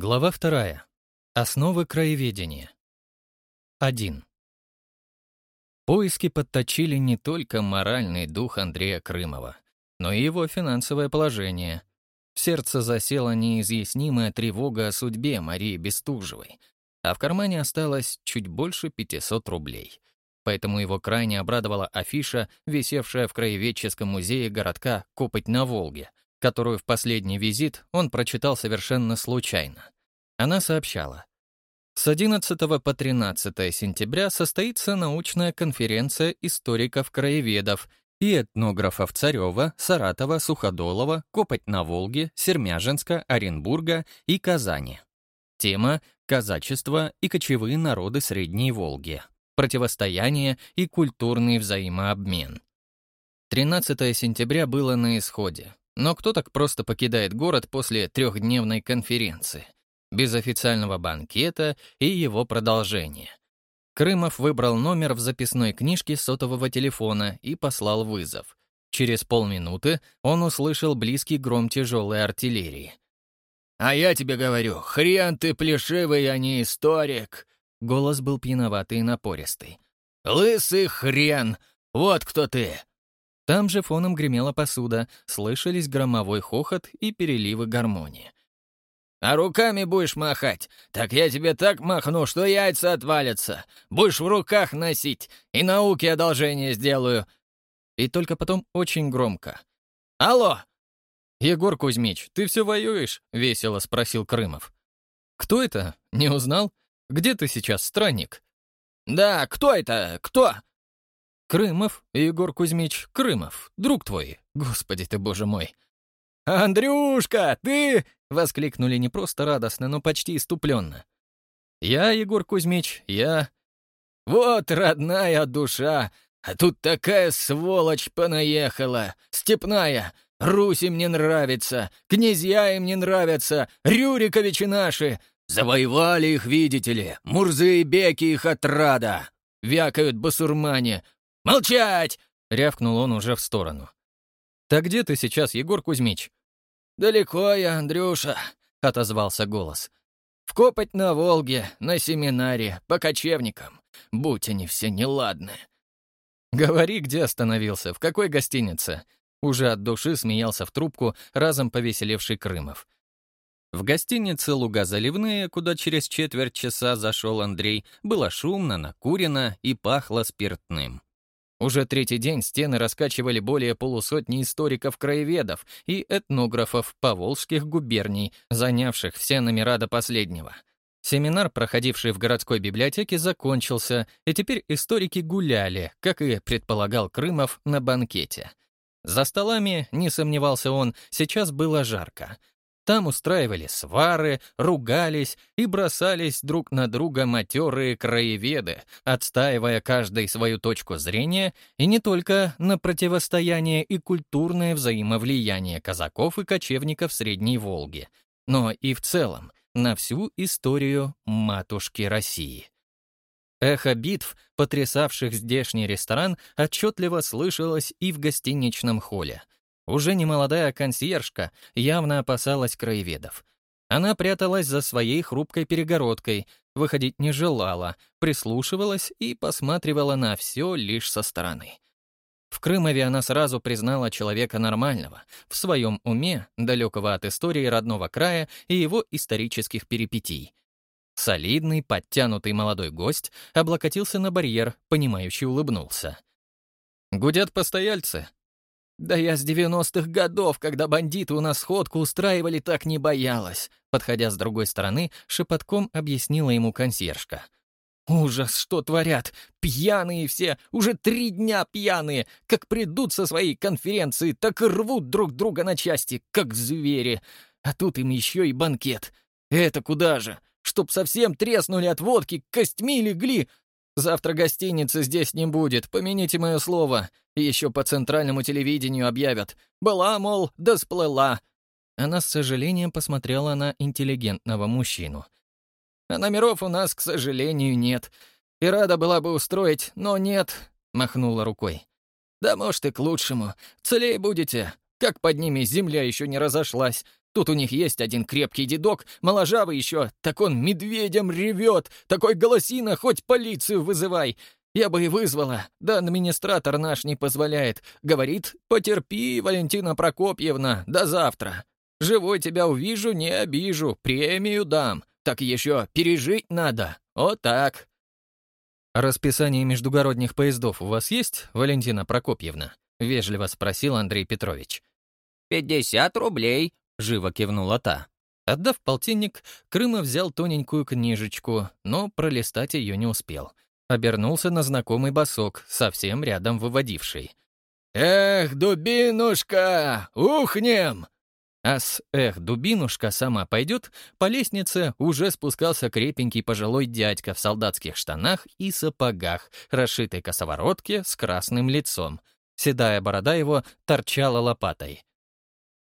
Глава вторая. Основы краеведения. 1. Поиски подточили не только моральный дух Андрея Крымова, но и его финансовое положение. В сердце засела неизъяснимая тревога о судьбе Марии Бестужевой, а в кармане осталось чуть больше 500 рублей. Поэтому его крайне обрадовала афиша, висевшая в краеведческом музее городка Копоть на Волге, которую в последний визит он прочитал совершенно случайно. Она сообщала. С 11 по 13 сентября состоится научная конференция историков-краеведов и этнографов Царева, Саратова, Суходолова, Копоть на Волге, Сермяженска, Оренбурга и Казани. Тема «Казачество и кочевые народы Средней Волги. Противостояние и культурный взаимообмен». 13 сентября было на исходе. Но кто так просто покидает город после трехдневной конференции? Без официального банкета и его продолжения. Крымов выбрал номер в записной книжке сотового телефона и послал вызов. Через полминуты он услышал близкий гром тяжелой артиллерии. «А я тебе говорю, хрен ты плешивый, а не историк!» Голос был пьяноватый и напористый. «Лысый хрен! Вот кто ты! Там же фоном гремела посуда, слышались громовой хохот и переливы гармонии. «А руками будешь махать? Так я тебе так махну, что яйца отвалятся. Будешь в руках носить, и науке одолжение сделаю». И только потом очень громко. «Алло!» «Егор Кузьмич, ты все воюешь?» — весело спросил Крымов. «Кто это? Не узнал? Где ты сейчас, странник?» «Да, кто это? Кто?» Крымов, Егор Кузьмич Крымов, друг твой. Господи ты, боже мой. «Андрюшка, ты!» — воскликнули не просто радостно, но почти иступленно. «Я, Егор Кузьмич, я...» «Вот родная душа! А тут такая сволочь понаехала! Степная! Руси мне нравится, князья им не нравятся, Рюриковичи наши! Завоевали их, видите ли, Мурзы и Беки их отрада! Вякают басурмане, «Молчать!» — рявкнул он уже в сторону. «Так где ты сейчас, Егор Кузьмич?» «Далеко я, Андрюша», — отозвался голос. «В копоть на Волге, на семинаре, по кочевникам. Будь они все неладны». «Говори, где остановился, в какой гостинице?» Уже от души смеялся в трубку разом повеселевший Крымов. В гостинице «Луга заливные», куда через четверть часа зашел Андрей, было шумно, накурено и пахло спиртным. Уже третий день стены раскачивали более полусотни историков-краеведов и этнографов поволжских губерний, занявших все номера до последнего. Семинар, проходивший в городской библиотеке, закончился, и теперь историки гуляли, как и предполагал Крымов, на банкете. За столами, не сомневался он, сейчас было жарко. Там устраивали свары, ругались и бросались друг на друга матерые краеведы, отстаивая каждый свою точку зрения и не только на противостояние и культурное взаимовлияние казаков и кочевников Средней Волги, но и в целом на всю историю матушки России. Эхо битв, потрясавших здешний ресторан, отчетливо слышалось и в гостиничном холле — уже немолодая консьержка явно опасалась краеведов. Она пряталась за своей хрупкой перегородкой, выходить не желала, прислушивалась и посматривала на все лишь со стороны. В Крымове она сразу признала человека нормального, в своем уме, далекого от истории родного края и его исторических перипетий. Солидный, подтянутый молодой гость облокотился на барьер, понимающий улыбнулся. «Гудят постояльцы», «Да я с девяностых годов, когда бандиты у нас сходку устраивали, так не боялась», подходя с другой стороны, шепотком объяснила ему консьержка. «Ужас, что творят! Пьяные все! Уже три дня пьяные! Как придут со своей конференции, так и рвут друг друга на части, как звери! А тут им еще и банкет! Это куда же? Чтоб совсем треснули от водки, костьми легли, Завтра гостиницы здесь не будет, помяните мое слово. Еще по центральному телевидению объявят. Была, мол, да сплыла». Она с сожалением посмотрела на интеллигентного мужчину. «А номеров у нас, к сожалению, нет. И рада была бы устроить, но нет», — махнула рукой. «Да может и к лучшему. Целей будете. Как под ними земля еще не разошлась. Тут у них есть один крепкий дедок, моложавый еще, так он медведем ревет, такой голосина, хоть полицию вызывай. Я бы и вызвала, да администратор наш не позволяет. Говорит, потерпи, Валентина Прокопьевна, до завтра. Живой тебя увижу, не обижу, премию дам. Так еще пережить надо. Вот так. «Расписание междугородних поездов у вас есть, Валентина Прокопьевна?» — вежливо спросил Андрей Петрович. «Пятьдесят рублей», — живо кивнула та. Отдав полтинник, Крымов взял тоненькую книжечку, но пролистать ее не успел. Обернулся на знакомый босок, совсем рядом выводивший. «Эх, дубинушка, ухнем!» А с «эх, дубинушка» сама пойдет, по лестнице уже спускался крепенький пожилой дядька в солдатских штанах и сапогах, расшитой косоворотке с красным лицом. Седая борода его торчала лопатой.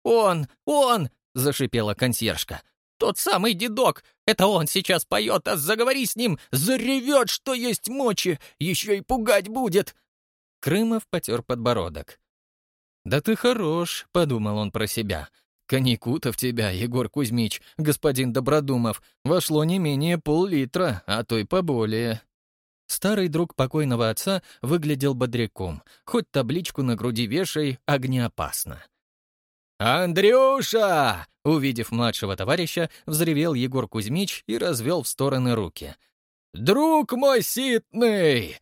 «Он! Он!» — зашипела консьержка. «Тот самый дедок! Это он сейчас поет, а заговори с ним, заревет, что есть мочи, еще и пугать будет!» Крымов потер подбородок. «Да ты хорош», — подумал он про себя. Коньяку-то в тебя, Егор Кузьмич, господин Добродумов, вошло не менее пол-литра, а то и поболее. Старый друг покойного отца выглядел бодряком, хоть табличку на груди вешай, огнеопасно. «Андрюша!» — увидев младшего товарища, взревел Егор Кузьмич и развел в стороны руки. «Друг мой ситный!»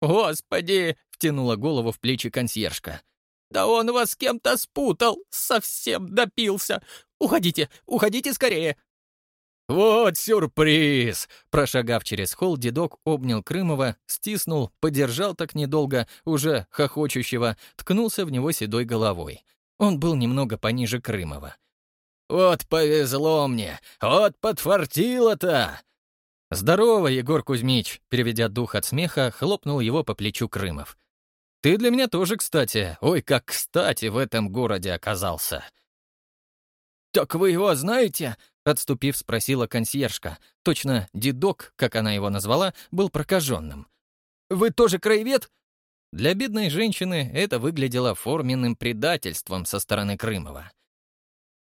«Господи!» — втянула голову в плечи консьержка. «Да он вас с кем-то спутал! Совсем допился! Уходите, уходите скорее!» «Вот сюрприз!» Прошагав через холл, дедок обнял Крымова, стиснул, подержал так недолго, уже хохочущего, ткнулся в него седой головой. Он был немного пониже Крымова. «Вот повезло мне! Вот подфартило-то!» «Здорово, Егор Кузьмич!» Переведя дух от смеха, хлопнул его по плечу Крымов. Ты для меня тоже, кстати. Ой, как кстати в этом городе оказался. «Так вы его знаете?» — отступив, спросила консьержка. Точно, дедок, как она его назвала, был прокаженным. «Вы тоже краевед?» Для бедной женщины это выглядело форменным предательством со стороны Крымова.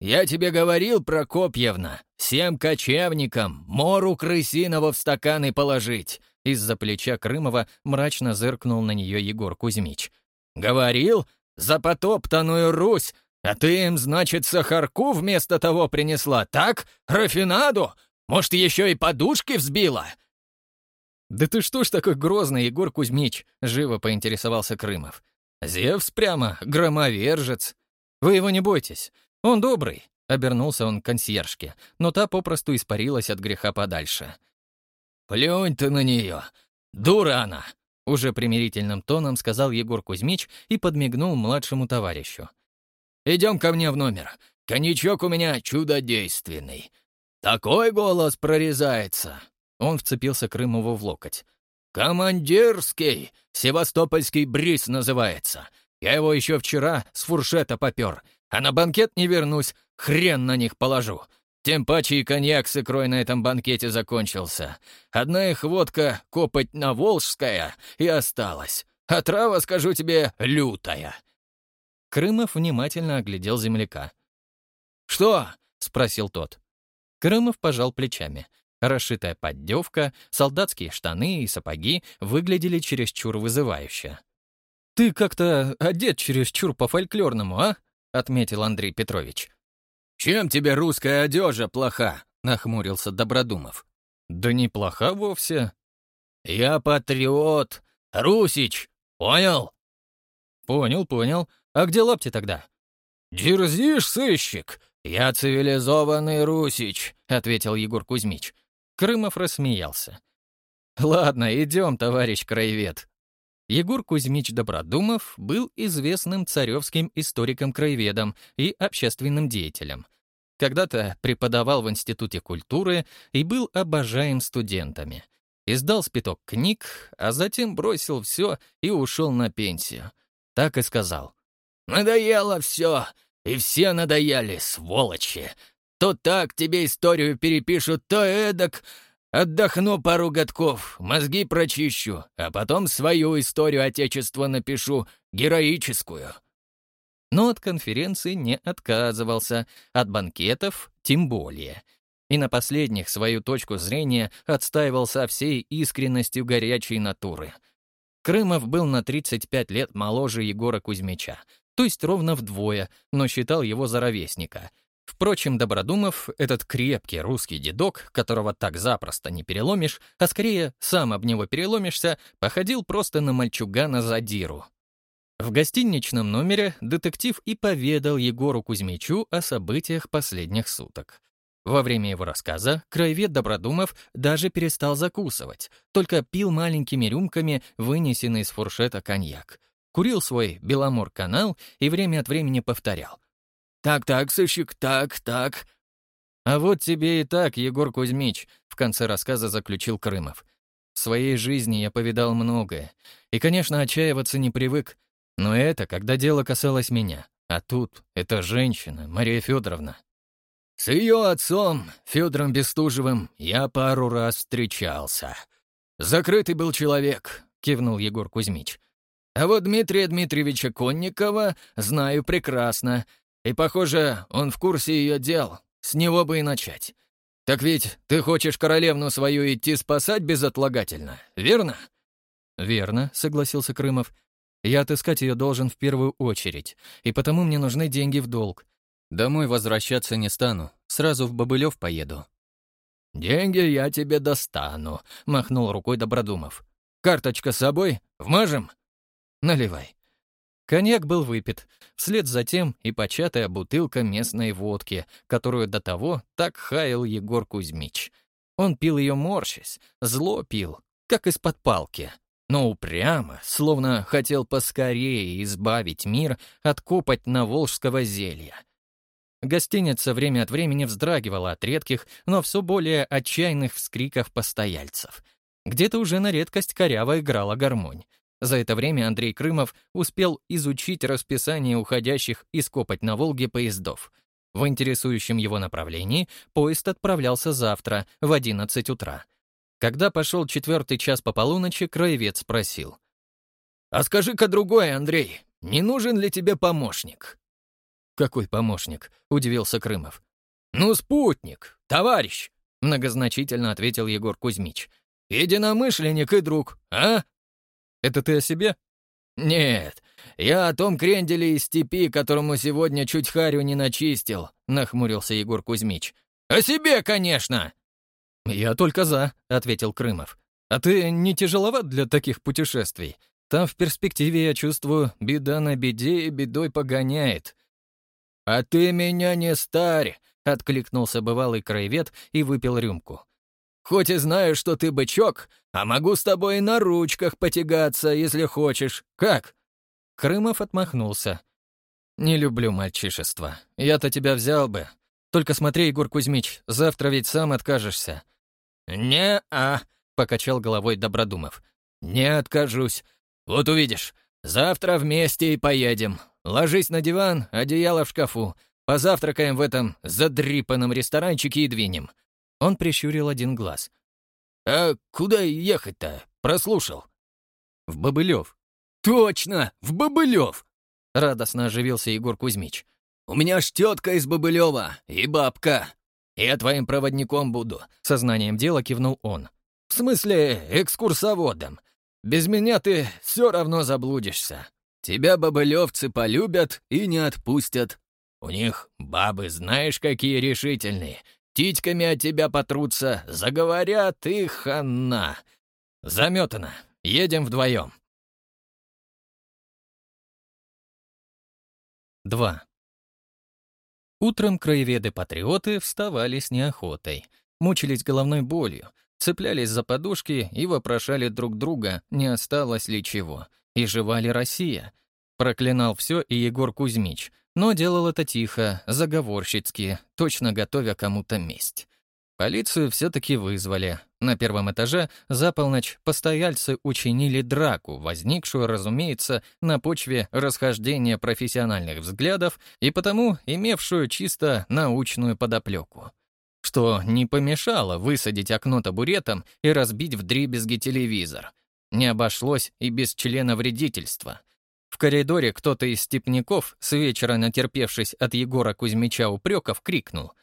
«Я тебе говорил, Прокопьевна, всем кочевникам мору крысиного в стаканы положить. Из-за плеча Крымова мрачно зыркнул на нее Егор Кузьмич. «Говорил? За потоптанную Русь! А ты им, значит, сахарку вместо того принесла, так? Рафинаду? Может, еще и подушки взбила?» «Да ты что ж такой грозный, Егор Кузьмич?» — живо поинтересовался Крымов. «Зевс прямо, громовержец. Вы его не бойтесь. Он добрый», — обернулся он к консьержке, но та попросту испарилась от греха подальше. «Плюнь ты на нее! Дура она!» Уже примирительным тоном сказал Егор Кузьмич и подмигнул младшему товарищу. «Идем ко мне в номер. Коньячок у меня чудодейственный. Такой голос прорезается!» Он вцепился Крымову в локоть. «Командирский! Севастопольский бриз называется. Я его еще вчера с фуршета попер, а на банкет не вернусь, хрен на них положу. Тем паче и коньяк с икрой на этом банкете закончился. Одна их водка копоть на Волжская и осталась. А трава, скажу тебе, лютая. Крымов внимательно оглядел земляка. «Что?» — спросил тот. Крымов пожал плечами. Расшитая поддевка, солдатские штаны и сапоги выглядели чересчур вызывающе. «Ты как-то одет чересчур по-фольклорному, а?» — отметил Андрей Петрович. «Чем тебе русская одежа плоха?» — нахмурился Добродумов. «Да неплоха вовсе». «Я патриот. Русич. Понял?» «Понял, понял. А где лапти тогда?» «Дерзишь, сыщик? Я цивилизованный русич», — ответил Егор Кузьмич. Крымов рассмеялся. «Ладно, идем, товарищ краевед». Егор Кузьмич Добродумов был известным царевским историком-краеведом и общественным деятелем. Когда-то преподавал в Институте культуры и был обожаем студентами. Издал спиток книг, а затем бросил все и ушел на пенсию. Так и сказал. «Надоело все, и все надоели, сволочи. То так тебе историю перепишут, то эдак. Отдохну пару годков, мозги прочищу, а потом свою историю Отечества напишу, героическую». но от конференции не отказывался, от банкетов тем более. И на последних свою точку зрения отстаивал со всей искренностью горячей натуры. Крымов был на 35 лет моложе Егора Кузьмича, то есть ровно вдвое, но считал его за ровесника. Впрочем, Добродумов, этот крепкий русский дедок, которого так запросто не переломишь, а скорее сам об него переломишься, походил просто на мальчугана-задиру. В гостиничном номере детектив и поведал Егору Кузьмичу о событиях последних суток. Во время его рассказа краевед Добродумов даже перестал закусывать, только пил маленькими рюмками вынесенный из фуршета коньяк. Курил свой Беломор-канал и время от времени повторял. «Так-так, сыщик, так-так». «А вот тебе и так, Егор Кузьмич», — в конце рассказа заключил Крымов. «В своей жизни я повидал многое, и, конечно, отчаиваться не привык, но это, когда дело касалось меня. А тут это женщина, Мария Федоровна. С ее отцом, Федором Бестужевым, я пару раз встречался. Закрытый был человек, кивнул Егор Кузьмич. А вот Дмитрия Дмитриевича Конникова знаю прекрасно. И, похоже, он в курсе ее дел. С него бы и начать. Так ведь ты хочешь королевну свою идти спасать безотлагательно, верно? Верно, согласился Крымов. Я отыскать ее должен в первую очередь, и потому мне нужны деньги в долг. Домой возвращаться не стану, сразу в Бобылев поеду». «Деньги я тебе достану», — махнул рукой Добродумов. «Карточка с собой? Вмажем?» «Наливай». Коньяк был выпит, вслед за тем и початая бутылка местной водки, которую до того так хаял Егор Кузьмич. Он пил ее морщась, зло пил, как из-под палки но упрямо, словно хотел поскорее избавить мир от копоть на волжского зелья. Гостиница время от времени вздрагивала от редких, но все более отчаянных вскриков постояльцев. Где-то уже на редкость коряво играла гармонь. За это время Андрей Крымов успел изучить расписание уходящих из Копоть на Волге поездов. В интересующем его направлении поезд отправлялся завтра в 11 утра — когда пошел четвертый час по полуночи, краевед спросил. «А скажи-ка другой, Андрей, не нужен ли тебе помощник?» «Какой помощник?» — удивился Крымов. «Ну, спутник, товарищ», — многозначительно ответил Егор Кузьмич. «Единомышленник и друг, а?» «Это ты о себе?» «Нет, я о том кренделе из степи, которому сегодня чуть харю не начистил», — нахмурился Егор Кузьмич. «О себе, конечно!» «Я только за», — ответил Крымов. «А ты не тяжеловат для таких путешествий? Там в перспективе, я чувствую, беда на беде и бедой погоняет». «А ты меня не старь», — откликнулся бывалый краевед и выпил рюмку. «Хоть и знаю, что ты бычок, а могу с тобой и на ручках потягаться, если хочешь. Как?» Крымов отмахнулся. «Не люблю мальчишество. Я-то тебя взял бы. Только смотри, Егор Кузьмич, завтра ведь сам откажешься. «Не-а», — покачал головой Добродумов. «Не откажусь. Вот увидишь. Завтра вместе и поедем. Ложись на диван, одеяло в шкафу. Позавтракаем в этом задрипанном ресторанчике и двинем». Он прищурил один глаз. «А куда ехать-то? Прослушал». «В Бобылев». «Точно! В Бобылев!» Радостно оживился Егор Кузьмич. «У меня ж тетка из Бобылева и бабка. «Я твоим проводником буду», — сознанием дела кивнул он. «В смысле, экскурсоводом. Без меня ты все равно заблудишься. Тебя бабылевцы полюбят и не отпустят. У них бабы знаешь какие решительные. Титьками от тебя потрутся, заговорят и хана. Заметано. Едем вдвоем». 2. Утром краеведы-патриоты вставали с неохотой, мучились головной болью, цеплялись за подушки и вопрошали друг друга, не осталось ли чего, и жива ли Россия. Проклинал все и Егор Кузьмич, но делал это тихо, заговорщицки, точно готовя кому-то месть. Полицию все-таки вызвали. На первом этаже за полночь постояльцы учинили драку, возникшую, разумеется, на почве расхождения профессиональных взглядов и потому имевшую чисто научную подоплеку. Что не помешало высадить окно табуретом и разбить вдребезги телевизор. Не обошлось и без члена вредительства. В коридоре кто-то из степняков, с вечера натерпевшись от Егора Кузьмича упреков, крикнул.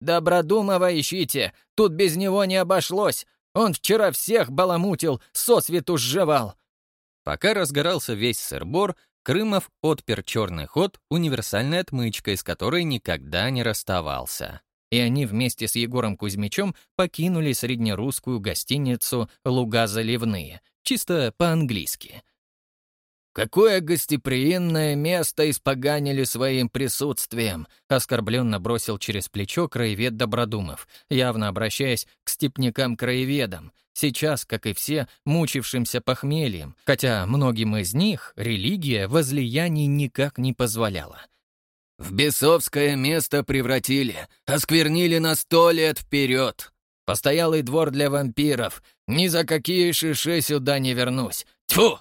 «Добродумова ищите! Тут без него не обошлось! Он вчера всех баламутил, сосвету сживал!» Пока разгорался весь сырбор, Крымов отпер черный ход универсальной отмычкой, с которой никогда не расставался. И они вместе с Егором Кузьмичем покинули среднерусскую гостиницу «Луга заливные», чисто по-английски. «Какое гостеприимное место испоганили своим присутствием!» — оскорбленно бросил через плечо краевед Добродумов, явно обращаясь к степнякам-краеведам, сейчас, как и все, мучившимся похмельем, хотя многим из них религия возлияний никак не позволяла. «В бесовское место превратили, осквернили на сто лет вперед!» Постоялый двор для вампиров. Ни за какие шиши сюда не вернусь. Тьфу!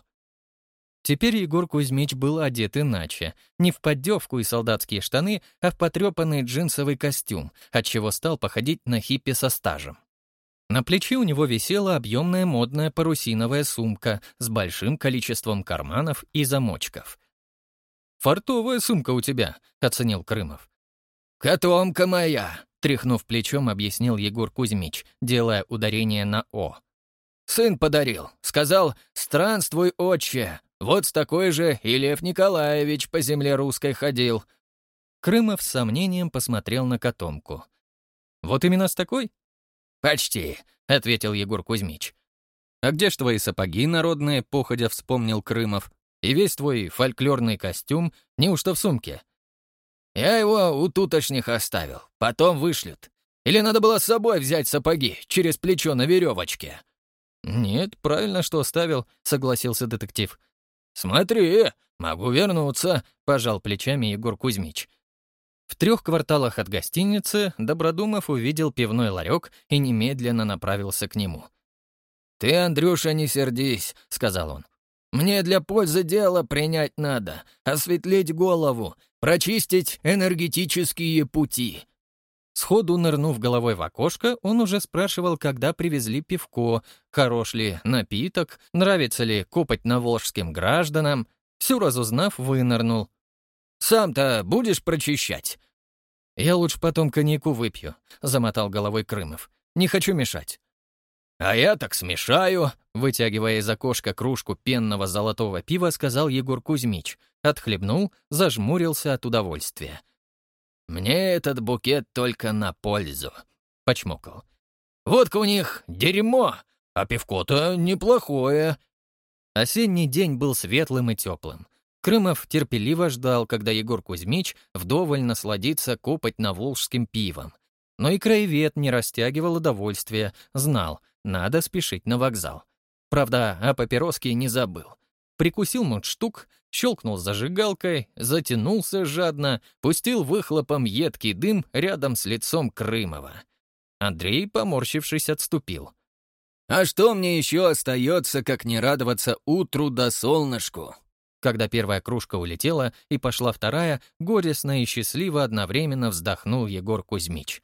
Теперь Егор Кузьмич был одет иначе. Не в поддевку и солдатские штаны, а в потрепанный джинсовый костюм, отчего стал походить на хиппи со стажем. На плече у него висела объемная модная парусиновая сумка с большим количеством карманов и замочков. «Фартовая сумка у тебя», — оценил Крымов. «Котомка моя», — тряхнув плечом, объяснил Егор Кузьмич, делая ударение на «о». «Сын подарил. Сказал, странствуй, отче, вот с такой же и Лев Николаевич по земле русской ходил». Крымов с сомнением посмотрел на котомку. «Вот именно с такой?» «Почти», — ответил Егор Кузьмич. «А где ж твои сапоги народные?» — походя вспомнил Крымов. «И весь твой фольклорный костюм неужто в сумке?» «Я его у тутошних оставил. Потом вышлют. Или надо было с собой взять сапоги через плечо на веревочке?» «Нет, правильно, что оставил», — согласился детектив. «Смотри, могу вернуться», — пожал плечами Егор Кузьмич. В трех кварталах от гостиницы Добродумов увидел пивной ларек и немедленно направился к нему. «Ты, Андрюша, не сердись», — сказал он. «Мне для пользы дела принять надо, осветлить голову, прочистить энергетические пути. Сходу нырнув головой в окошко, он уже спрашивал, когда привезли пивко, хорош ли напиток, нравится ли копать на гражданам. Все разузнав, вынырнул. «Сам-то будешь прочищать?» «Я лучше потом коньяку выпью», — замотал головой Крымов. «Не хочу мешать». «А я так смешаю», — вытягивая из окошка кружку пенного золотого пива, сказал Егор Кузьмич. Отхлебнул, зажмурился от удовольствия. «Мне этот букет только на пользу», — почмокал. «Водка у них дерьмо, а пивко-то неплохое». Осенний день был светлым и теплым. Крымов терпеливо ждал, когда Егор Кузьмич вдоволь насладится копать на волжским пивом. Но и краевед не растягивал удовольствие, знал, надо спешить на вокзал. Правда, о папироске не забыл. Прикусил мундштук, щелкнул зажигалкой, затянулся жадно, пустил выхлопом едкий дым рядом с лицом Крымова. Андрей, поморщившись, отступил. «А что мне еще остается, как не радоваться утру да солнышку?» Когда первая кружка улетела и пошла вторая, горестно и счастливо одновременно вздохнул Егор Кузьмич.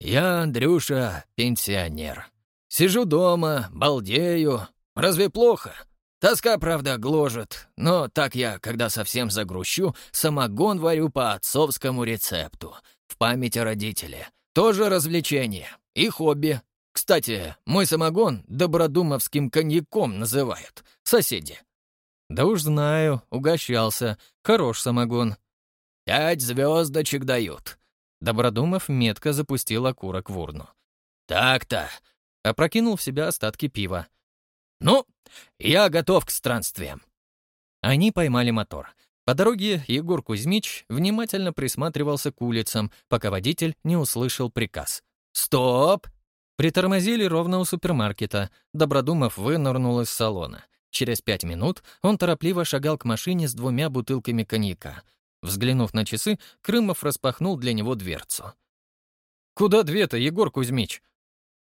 «Я, Андрюша, пенсионер. Сижу дома, балдею. Разве плохо? Тоска, правда, гложет, но так я, когда совсем загрущу, самогон варю по отцовскому рецепту, в память о родителе. Тоже развлечение и хобби. Кстати, мой самогон добродумовским коньяком называют. Соседи. Да уж знаю, угощался. Хорош самогон. Пять звездочек дают. Добродумов метко запустил окурок в урну. Так-то. Опрокинул в себя остатки пива. «Ну, я готов к странствиям». Они поймали мотор. По дороге Егор Кузьмич внимательно присматривался к улицам, пока водитель не услышал приказ. «Стоп!» Притормозили ровно у супермаркета. Добродумов вынырнул из салона. Через пять минут он торопливо шагал к машине с двумя бутылками коньяка. Взглянув на часы, Крымов распахнул для него дверцу. «Куда две-то, Егор Кузьмич?»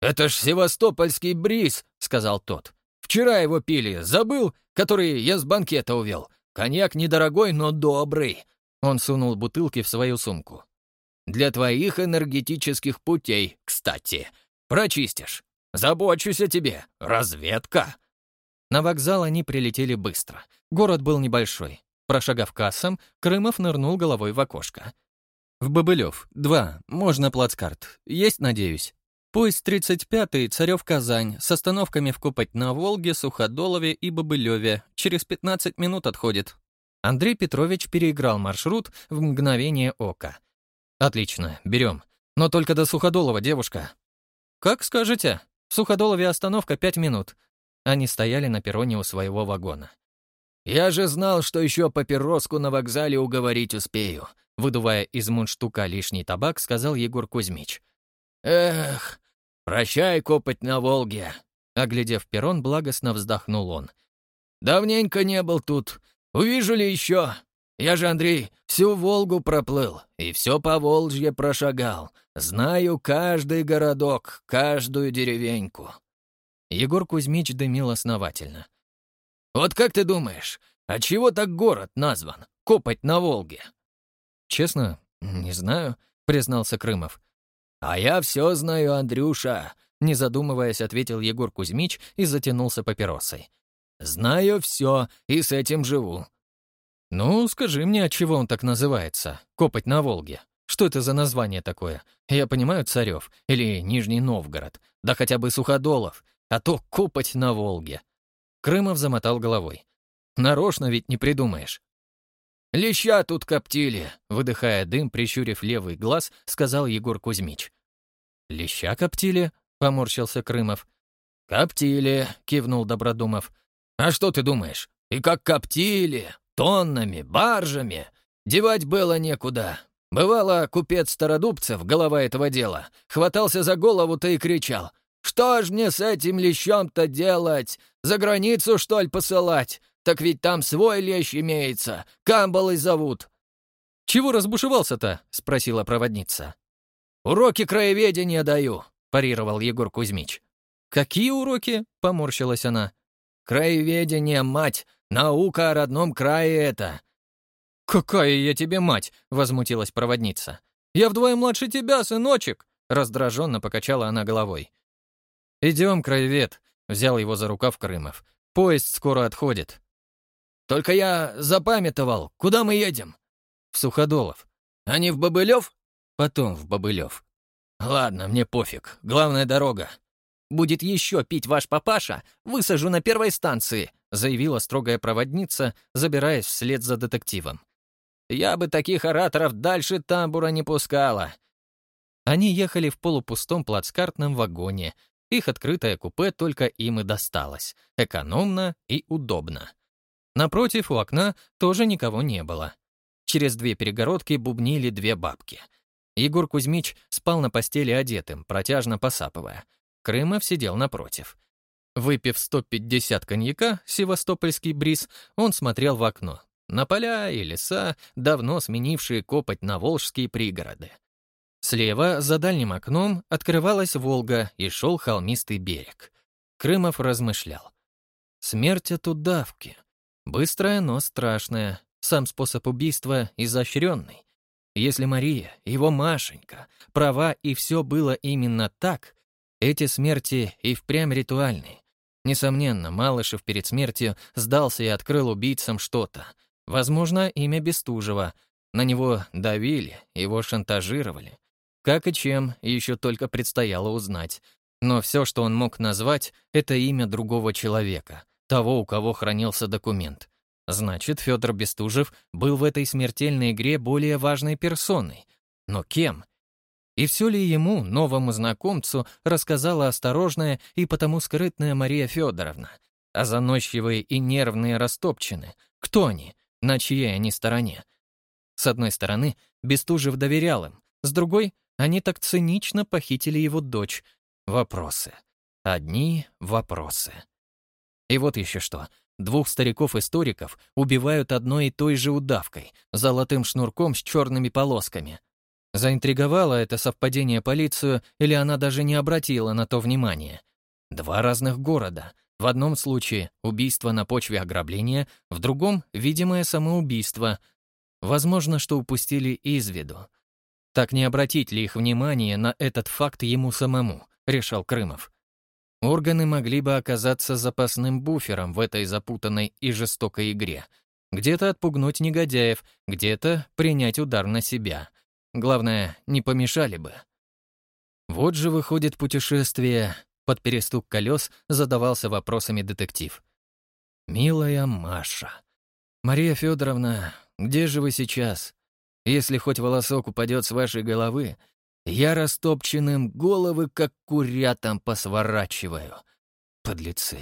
«Это ж севастопольский бриз», — сказал тот. Вчера его пили, забыл, который я с банкета увел. Коньяк недорогой, но добрый». Он сунул бутылки в свою сумку. «Для твоих энергетических путей, кстати. Прочистишь. Забочусь о тебе. Разведка». На вокзал они прилетели быстро. Город был небольшой. Прошагав кассам, Крымов нырнул головой в окошко. «В Бобылев. Два. Можно плацкарт. Есть, надеюсь?» Поезд 35-й Царев-Казань с остановками в Копоть на Волге, Суходолове и Бобылеве. Через 15 минут отходит. Андрей Петрович переиграл маршрут в мгновение ока. «Отлично, берем. Но только до Суходолова, девушка». «Как скажете. В Суходолове остановка 5 минут». Они стояли на перроне у своего вагона. «Я же знал, что еще папироску на вокзале уговорить успею», выдувая из мундштука лишний табак, сказал Егор Кузьмич. «Эх, прощай, копоть на Волге!» Оглядев перрон, благостно вздохнул он. «Давненько не был тут. Увижу ли еще? Я же, Андрей, всю Волгу проплыл и все по Волжье прошагал. Знаю каждый городок, каждую деревеньку». Егор Кузьмич дымил основательно. Вот как ты думаешь, от чего так город назван? Копоть на Волге?» «Честно, не знаю», — признался Крымов. «А я все знаю, Андрюша», — не задумываясь, ответил Егор Кузьмич и затянулся папиросой. «Знаю все и с этим живу». «Ну, скажи мне, от чего он так называется? Копоть на Волге. Что это за название такое? Я понимаю, Царев или Нижний Новгород, да хотя бы Суходолов, а то копоть на Волге. Крымов замотал головой. «Нарочно ведь не придумаешь». «Леща тут коптили», — выдыхая дым, прищурив левый глаз, сказал Егор Кузьмич. «Леща коптили?» — поморщился Крымов. «Коптили», — кивнул Добродумов. «А что ты думаешь? И как коптили, тоннами, баржами. Девать было некуда. Бывало, купец Стародубцев, голова этого дела, хватался за голову-то и кричал. «Что ж мне с этим лещом-то делать? За границу, что ли, посылать? Так ведь там свой лещ имеется. Камбалой зовут». «Чего разбушевался-то?» — спросила проводница. «Уроки краеведения даю», — парировал Егор Кузьмич. «Какие уроки?» — поморщилась она. «Краеведение, мать! Наука о родном крае это!» «Какая я тебе мать!» — возмутилась проводница. «Я вдвое младше тебя, сыночек!» Раздраженно покачала она головой. «Идем, краевед», — взял его за рукав Крымов. «Поезд скоро отходит». «Только я запамятовал, куда мы едем?» «В Суходолов». «А не в Бобылев?» «Потом в Бобылев». «Ладно, мне пофиг. Главная дорога». «Будет еще пить ваш папаша, высажу на первой станции», заявила строгая проводница, забираясь вслед за детективом. «Я бы таких ораторов дальше тамбура не пускала». Они ехали в полупустом плацкартном вагоне, их открытое купе только им и досталось. Экономно и удобно. Напротив, у окна тоже никого не было. Через две перегородки бубнили две бабки. Егор Кузьмич спал на постели одетым, протяжно посапывая. Крымов сидел напротив. Выпив 150 коньяка, севастопольский бриз, он смотрел в окно. На поля и леса, давно сменившие копоть на волжские пригороды. Слева, за дальним окном, открывалась Волга и шел холмистый берег. Крымов размышлял. Смерть от удавки. Быстрая, но страшная. Сам способ убийства изощренный. Если Мария, его Машенька, права и все было именно так, эти смерти и впрямь ритуальные. Несомненно, Малышев перед смертью сдался и открыл убийцам что-то. Возможно, имя Бестужева. На него давили, его шантажировали. Как и чем, еще только предстояло узнать. Но все, что он мог назвать, это имя другого человека, того, у кого хранился документ. Значит, Федор Бестужев был в этой смертельной игре более важной персоной. Но кем? И все ли ему, новому знакомцу, рассказала осторожная и потому скрытная Мария Федоровна? А заносчивые и нервные растопчены. Кто они? На чьей они стороне? С одной стороны, Бестужев доверял им, с другой они так цинично похитили его дочь. Вопросы. Одни вопросы. И вот еще что. Двух стариков-историков убивают одной и той же удавкой, золотым шнурком с черными полосками. Заинтриговало это совпадение полицию, или она даже не обратила на то внимания. Два разных города. В одном случае убийство на почве ограбления, в другом — видимое самоубийство. Возможно, что упустили из виду. Так не обратить ли их внимание на этот факт ему самому, решал Крымов. Органы могли бы оказаться запасным буфером в этой запутанной и жестокой игре. где-то отпугнуть негодяев, где-то принять удар на себя. Главное, не помешали бы. Вот же выходит путешествие. Под перестук колес задавался вопросами детектив. «Милая Маша. Мария Федоровна, где же вы сейчас? Если хоть волосок упадет с вашей головы, я растопченным головы, как курятам, посворачиваю. Подлецы.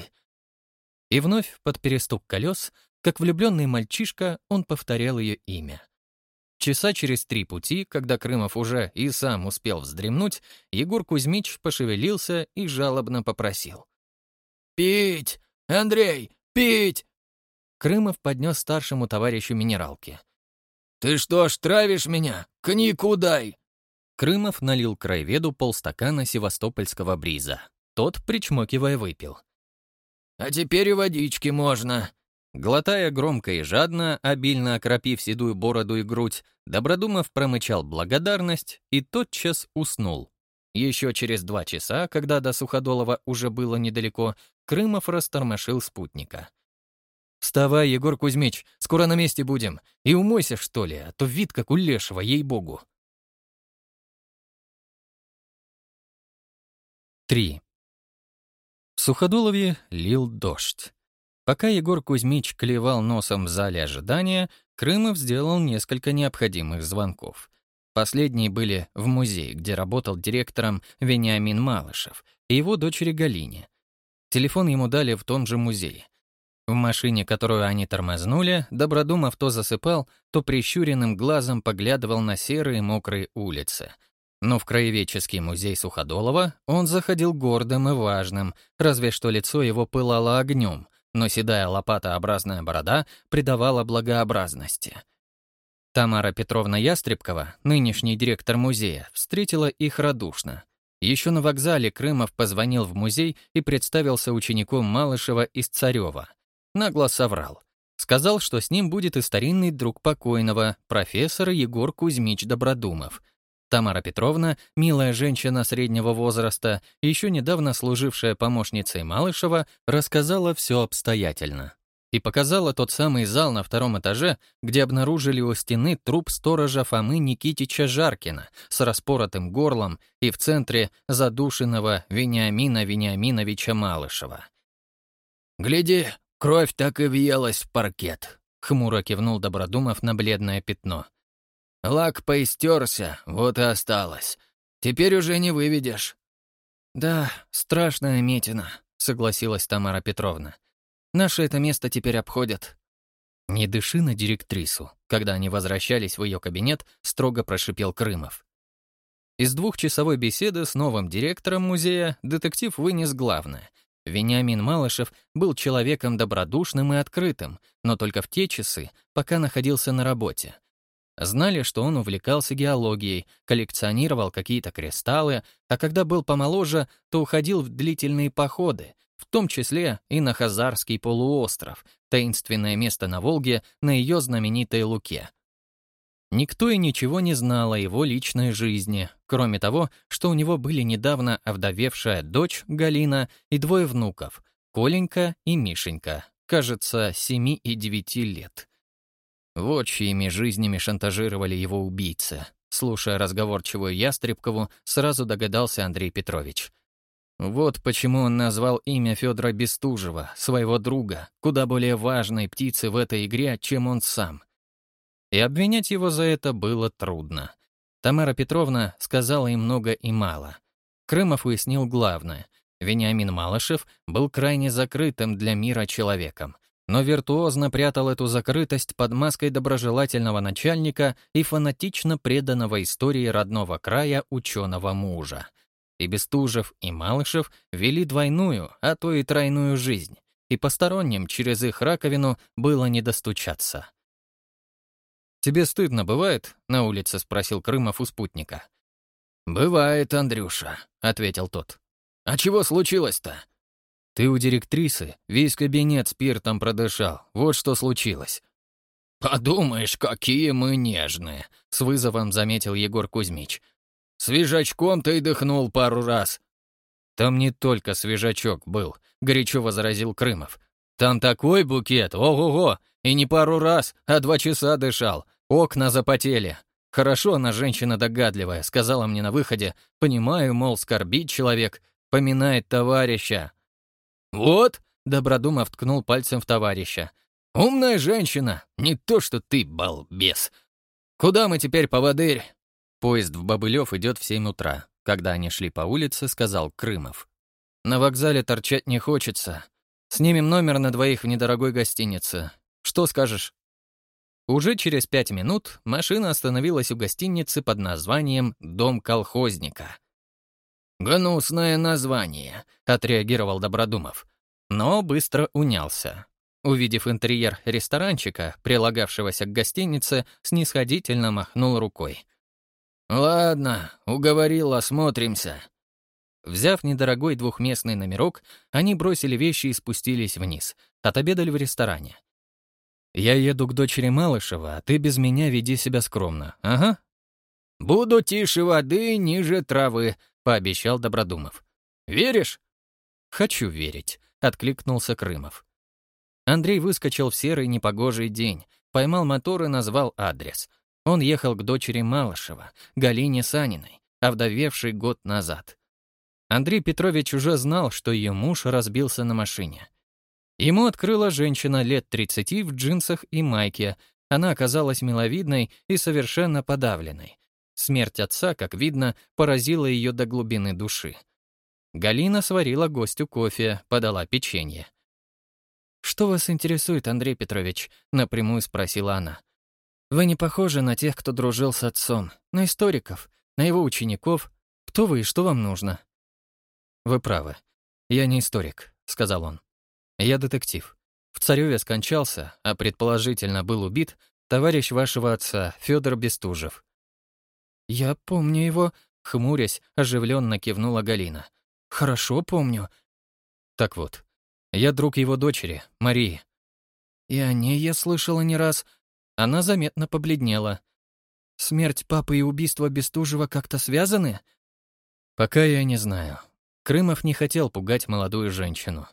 И вновь под перестук колес, как влюбленный мальчишка, он повторял ее имя. Часа через три пути, когда Крымов уже и сам успел вздремнуть, Егор Кузьмич пошевелился и жалобно попросил. «Пить! Андрей, пить!» Крымов поднес старшему товарищу минералки. «Ты что ж, травишь меня? Коньяку дай!» Крымов налил краеведу полстакана севастопольского бриза. Тот, причмокивая, выпил. «А теперь и водички можно». Глотая громко и жадно, обильно окропив седую бороду и грудь, Добродумов промычал благодарность и тотчас уснул. Еще через два часа, когда до Суходолова уже было недалеко, Крымов растормошил спутника. «Вставай, Егор Кузьмич, скоро на месте будем. И умойся, что ли, а то вид как у лешего, ей-богу». 3. В Суходолове лил дождь. Пока Егор Кузьмич клевал носом в зале ожидания, Крымов сделал несколько необходимых звонков. Последние были в музее, где работал директором Вениамин Малышев и его дочери Галине. Телефон ему дали в том же музее. В машине, которую они тормознули, Добродумов то засыпал, то прищуренным глазом поглядывал на серые мокрые улицы — но в краеведческий музей Суходолова он заходил гордым и важным, разве что лицо его пылало огнем, но седая лопатообразная борода придавала благообразности. Тамара Петровна Ястребкова, нынешний директор музея, встретила их радушно. Еще на вокзале Крымов позвонил в музей и представился учеником Малышева из Царева. Нагло соврал. Сказал, что с ним будет и старинный друг покойного, профессор Егор Кузьмич Добродумов — Тамара Петровна, милая женщина среднего возраста, еще недавно служившая помощницей Малышева, рассказала все обстоятельно. И показала тот самый зал на втором этаже, где обнаружили у стены труп сторожа Фомы Никитича Жаркина с распоротым горлом и в центре задушенного Вениамина Вениаминовича Малышева. «Гляди, кровь так и въелась в паркет», — хмуро кивнул Добродумов на бледное пятно — Лак поистерся, вот и осталось. Теперь уже не выведешь». «Да, страшная метина», — согласилась Тамара Петровна. «Наше это место теперь обходят». «Не дыши на директрису», — когда они возвращались в ее кабинет, строго прошипел Крымов. Из двухчасовой беседы с новым директором музея детектив вынес главное. Вениамин Малышев был человеком добродушным и открытым, но только в те часы, пока находился на работе. Знали, что он увлекался геологией, коллекционировал какие-то кристаллы, а когда был помоложе, то уходил в длительные походы, в том числе и на Хазарский полуостров, таинственное место на Волге на ее знаменитой Луке. Никто и ничего не знал о его личной жизни, кроме того, что у него были недавно овдовевшая дочь Галина и двое внуков — Коленька и Мишенька, кажется, семи и девяти лет. Вот чьими жизнями шантажировали его убийцы. Слушая разговорчивую Ястребкову, сразу догадался Андрей Петрович. Вот почему он назвал имя Федора Бестужева, своего друга, куда более важной птицы в этой игре, чем он сам. И обвинять его за это было трудно. Тамара Петровна сказала им много и мало. Крымов уяснил главное. Вениамин Малышев был крайне закрытым для мира человеком но виртуозно прятал эту закрытость под маской доброжелательного начальника и фанатично преданного истории родного края ученого мужа. И Бестужев, и Малышев вели двойную, а то и тройную жизнь, и посторонним через их раковину было не достучаться. «Тебе стыдно бывает?» — на улице спросил Крымов у спутника. «Бывает, Андрюша», — ответил тот. «А чего случилось-то?» Ты у директрисы весь кабинет спиртом продышал. Вот что случилось». «Подумаешь, какие мы нежные», — с вызовом заметил Егор Кузьмич. «Свежачком ты дыхнул пару раз». «Там не только свежачок был», — горячо возразил Крымов. «Там такой букет, ого-го! И не пару раз, а два часа дышал. Окна запотели. Хорошо она женщина догадливая, сказала мне на выходе. Понимаю, мол, скорбит человек, поминает товарища. Вот, Добродумов ткнул пальцем в товарища. «Умная женщина, не то что ты, балбес. Куда мы теперь, поводырь?» Поезд в Бобылев идет в 7 утра. Когда они шли по улице, сказал Крымов. «На вокзале торчать не хочется. Снимем номер на двоих в недорогой гостинице. Что скажешь?» Уже через пять минут машина остановилась у гостиницы под названием «Дом колхозника». «Гнусное название», — отреагировал Добродумов. Но быстро унялся. Увидев интерьер ресторанчика, прилагавшегося к гостинице, снисходительно махнул рукой. «Ладно, уговорил, осмотримся». Взяв недорогой двухместный номерок, они бросили вещи и спустились вниз. Отобедали в ресторане. «Я еду к дочери Малышева, а ты без меня веди себя скромно, ага?» «Буду тише воды, ниже травы», — пообещал Добродумов. «Веришь?» «Хочу верить», — откликнулся Крымов. Андрей выскочил в серый непогожий день, поймал мотор и назвал адрес — он ехал к дочери Малышева, Галине Саниной, овдовевшей год назад. Андрей Петрович уже знал, что ее муж разбился на машине. Ему открыла женщина лет 30 в джинсах и майке. Она оказалась миловидной и совершенно подавленной. Смерть отца, как видно, поразила ее до глубины души. Галина сварила гостю кофе, подала печенье. «Что вас интересует, Андрей Петрович?» — напрямую спросила она. Вы не похожи на тех, кто дружил с отцом, на историков, на его учеников. Кто вы и что вам нужно?» «Вы правы. Я не историк», — сказал он. «Я детектив. В Цареве скончался, а предположительно был убит товарищ вашего отца, Федор Бестужев». «Я помню его», — хмурясь, оживленно кивнула Галина. «Хорошо помню». «Так вот, я друг его дочери, Марии». «И о ней я слышала не раз», она заметно побледнела. «Смерть папы и убийство Бестужева как-то связаны?» «Пока я не знаю. Крымов не хотел пугать молодую женщину.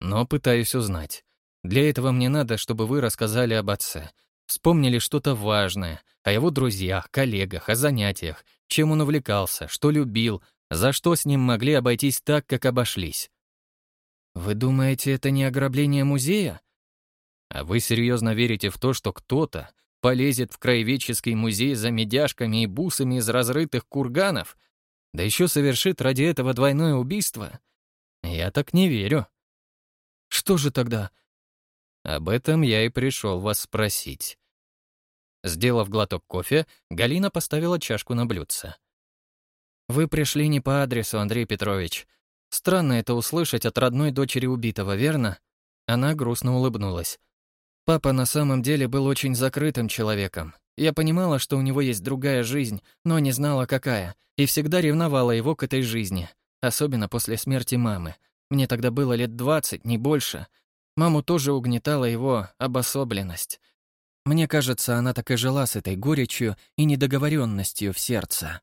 Но пытаюсь узнать. Для этого мне надо, чтобы вы рассказали об отце. Вспомнили что-то важное, о его друзьях, коллегах, о занятиях, чем он увлекался, что любил, за что с ним могли обойтись так, как обошлись. «Вы думаете, это не ограбление музея?» А вы серьезно верите в то, что кто-то полезет в краеведческий музей за медяшками и бусами из разрытых курганов, да еще совершит ради этого двойное убийство? Я так не верю. Что же тогда? Об этом я и пришел вас спросить. Сделав глоток кофе, Галина поставила чашку на блюдце. «Вы пришли не по адресу, Андрей Петрович. Странно это услышать от родной дочери убитого, верно?» Она грустно улыбнулась. Папа на самом деле был очень закрытым человеком. Я понимала, что у него есть другая жизнь, но не знала, какая, и всегда ревновала его к этой жизни, особенно после смерти мамы. Мне тогда было лет двадцать, не больше. Маму тоже угнетала его обособленность. Мне кажется, она так и жила с этой горечью и недоговоренностью в сердце.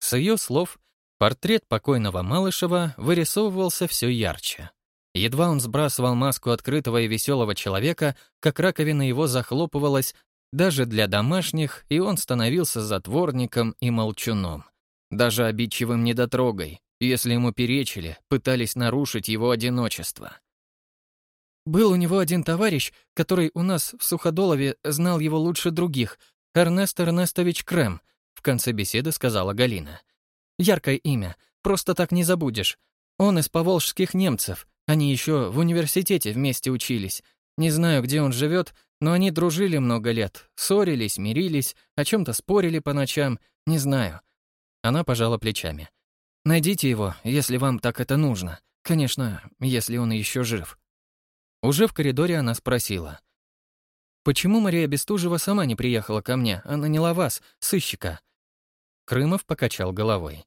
С ее слов, портрет покойного Малышева вырисовывался все ярче. Едва он сбрасывал маску открытого и веселого человека, как раковина его захлопывалась даже для домашних, и он становился затворником и молчуном. Даже обидчивым недотрогой, если ему перечили, пытались нарушить его одиночество. Был у него один товарищ, который у нас в Суходолове знал его лучше других, Эрнест Эрнестович Крем, в конце беседы сказала Галина. Яркое имя, просто так не забудешь. Он из поволжских немцев, они еще в университете вместе учились. Не знаю, где он живет, но они дружили много лет, ссорились, мирились, о чем-то спорили по ночам, не знаю. Она пожала плечами. Найдите его, если вам так это нужно. Конечно, если он еще жив. Уже в коридоре она спросила. «Почему Мария Бестужева сама не приехала ко мне, а наняла вас, сыщика?» Крымов покачал головой.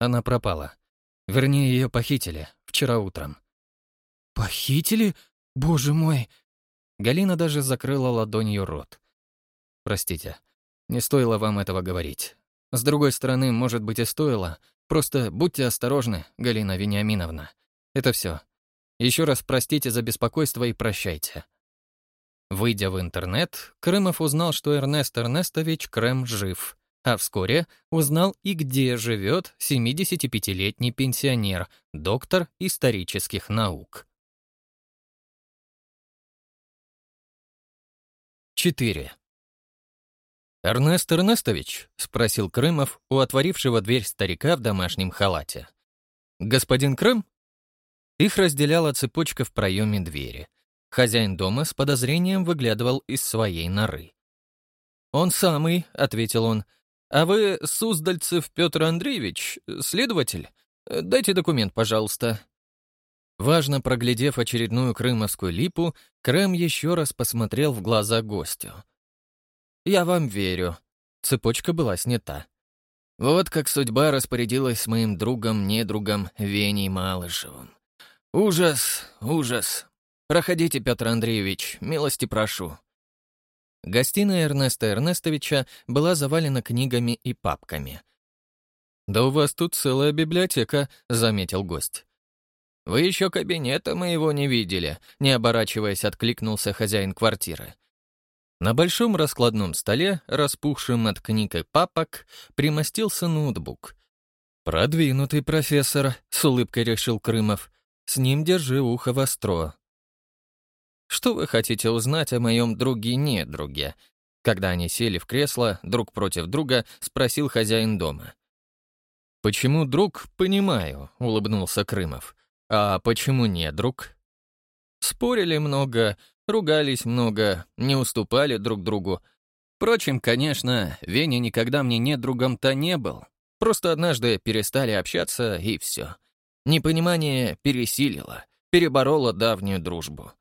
Она пропала. Вернее, ее похитили вчера утром. «Похитили? Боже мой!» Галина даже закрыла ладонью рот. «Простите, не стоило вам этого говорить. С другой стороны, может быть, и стоило. Просто будьте осторожны, Галина Вениаминовна. Это все. Еще раз простите за беспокойство и прощайте». Выйдя в интернет, Крымов узнал, что Эрнест Эрнестович Крем жив, а вскоре узнал и где живет 75-летний пенсионер, доктор исторических наук. 4. «Эрнест Эрнестович?» — спросил Крымов у отворившего дверь старика в домашнем халате. «Господин Крым?» Их разделяла цепочка в проеме двери. Хозяин дома с подозрением выглядывал из своей норы. «Он самый», — ответил он. «А вы Суздальцев Петр Андреевич, следователь? Дайте документ, пожалуйста». Важно проглядев очередную крымовскую липу, Крем еще раз посмотрел в глаза гостю. «Я вам верю». Цепочка была снята. Вот как судьба распорядилась с моим другом-недругом Веней Малышевым. Ужас, ужас. Проходите, Петр Андреевич, милости прошу. Гостиная Эрнеста Эрнестовича была завалена книгами и папками. «Да у вас тут целая библиотека», — заметил гость. «Вы еще кабинета моего не видели», — не оборачиваясь, откликнулся хозяин квартиры. На большом раскладном столе, распухшем от книг и папок, примостился ноутбук. «Продвинутый профессор», — с улыбкой решил Крымов. «С ним держи ухо востро». «Что вы хотите узнать о моем друге-недруге?» Когда они сели в кресло, друг против друга, спросил хозяин дома. «Почему друг, понимаю», — улыбнулся Крымов. «А почему не друг?» Спорили много, Ругались много, не уступали друг другу. Впрочем, конечно, Веня никогда мне не другом-то не был. Просто однажды перестали общаться, и все. Непонимание пересилило, перебороло давнюю дружбу.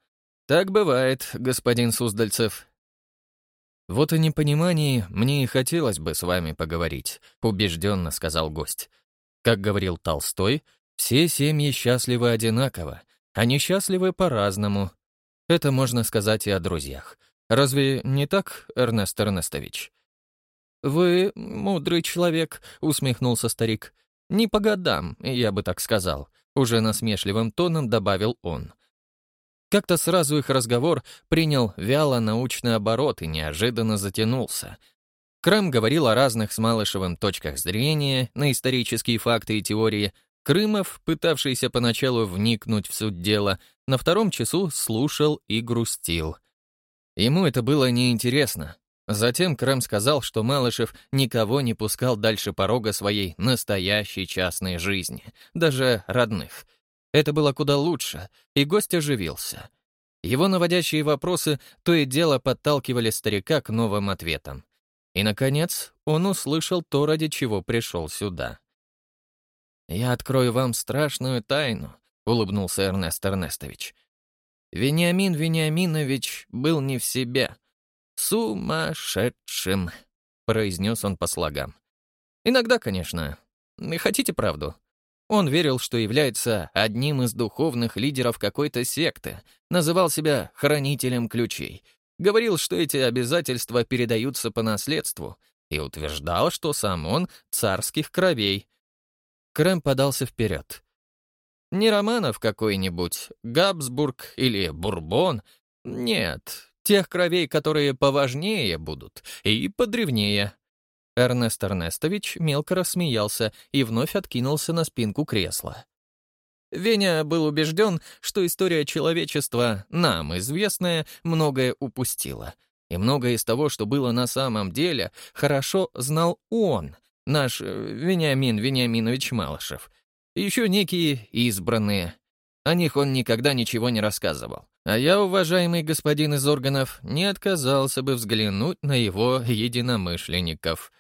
Так бывает, господин Суздальцев. Вот о непонимании мне и хотелось бы с вами поговорить, убежденно сказал гость. Как говорил Толстой, все семьи счастливы одинаково, а несчастливы по-разному, это можно сказать и о друзьях. Разве не так, Эрнест Эрнестович? «Вы мудрый человек», — усмехнулся старик. «Не по годам, я бы так сказал», — уже насмешливым тоном добавил он. Как-то сразу их разговор принял вяло научный оборот и неожиданно затянулся. Крам говорил о разных с Малышевым точках зрения на исторические факты и теории, Крымов, пытавшийся поначалу вникнуть в суть дела, на втором часу слушал и грустил. Ему это было неинтересно. Затем Крым сказал, что Малышев никого не пускал дальше порога своей настоящей частной жизни, даже родных. Это было куда лучше, и гость оживился. Его наводящие вопросы то и дело подталкивали старика к новым ответам. И, наконец, он услышал то, ради чего пришел сюда. «Я открою вам страшную тайну», — улыбнулся Эрнест Эрнестович. «Вениамин Вениаминович был не в себе. Сумасшедшим», — произнес он по слогам. «Иногда, конечно. Хотите правду?» Он верил, что является одним из духовных лидеров какой-то секты, называл себя хранителем ключей, говорил, что эти обязательства передаются по наследству, и утверждал, что сам он царских кровей, Крем подался вперед. Не Романов какой-нибудь, Габсбург или Бурбон. Нет, тех кровей, которые поважнее будут и подревнее. Эрнест Эрнестович мелко рассмеялся и вновь откинулся на спинку кресла. Веня был убежден, что история человечества, нам известная, многое упустила. И многое из того, что было на самом деле, хорошо знал он, наш э, Вениамин Вениаминович Малышев. Еще некие избранные. О них он никогда ничего не рассказывал. А я, уважаемый господин из органов, не отказался бы взглянуть на его единомышленников.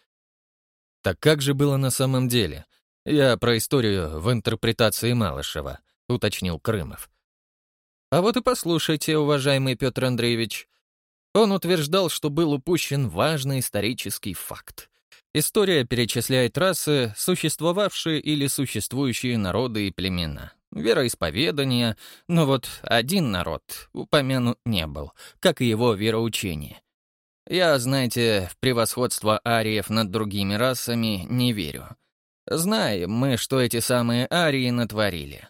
Так как же было на самом деле? Я про историю в интерпретации Малышева, уточнил Крымов. А вот и послушайте, уважаемый Петр Андреевич. Он утверждал, что был упущен важный исторический факт. История перечисляет расы, существовавшие или существующие народы и племена, вероисповедания, но вот один народ упомянут не был, как и его вероучение. Я, знаете, в превосходство ариев над другими расами не верю. Знаем мы, что эти самые арии натворили.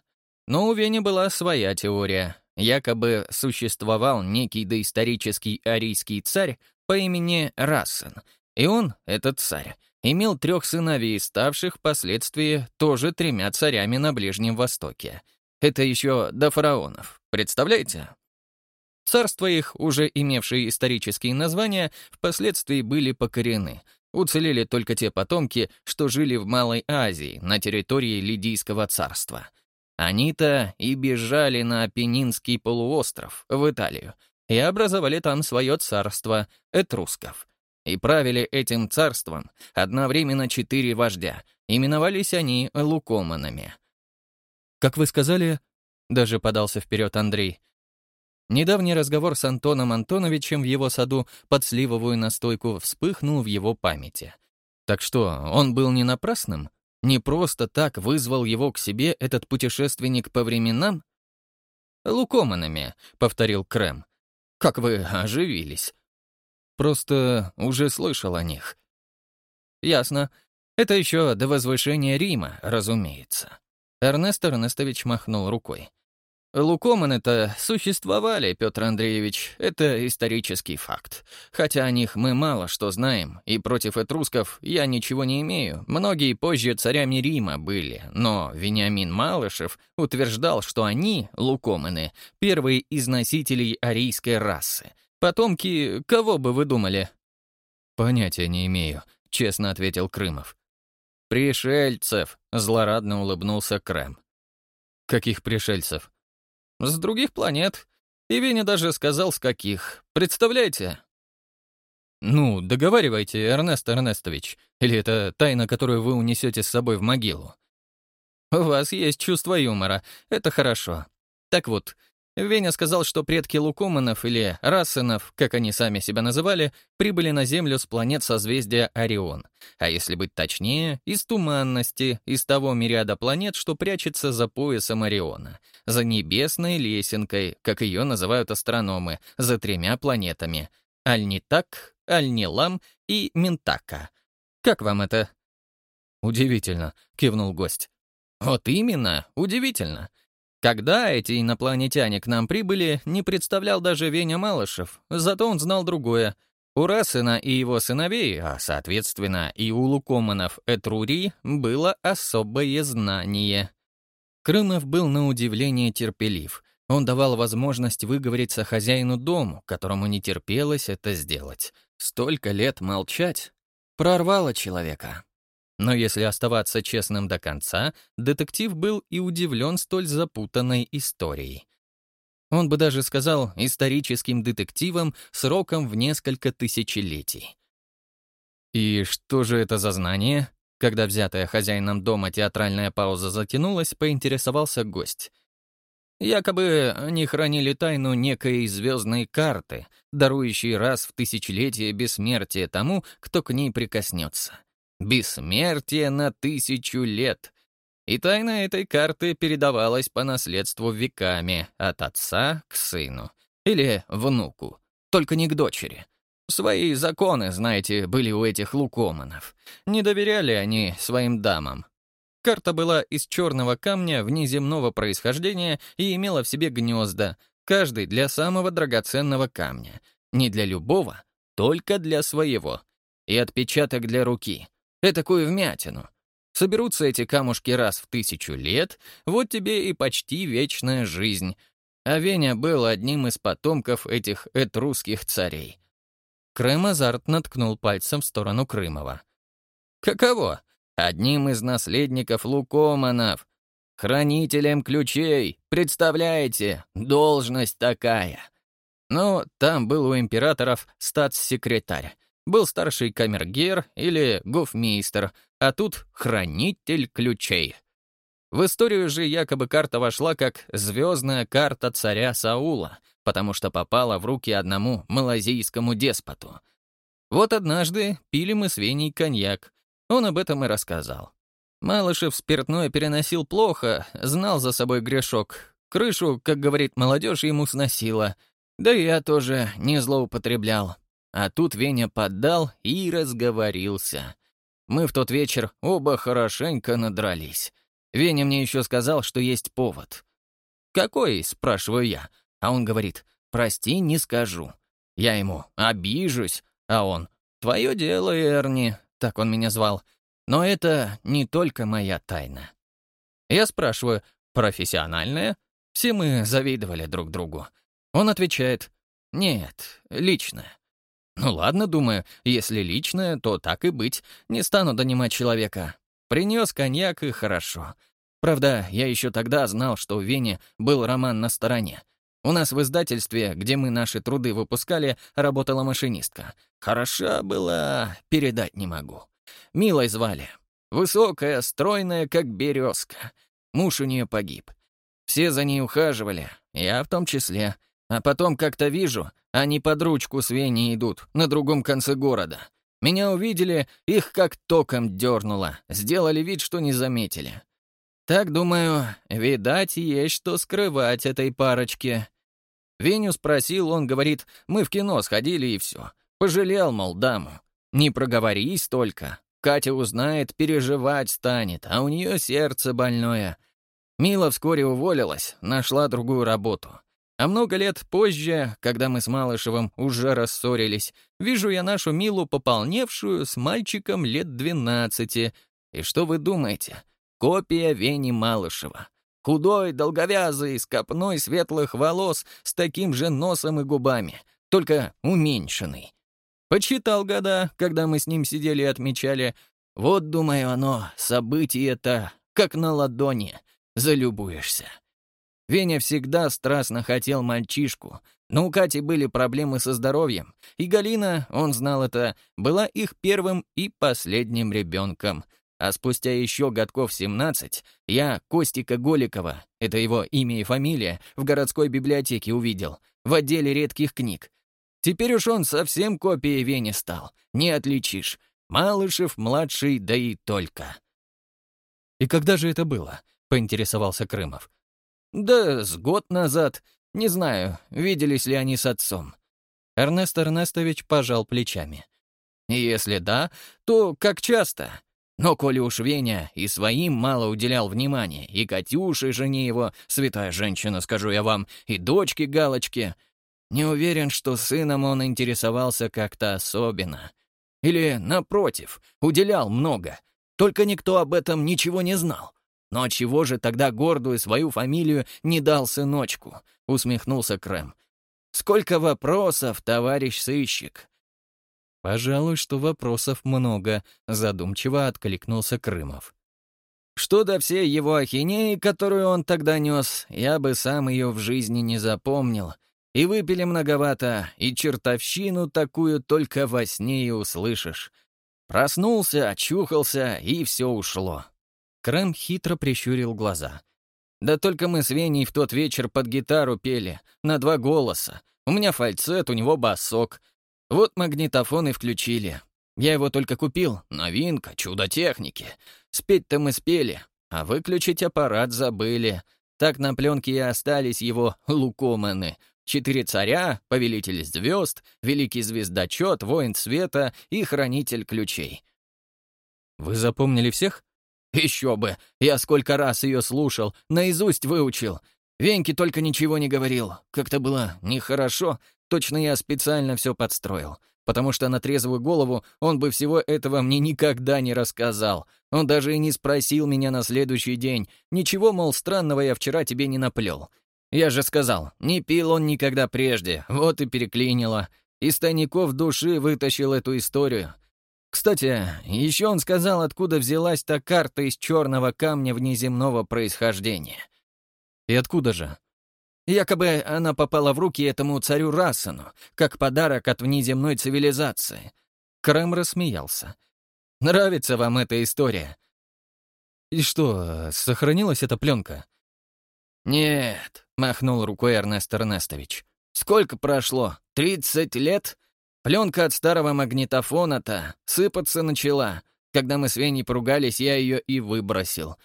Но у Вени была своя теория. якобы существовал некий доисторический арийский царь по имени Рассен, и он, этот царь, имел трех сыновей, ставших впоследствии тоже тремя царями на Ближнем Востоке. Это еще до фараонов, представляете? Царства их, уже имевшие исторические названия, впоследствии были покорены. Уцелели только те потомки, что жили в Малой Азии, на территории Лидийского царства. Они-то и бежали на Апеннинский полуостров, в Италию, и образовали там свое царство этрусков. И правили этим царством одновременно четыре вождя. Именовались они лукоманами. «Как вы сказали...» — даже подался вперед Андрей — Недавний разговор с Антоном Антоновичем в его саду под сливовую настойку вспыхнул в его памяти. Так что, он был не напрасным? Не просто так вызвал его к себе этот путешественник по временам? «Лукоманами», — повторил Крэм. «Как вы оживились». «Просто уже слышал о них». «Ясно. Это еще до возвышения Рима, разумеется». Эрнест Эрнестович махнул рукой. Лукоманы-то существовали, Петр Андреевич, это исторический факт. Хотя о них мы мало что знаем, и против этрусков я ничего не имею. Многие позже царями Рима были, но Вениамин Малышев утверждал, что они, лукоманы, первые из носителей арийской расы. Потомки, кого бы вы думали? «Понятия не имею», — честно ответил Крымов. «Пришельцев», — злорадно улыбнулся Крэм. «Каких пришельцев?» С других планет. И Веня даже сказал, с каких. Представляете? Ну, договаривайте, Эрнест Эрнестович. Или это тайна, которую вы унесете с собой в могилу? У вас есть чувство юмора. Это хорошо. Так вот, Веня сказал, что предки Лукуманов или Рассенов, как они сами себя называли, прибыли на Землю с планет созвездия Орион. А если быть точнее, из туманности, из того мириада планет, что прячется за поясом Ориона, за небесной лесенкой, как ее называют астрономы, за тремя планетами — Альнитак, Альнилам и Ментака. Как вам это? «Удивительно», — кивнул гость. «Вот именно, удивительно. Когда эти инопланетяне к нам прибыли, не представлял даже Веня Малышев, зато он знал другое. У Рассена и его сыновей, а, соответственно, и у Лукоманов Этрури, было особое знание. Крымов был на удивление терпелив. Он давал возможность выговориться хозяину дому, которому не терпелось это сделать. Столько лет молчать прорвало человека. Но если оставаться честным до конца, детектив был и удивлен столь запутанной историей. Он бы даже сказал историческим детективом сроком в несколько тысячелетий. И что же это за знание? Когда взятая хозяином дома театральная пауза затянулась, поинтересовался гость. Якобы они хранили тайну некой звездной карты, дарующей раз в тысячелетие бессмертие тому, кто к ней прикоснется. Бессмертие на тысячу лет. И тайна этой карты передавалась по наследству веками от отца к сыну. Или внуку. Только не к дочери. Свои законы, знаете, были у этих лукоманов. Не доверяли они своим дамам. Карта была из черного камня внеземного происхождения и имела в себе гнезда, каждый для самого драгоценного камня. Не для любого, только для своего. И отпечаток для руки этакую вмятину. Соберутся эти камушки раз в тысячу лет, вот тебе и почти вечная жизнь. А Веня был одним из потомков этих этрусских царей. Крым азартно ткнул пальцем в сторону Крымова. «Каково? Одним из наследников Лукоманов. Хранителем ключей, представляете, должность такая. Ну, там был у императоров статс-секретарь. Был старший камергер или гофмейстер, а тут хранитель ключей. В историю же якобы карта вошла как звездная карта царя Саула, потому что попала в руки одному малазийскому деспоту. Вот однажды пили мы с Веней коньяк. Он об этом и рассказал. Малышев спиртное переносил плохо, знал за собой грешок. Крышу, как говорит молодежь, ему сносило. Да и я тоже не злоупотреблял. А тут Веня поддал и разговорился. Мы в тот вечер оба хорошенько надрались. Веня мне еще сказал, что есть повод. «Какой?» — спрашиваю я. А он говорит, прости, не скажу. Я ему обижусь, а он, твое дело, Эрни, так он меня звал. Но это не только моя тайна. Я спрашиваю, профессиональная? Все мы завидовали друг другу. Он отвечает, нет, личная. Ну ладно, думаю, если личное, то так и быть. Не стану донимать человека. Принес коньяк и хорошо. Правда, я еще тогда знал, что в Вене был роман на стороне. У нас в издательстве, где мы наши труды выпускали, работала машинистка. Хороша была, передать не могу. Милой звали. Высокая, стройная, как березка. Муж у нее погиб. Все за ней ухаживали, я в том числе. А потом как-то вижу, они под ручку с Веней идут, на другом конце города. Меня увидели, их как током дернуло, сделали вид, что не заметили. Так, думаю, видать, есть что скрывать этой парочке. Веню спросил, он говорит, мы в кино сходили и все. Пожалел, мол, даму. Не проговорись только. Катя узнает, переживать станет, а у нее сердце больное. Мила вскоре уволилась, нашла другую работу. А много лет позже, когда мы с Малышевым уже рассорились, вижу я нашу Милу пополневшую с мальчиком лет 12. И что вы думаете? Копия Вени Малышева. Худой, долговязый, с копной светлых волос, с таким же носом и губами, только уменьшенный. Почитал года, когда мы с ним сидели и отмечали. Вот, думаю, оно, событие-то, как на ладони, залюбуешься. Веня всегда страстно хотел мальчишку, но у Кати были проблемы со здоровьем, и Галина, он знал это, была их первым и последним ребенком. А спустя еще годков 17 я Костика Голикова, это его имя и фамилия, в городской библиотеке увидел, в отделе редких книг. Теперь уж он совсем копией Вени стал, не отличишь. Малышев-младший, да и только. «И когда же это было?» — поинтересовался Крымов. «Да с год назад. Не знаю, виделись ли они с отцом». Эрнест Эрнестович пожал плечами. «Если да, то как часто? Но коли уж Веня и своим мало уделял внимания, и Катюше, жене его, святая женщина, скажу я вам, и дочке Галочке, не уверен, что сыном он интересовался как-то особенно. Или, напротив, уделял много, только никто об этом ничего не знал. «Но чего же тогда гордую свою фамилию не дал сыночку?» — усмехнулся Крэм. «Сколько вопросов, товарищ сыщик!» «Пожалуй, что вопросов много», — задумчиво откликнулся Крымов. «Что до всей его ахинеи, которую он тогда нес, я бы сам ее в жизни не запомнил. И выпили многовато, и чертовщину такую только во сне и услышишь. Проснулся, очухался, и все ушло. Крэм хитро прищурил глаза. «Да только мы с Веней в тот вечер под гитару пели, на два голоса. У меня фальцет, у него басок. Вот магнитофон и включили. Я его только купил, новинка, чудо техники. Спеть-то мы спели, а выключить аппарат забыли. Так на пленке и остались его лукоманы. Четыре царя, повелитель звезд, великий звездочет, воин света и хранитель ключей. «Вы запомнили всех?» Еще бы! Я сколько раз ее слушал, наизусть выучил. Веньке только ничего не говорил. Как-то было нехорошо. Точно я специально все подстроил. Потому что на трезвую голову он бы всего этого мне никогда не рассказал. Он даже и не спросил меня на следующий день. Ничего, мол, странного я вчера тебе не наплел. Я же сказал, не пил он никогда прежде, вот и переклинило. Из тайников души вытащил эту историю. Кстати, еще он сказал, откуда взялась та карта из черного камня внеземного происхождения. И откуда же? Якобы она попала в руки этому царю Рассену, как подарок от внеземной цивилизации. Крем рассмеялся. «Нравится вам эта история?» «И что, сохранилась эта пленка?» «Нет», — махнул рукой Эрнест Эрнестович. «Сколько прошло? Тридцать лет? Пленка от старого магнитофона-то сыпаться начала. Когда мы с Веней поругались, я ее и выбросил.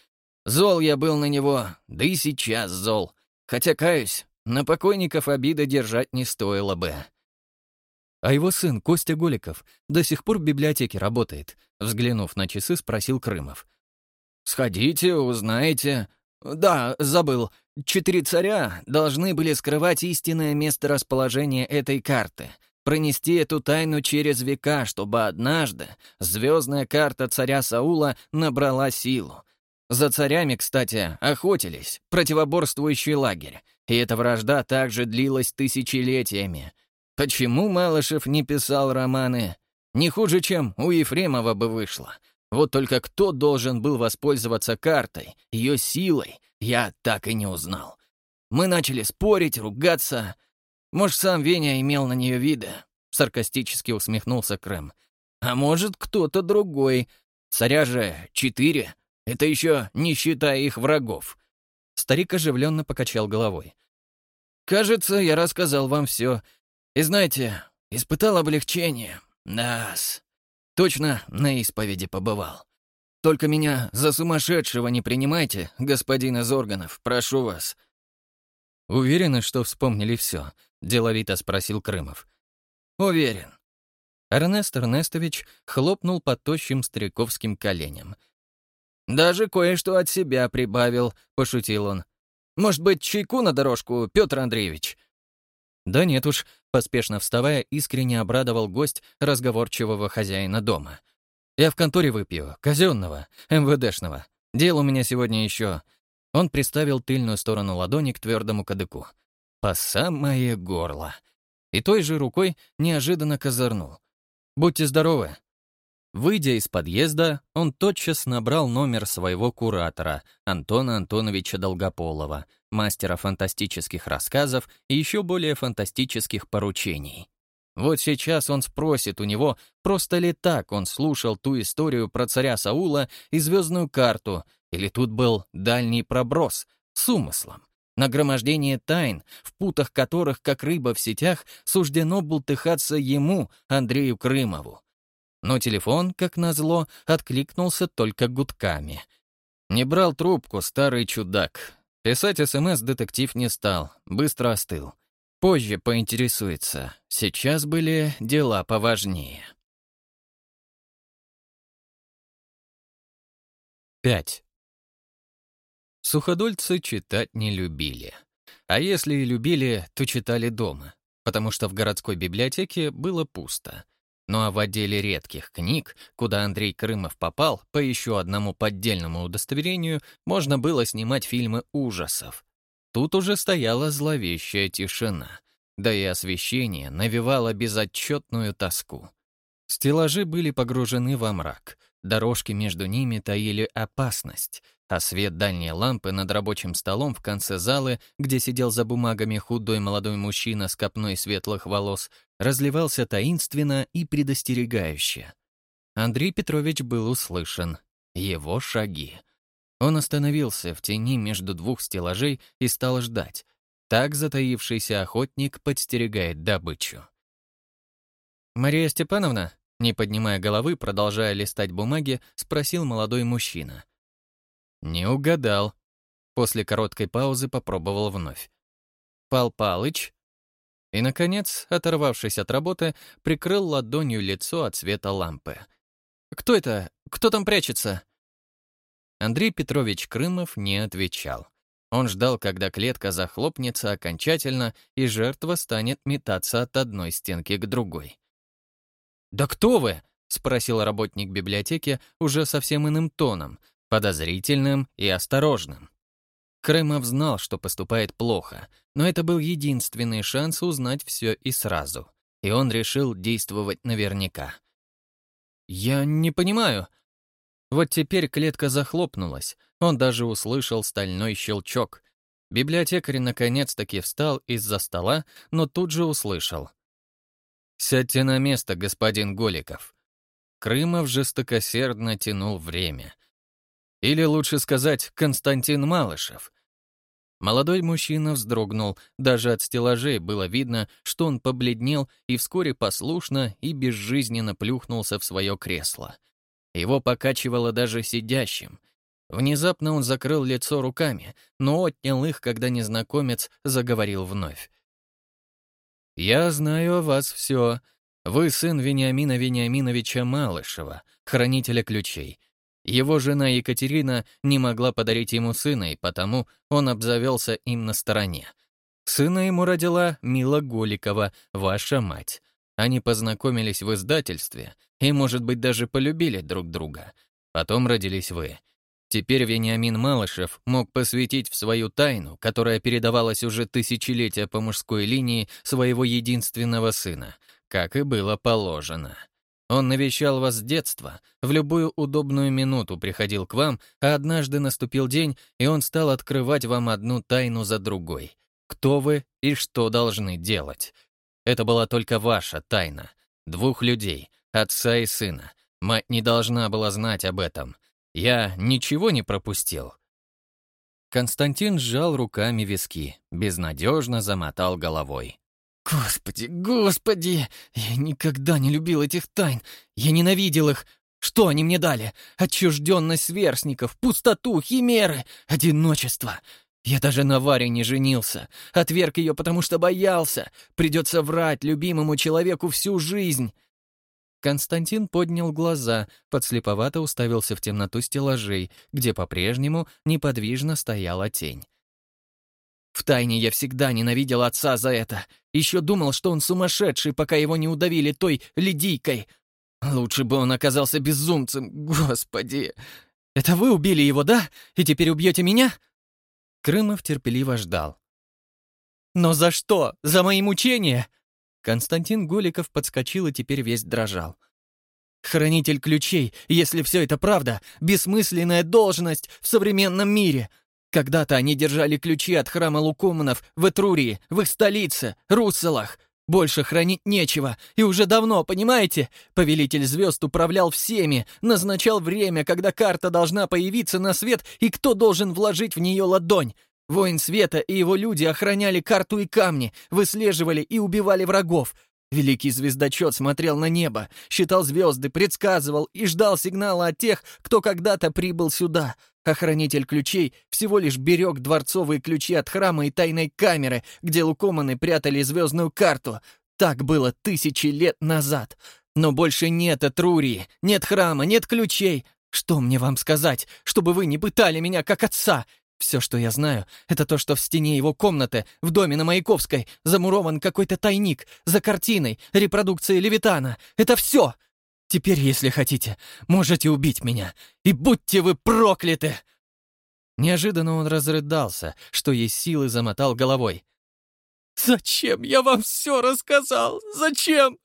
Зол я был на него, да и сейчас зол. Хотя, каюсь, на покойников обида держать не стоило бы. А его сын, Костя Голиков, до сих пор в библиотеке работает. Взглянув на часы, спросил Крымов. «Сходите, узнаете. Да, забыл. четыре царя должны были скрывать истинное месторасположение этой карты, пронести эту тайну через века, чтобы однажды звездная карта царя Саула набрала силу. За царями, кстати, охотились, противоборствующий лагерь, и эта вражда также длилась тысячелетиями. Почему Малышев не писал романы? Не хуже, чем у Ефремова бы вышло. Вот только кто должен был воспользоваться картой, ее силой, я так и не узнал. Мы начали спорить, ругаться. Может, сам Веня имел на нее виды? Саркастически усмехнулся Крым. А может, кто-то другой. Царя же четыре. Это еще не считая их врагов. Старик оживленно покачал головой. «Кажется, я рассказал вам все. И знаете, испытал облегчение. Нас. Точно на исповеди побывал. Только меня за сумасшедшего не принимайте, господин из органов, прошу вас». «Уверены, что вспомнили все?» — деловито спросил Крымов. «Уверен». Эрнест Эрнестович хлопнул по тощим стариковским коленям. «Даже кое-что от себя прибавил», — пошутил он. «Может быть, чайку на дорожку, Петр Андреевич?» «Да нет уж», — поспешно вставая, искренне обрадовал гость разговорчивого хозяина дома. «Я в конторе выпью, казенного, МВДшного. Дел у меня сегодня еще». Он приставил тыльную сторону ладони к твердому кадыку. «По самое горло». И той же рукой неожиданно козырнул. «Будьте здоровы, Выйдя из подъезда, он тотчас набрал номер своего куратора, Антона Антоновича Долгополова, мастера фантастических рассказов и еще более фантастических поручений. Вот сейчас он спросит у него, просто ли так он слушал ту историю про царя Саула и звездную карту, или тут был дальний проброс с умыслом. Нагромождение тайн, в путах которых, как рыба в сетях, суждено бултыхаться ему, Андрею Крымову. Но телефон, как назло, откликнулся только гудками. Не брал трубку старый чудак. Писать СМС детектив не стал, быстро остыл. Позже поинтересуется. Сейчас были дела поважнее. 5. Суходольцы читать не любили. А если и любили, то читали дома, потому что в городской библиотеке было пусто. Ну а в отделе редких книг, куда Андрей Крымов попал по еще одному поддельному удостоверению, можно было снимать фильмы ужасов. Тут уже стояла зловещая тишина, да и освещение навевало безотчетную тоску. Стеллажи были погружены во мрак, дорожки между ними таили опасность, а свет дальней лампы над рабочим столом в конце залы, где сидел за бумагами худой молодой мужчина с копной светлых волос, разливался таинственно и предостерегающе. Андрей Петрович был услышан. Его шаги. Он остановился в тени между двух стеллажей и стал ждать. Так затаившийся охотник подстерегает добычу. «Мария Степановна?» Не поднимая головы, продолжая листать бумаги, спросил молодой мужчина. Не угадал. После короткой паузы попробовал вновь. Пал Палыч. И, наконец, оторвавшись от работы, прикрыл ладонью лицо от света лампы. «Кто это? Кто там прячется?» Андрей Петрович Крымов не отвечал. Он ждал, когда клетка захлопнется окончательно, и жертва станет метаться от одной стенки к другой. «Да кто вы?» — спросил работник библиотеки уже совсем иным тоном, подозрительным и осторожным. Крымов знал, что поступает плохо, но это был единственный шанс узнать все и сразу, и он решил действовать наверняка. «Я не понимаю». Вот теперь клетка захлопнулась, он даже услышал стальной щелчок. Библиотекарь наконец-таки встал из-за стола, но тут же услышал. «Сядьте на место, господин Голиков». Крымов жестокосердно тянул время — или лучше сказать, Константин Малышев. Молодой мужчина вздрогнул, даже от стеллажей было видно, что он побледнел и вскоре послушно и безжизненно плюхнулся в свое кресло. Его покачивало даже сидящим. Внезапно он закрыл лицо руками, но отнял их, когда незнакомец заговорил вновь. «Я знаю о вас все. Вы сын Вениамина Вениаминовича Малышева, хранителя ключей. Его жена Екатерина не могла подарить ему сына, и потому он обзавелся им на стороне. Сына ему родила Мила Голикова, ваша мать. Они познакомились в издательстве и, может быть, даже полюбили друг друга. Потом родились вы. Теперь Вениамин Малышев мог посвятить в свою тайну, которая передавалась уже тысячелетия по мужской линии своего единственного сына, как и было положено. Он навещал вас с детства, в любую удобную минуту приходил к вам, а однажды наступил день, и он стал открывать вам одну тайну за другой. Кто вы и что должны делать. Это была только ваша тайна. Двух людей, отца и сына. Мать не должна была знать об этом. Я ничего не пропустил. Константин сжал руками виски, безнадежно замотал головой. «Господи, господи! Я никогда не любил этих тайн. Я ненавидел их. Что они мне дали? Отчужденность сверстников, пустоту, химеры, одиночество. Я даже на Варе не женился. Отверг ее, потому что боялся. Придется врать любимому человеку всю жизнь. Константин поднял глаза, подслеповато уставился в темноту стеллажей, где по-прежнему неподвижно стояла тень. Втайне я всегда ненавидел отца за это. Еще думал, что он сумасшедший, пока его не удавили той ледийкой. Лучше бы он оказался безумцем, господи. Это вы убили его, да? И теперь убьете меня? Крымов терпеливо ждал. «Но за что? За мои мучения?» Константин Голиков подскочил и теперь весь дрожал. «Хранитель ключей, если все это правда, бессмысленная должность в современном мире. Когда-то они держали ключи от храма Лукуманов в Этрурии, в их столице, Русселах. Больше хранить нечего, и уже давно, понимаете? Повелитель звезд управлял всеми, назначал время, когда карта должна появиться на свет и кто должен вложить в нее ладонь. Воин Света и его люди охраняли карту и камни, выслеживали и убивали врагов. Великий звездочет смотрел на небо, считал звезды, предсказывал и ждал сигнала от тех, кто когда-то прибыл сюда. Охранитель ключей всего лишь берег дворцовые ключи от храма и тайной камеры, где лукоманы прятали звездную карту. Так было тысячи лет назад. Но больше нет Этрурии, нет храма, нет ключей. Что мне вам сказать, чтобы вы не пытали меня как отца? Все, что я знаю, это то, что в стене его комнаты, в доме на Маяковской, замурован какой-то тайник, за картиной, репродукцией Левитана. Это все! Теперь, если хотите, можете убить меня. И будьте вы прокляты!» Неожиданно он разрыдался, что есть силы замотал головой. «Зачем я вам все рассказал? Зачем?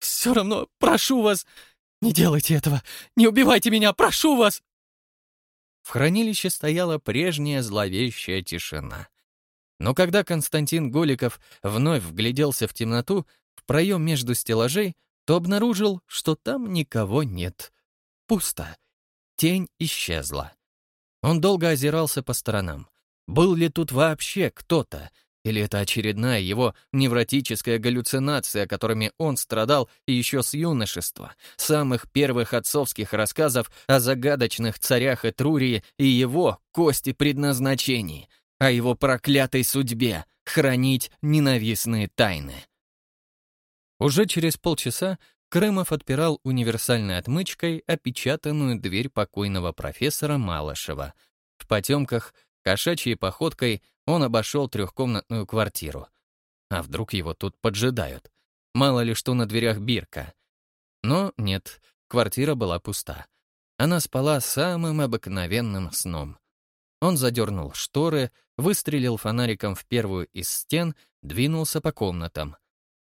Все равно, прошу вас, не делайте этого! Не убивайте меня, прошу вас!» В хранилище стояла прежняя зловещая тишина. Но когда Константин Голиков вновь вгляделся в темноту, в проем между стеллажей, то обнаружил, что там никого нет. Пусто. Тень исчезла. Он долго озирался по сторонам. Был ли тут вообще кто-то? Или это очередная его невротическая галлюцинация, которыми он страдал еще с юношества, самых первых отцовских рассказов о загадочных царях Этрурии и его кости предназначении, о его проклятой судьбе — хранить ненавистные тайны. Уже через полчаса Крымов отпирал универсальной отмычкой опечатанную дверь покойного профессора Малышева. В потемках, кошачьей походкой, он обошел трехкомнатную квартиру. А вдруг его тут поджидают? Мало ли что на дверях бирка. Но нет, квартира была пуста. Она спала самым обыкновенным сном. Он задернул шторы, выстрелил фонариком в первую из стен, двинулся по комнатам.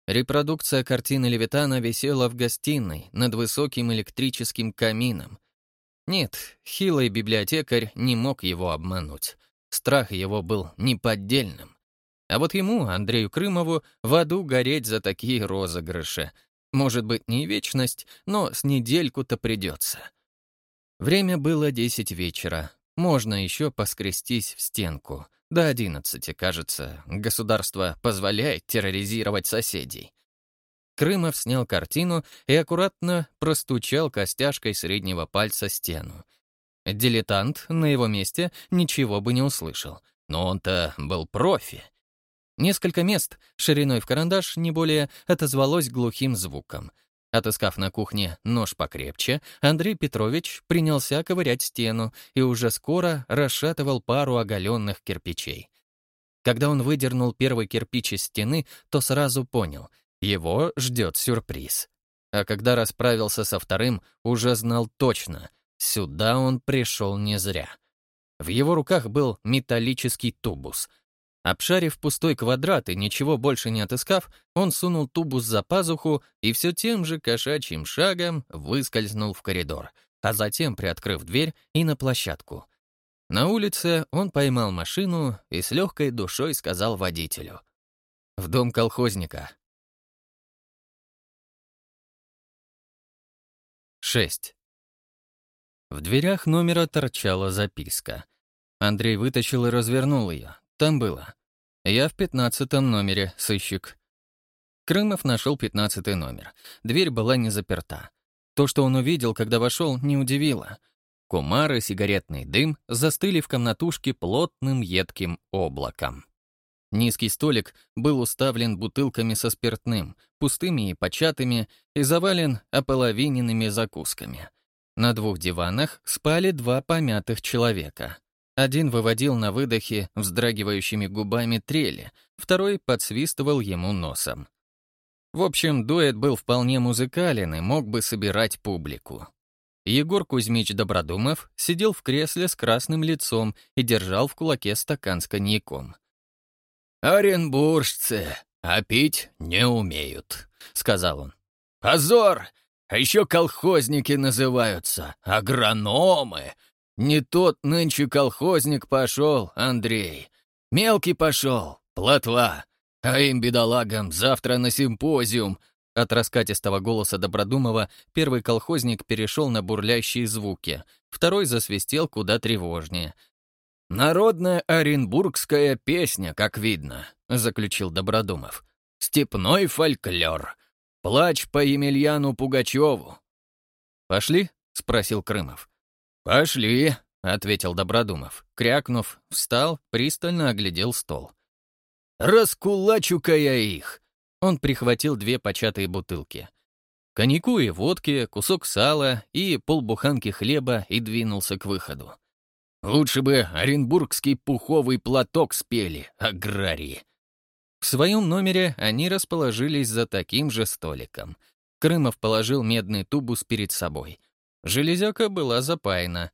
Репродукция картины Левитана висела в гостиной над высоким электрическим камином. Нет, хилый библиотекарь не мог его обмануть. Страх его был неподдельным. А вот ему, Андрею Крымову, в аду гореть за такие розыгрыши. Может быть, не вечность, но с недельку-то придется. Время было десять вечера. Можно еще поскрестись в стенку. До одиннадцати, кажется, государство позволяет терроризировать соседей. Крымов снял картину и аккуратно простучал костяшкой среднего пальца стену. Дилетант на его месте ничего бы не услышал, но он-то был профи. Несколько мест, шириной в карандаш, не более, отозвалось глухим звуком. Отыскав на кухне нож покрепче, Андрей Петрович принялся ковырять стену и уже скоро расшатывал пару оголенных кирпичей. Когда он выдернул первый кирпич из стены, то сразу понял — его ждет сюрприз. А когда расправился со вторым, уже знал точно — сюда он пришел не зря. В его руках был металлический тубус — Обшарив пустой квадрат и ничего больше не отыскав, он сунул тубус за пазуху и все тем же кошачьим шагом выскользнул в коридор, а затем приоткрыв дверь и на площадку. На улице он поймал машину и с легкой душой сказал водителю. «В дом колхозника». 6. В дверях номера торчала записка. Андрей вытащил и развернул ее. Там было. «Я в пятнадцатом номере, сыщик». Крымов нашел пятнадцатый номер. Дверь была не заперта. То, что он увидел, когда вошел, не удивило. Кумар и сигаретный дым застыли в комнатушке плотным едким облаком. Низкий столик был уставлен бутылками со спиртным, пустыми и початыми, и завален ополовиненными закусками. На двух диванах спали два помятых человека. Один выводил на выдохе вздрагивающими губами трели, второй подсвистывал ему носом. В общем, дуэт был вполне музыкален и мог бы собирать публику. Егор Кузьмич Добродумов сидел в кресле с красным лицом и держал в кулаке стакан с коньяком. «Оренбуржцы, а пить не умеют», — сказал он. «Позор! А еще колхозники называются, агрономы, не тот нынче колхозник пошел, Андрей. Мелкий пошел, плотва. А им, бедолагам, завтра на симпозиум. От раскатистого голоса Добродумова первый колхозник перешел на бурлящие звуки, второй засвистел куда тревожнее. «Народная оренбургская песня, как видно», — заключил Добродумов. «Степной фольклор. Плач по Емельяну Пугачеву». «Пошли?» — спросил Крымов. «Пошли», — ответил Добродумов. Крякнув, встал, пристально оглядел стол. «Раскулачу-ка я их!» Он прихватил две початые бутылки. Коньяку и водки, кусок сала и полбуханки хлеба и двинулся к выходу. Лучше бы оренбургский пуховый платок спели, аграрии. В своем номере они расположились за таким же столиком. Крымов положил медный тубус перед собой — Железяка была запаяна.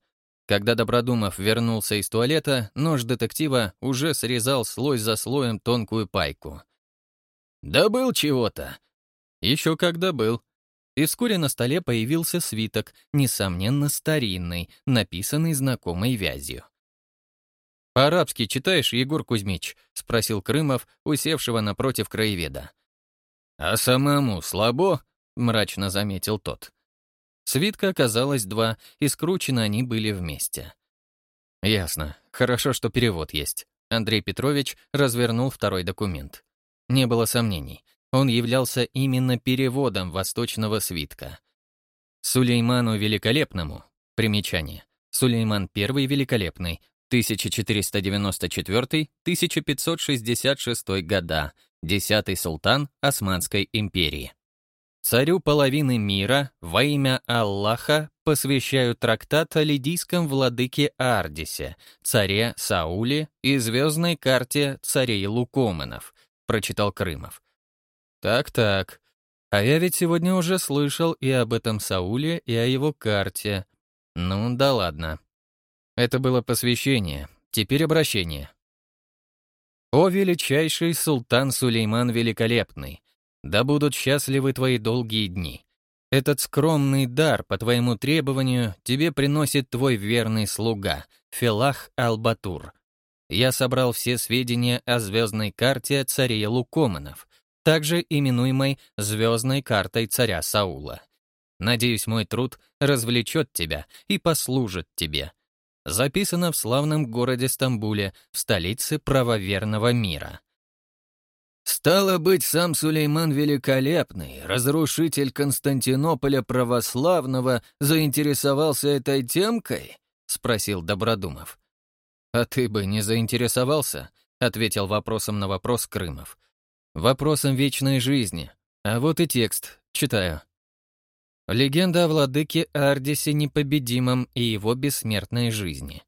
Когда Добродумов вернулся из туалета, нож детектива уже срезал слой за слоем тонкую пайку. «Добыл чего-то?» «Еще как добыл». И вскоре на столе появился свиток, несомненно старинный, написанный знакомой вязью. «По-арабски читаешь, Егор Кузьмич?» — спросил Крымов, усевшего напротив краеведа. «А самому слабо?» — мрачно заметил тот. Свитка оказалось два, и скручены они были вместе. Ясно. Хорошо, что перевод есть. Андрей Петрович развернул второй документ. Не было сомнений. Он являлся именно переводом восточного свитка. Сулейману Великолепному. Примечание. Сулейман I Великолепный. 1494-1566 года. Десятый султан Османской империи. Царю половины мира во имя Аллаха посвящаю трактат о лидийском владыке Ардисе, царе Сауле и звездной карте царей Лукоманов, прочитал Крымов. Так-так. А я ведь сегодня уже слышал и об этом Сауле, и о его карте. Ну да ладно. Это было посвящение, теперь обращение. «О величайший султан Сулейман Великолепный! Да будут счастливы твои долгие дни. Этот скромный дар по твоему требованию тебе приносит твой верный слуга, Фелах Албатур. Я собрал все сведения о звездной карте царей Лукоманов, также именуемой звездной картой царя Саула. Надеюсь, мой труд развлечет тебя и послужит тебе. Записано в славном городе Стамбуле, в столице правоверного мира. Стало быть, сам Сулейман Великолепный, разрушитель Константинополя православного, заинтересовался этой темкой? спросил Добродумов. А ты бы не заинтересовался, ответил вопросом на вопрос Крымов. Вопросом вечной жизни. А вот и текст, читаю. Легенда о владыке Ардисе непобедимом и его бессмертной жизни.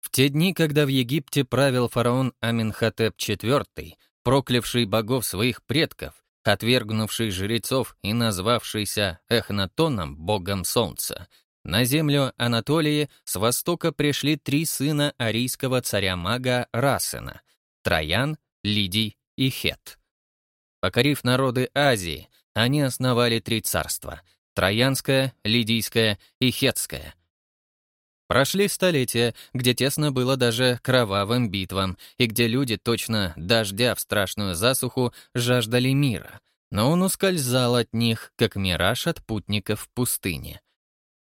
В те дни, когда в Египте правил фараон Аминхотеп IV, проклявший богов своих предков, отвергнувший жрецов и назвавшийся Эхнатоном, богом солнца, на землю Анатолии с востока пришли три сына арийского царя-мага Расена — Троян, Лидий и Хет. Покорив народы Азии, они основали три царства — Троянское, Лидийское и Хетское. Прошли столетия, где тесно было даже кровавым битвам, и где люди, точно дождя в страшную засуху, жаждали мира, но он ускользал от них, как мираж от путников в пустыне.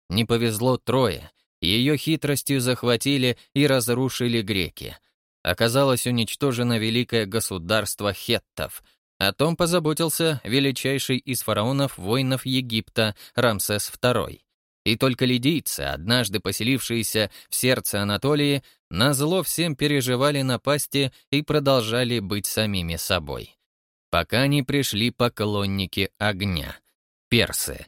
Не повезло трое, ее хитростью захватили и разрушили греки. Оказалось уничтожено великое государство хеттов — о том позаботился величайший из фараонов воинов Египта Рамсес II. И только лидийцы, однажды поселившиеся в сердце Анатолии, назло всем переживали напасти и продолжали быть самими собой. Пока не пришли поклонники огня — персы.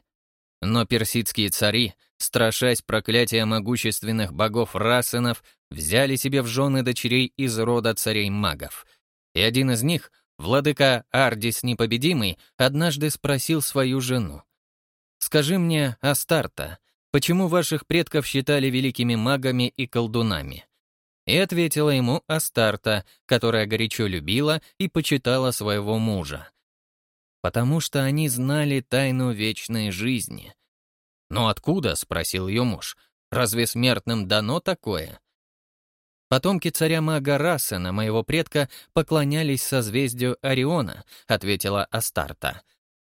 Но персидские цари, страшась проклятия могущественных богов Расенов, взяли себе в жены дочерей из рода царей-магов. И один из них — Владыка Ардис Непобедимый однажды спросил свою жену. «Скажи мне, Астарта, почему ваших предков считали великими магами и колдунами?» И ответила ему Астарта, которая горячо любила и почитала своего мужа. «Потому что они знали тайну вечной жизни». «Но откуда?» — спросил ее муж. «Разве смертным дано такое?» Потомки царя Магарасена, моего предка, поклонялись созвездию Ориона, ответила Астарта.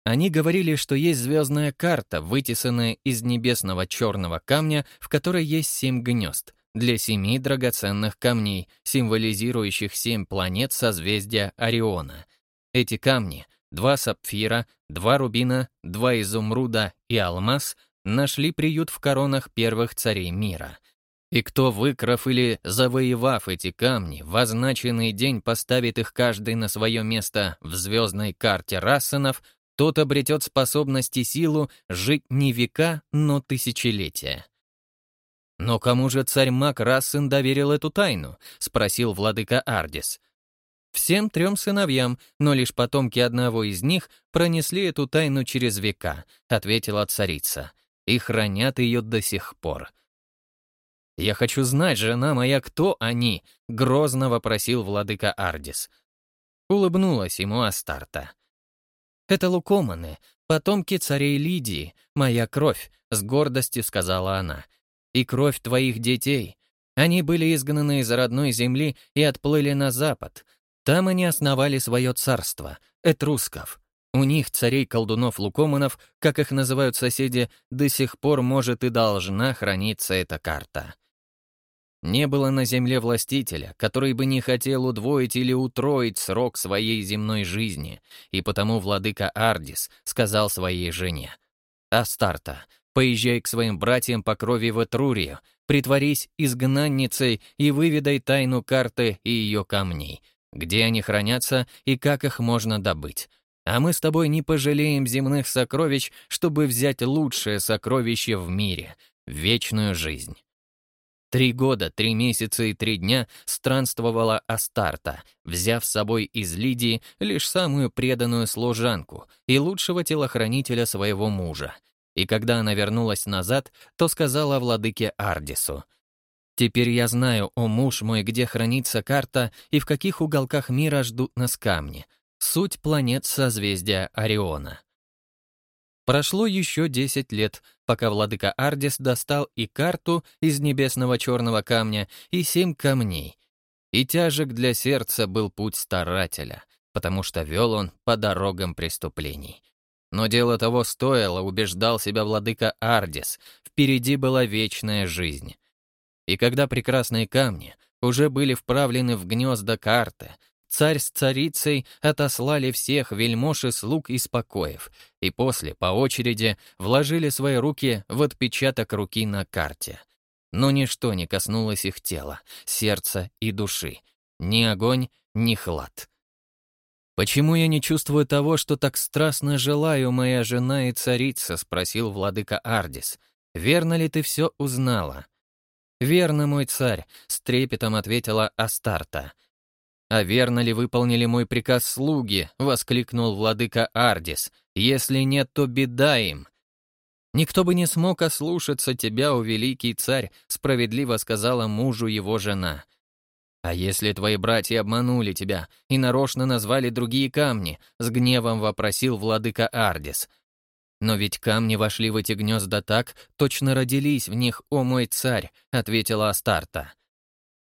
Они говорили, что есть звездная карта, вытесанная из небесного черного камня, в которой есть семь гнезд, для семи драгоценных камней, символизирующих семь планет созвездия Ориона. Эти камни, два сапфира, два рубина, два изумруда и алмаз, нашли приют в коронах первых царей мира — и кто, выкрав или завоевав эти камни, в означенный день поставит их каждый на свое место в звездной карте Рассенов, тот обретет способность и силу жить не века, но тысячелетия. «Но кому же царь Мак Рассен доверил эту тайну?» — спросил владыка Ардис. «Всем трем сыновьям, но лишь потомки одного из них пронесли эту тайну через века», — ответила царица, — «и хранят ее до сих пор». «Я хочу знать, жена моя, кто они?» — грозно вопросил владыка Ардис. Улыбнулась ему Астарта. «Это лукоманы, потомки царей Лидии, моя кровь», — с гордостью сказала она. «И кровь твоих детей. Они были изгнаны из родной земли и отплыли на запад. Там они основали свое царство, этрусков. У них, царей-колдунов-лукоманов, как их называют соседи, до сих пор может и должна храниться эта карта. Не было на земле властителя, который бы не хотел удвоить или утроить срок своей земной жизни, и потому владыка Ардис сказал своей жене, «Астарта, поезжай к своим братьям по крови в Этрурию, притворись изгнанницей и выведай тайну карты и ее камней, где они хранятся и как их можно добыть. А мы с тобой не пожалеем земных сокровищ, чтобы взять лучшее сокровище в мире — вечную жизнь». Три года, три месяца и три дня странствовала Астарта, взяв с собой из Лидии лишь самую преданную служанку и лучшего телохранителя своего мужа. И когда она вернулась назад, то сказала владыке Ардису, «Теперь я знаю, о муж мой, где хранится карта и в каких уголках мира ждут нас камни. Суть планет созвездия Ориона». Прошло еще 10 лет, пока владыка Ардис достал и карту из небесного черного камня, и семь камней. И тяжек для сердца был путь старателя, потому что вел он по дорогам преступлений. Но дело того стоило, убеждал себя владыка Ардис, впереди была вечная жизнь. И когда прекрасные камни уже были вправлены в гнезда карты, царь с царицей отослали всех вельмож и слуг из покоев, и после, по очереди, вложили свои руки в отпечаток руки на карте. Но ничто не коснулось их тела, сердца и души. Ни огонь, ни хлад. «Почему я не чувствую того, что так страстно желаю, моя жена и царица?» — спросил владыка Ардис. «Верно ли ты все узнала?» «Верно, мой царь», — с трепетом ответила Астарта. «А верно ли выполнили мой приказ слуги?» — воскликнул владыка Ардис. «Если нет, то беда им». «Никто бы не смог ослушаться тебя, о великий царь», — справедливо сказала мужу его жена. «А если твои братья обманули тебя и нарочно назвали другие камни?» — с гневом вопросил владыка Ардис. «Но ведь камни вошли в эти гнезда так, точно родились в них, о мой царь», — ответила Астарта.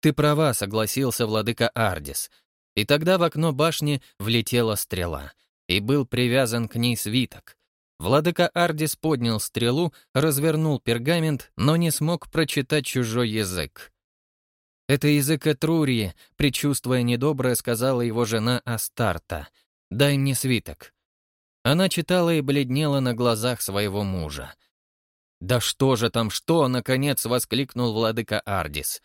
«Ты права», — согласился владыка Ардис. И тогда в окно башни влетела стрела, и был привязан к ней свиток. Владыка Ардис поднял стрелу, развернул пергамент, но не смог прочитать чужой язык. «Это язык Этрурии», — предчувствуя недоброе, сказала его жена Астарта. «Дай мне свиток». Она читала и бледнела на глазах своего мужа. «Да что же там, что?» — наконец воскликнул владыка Ардис.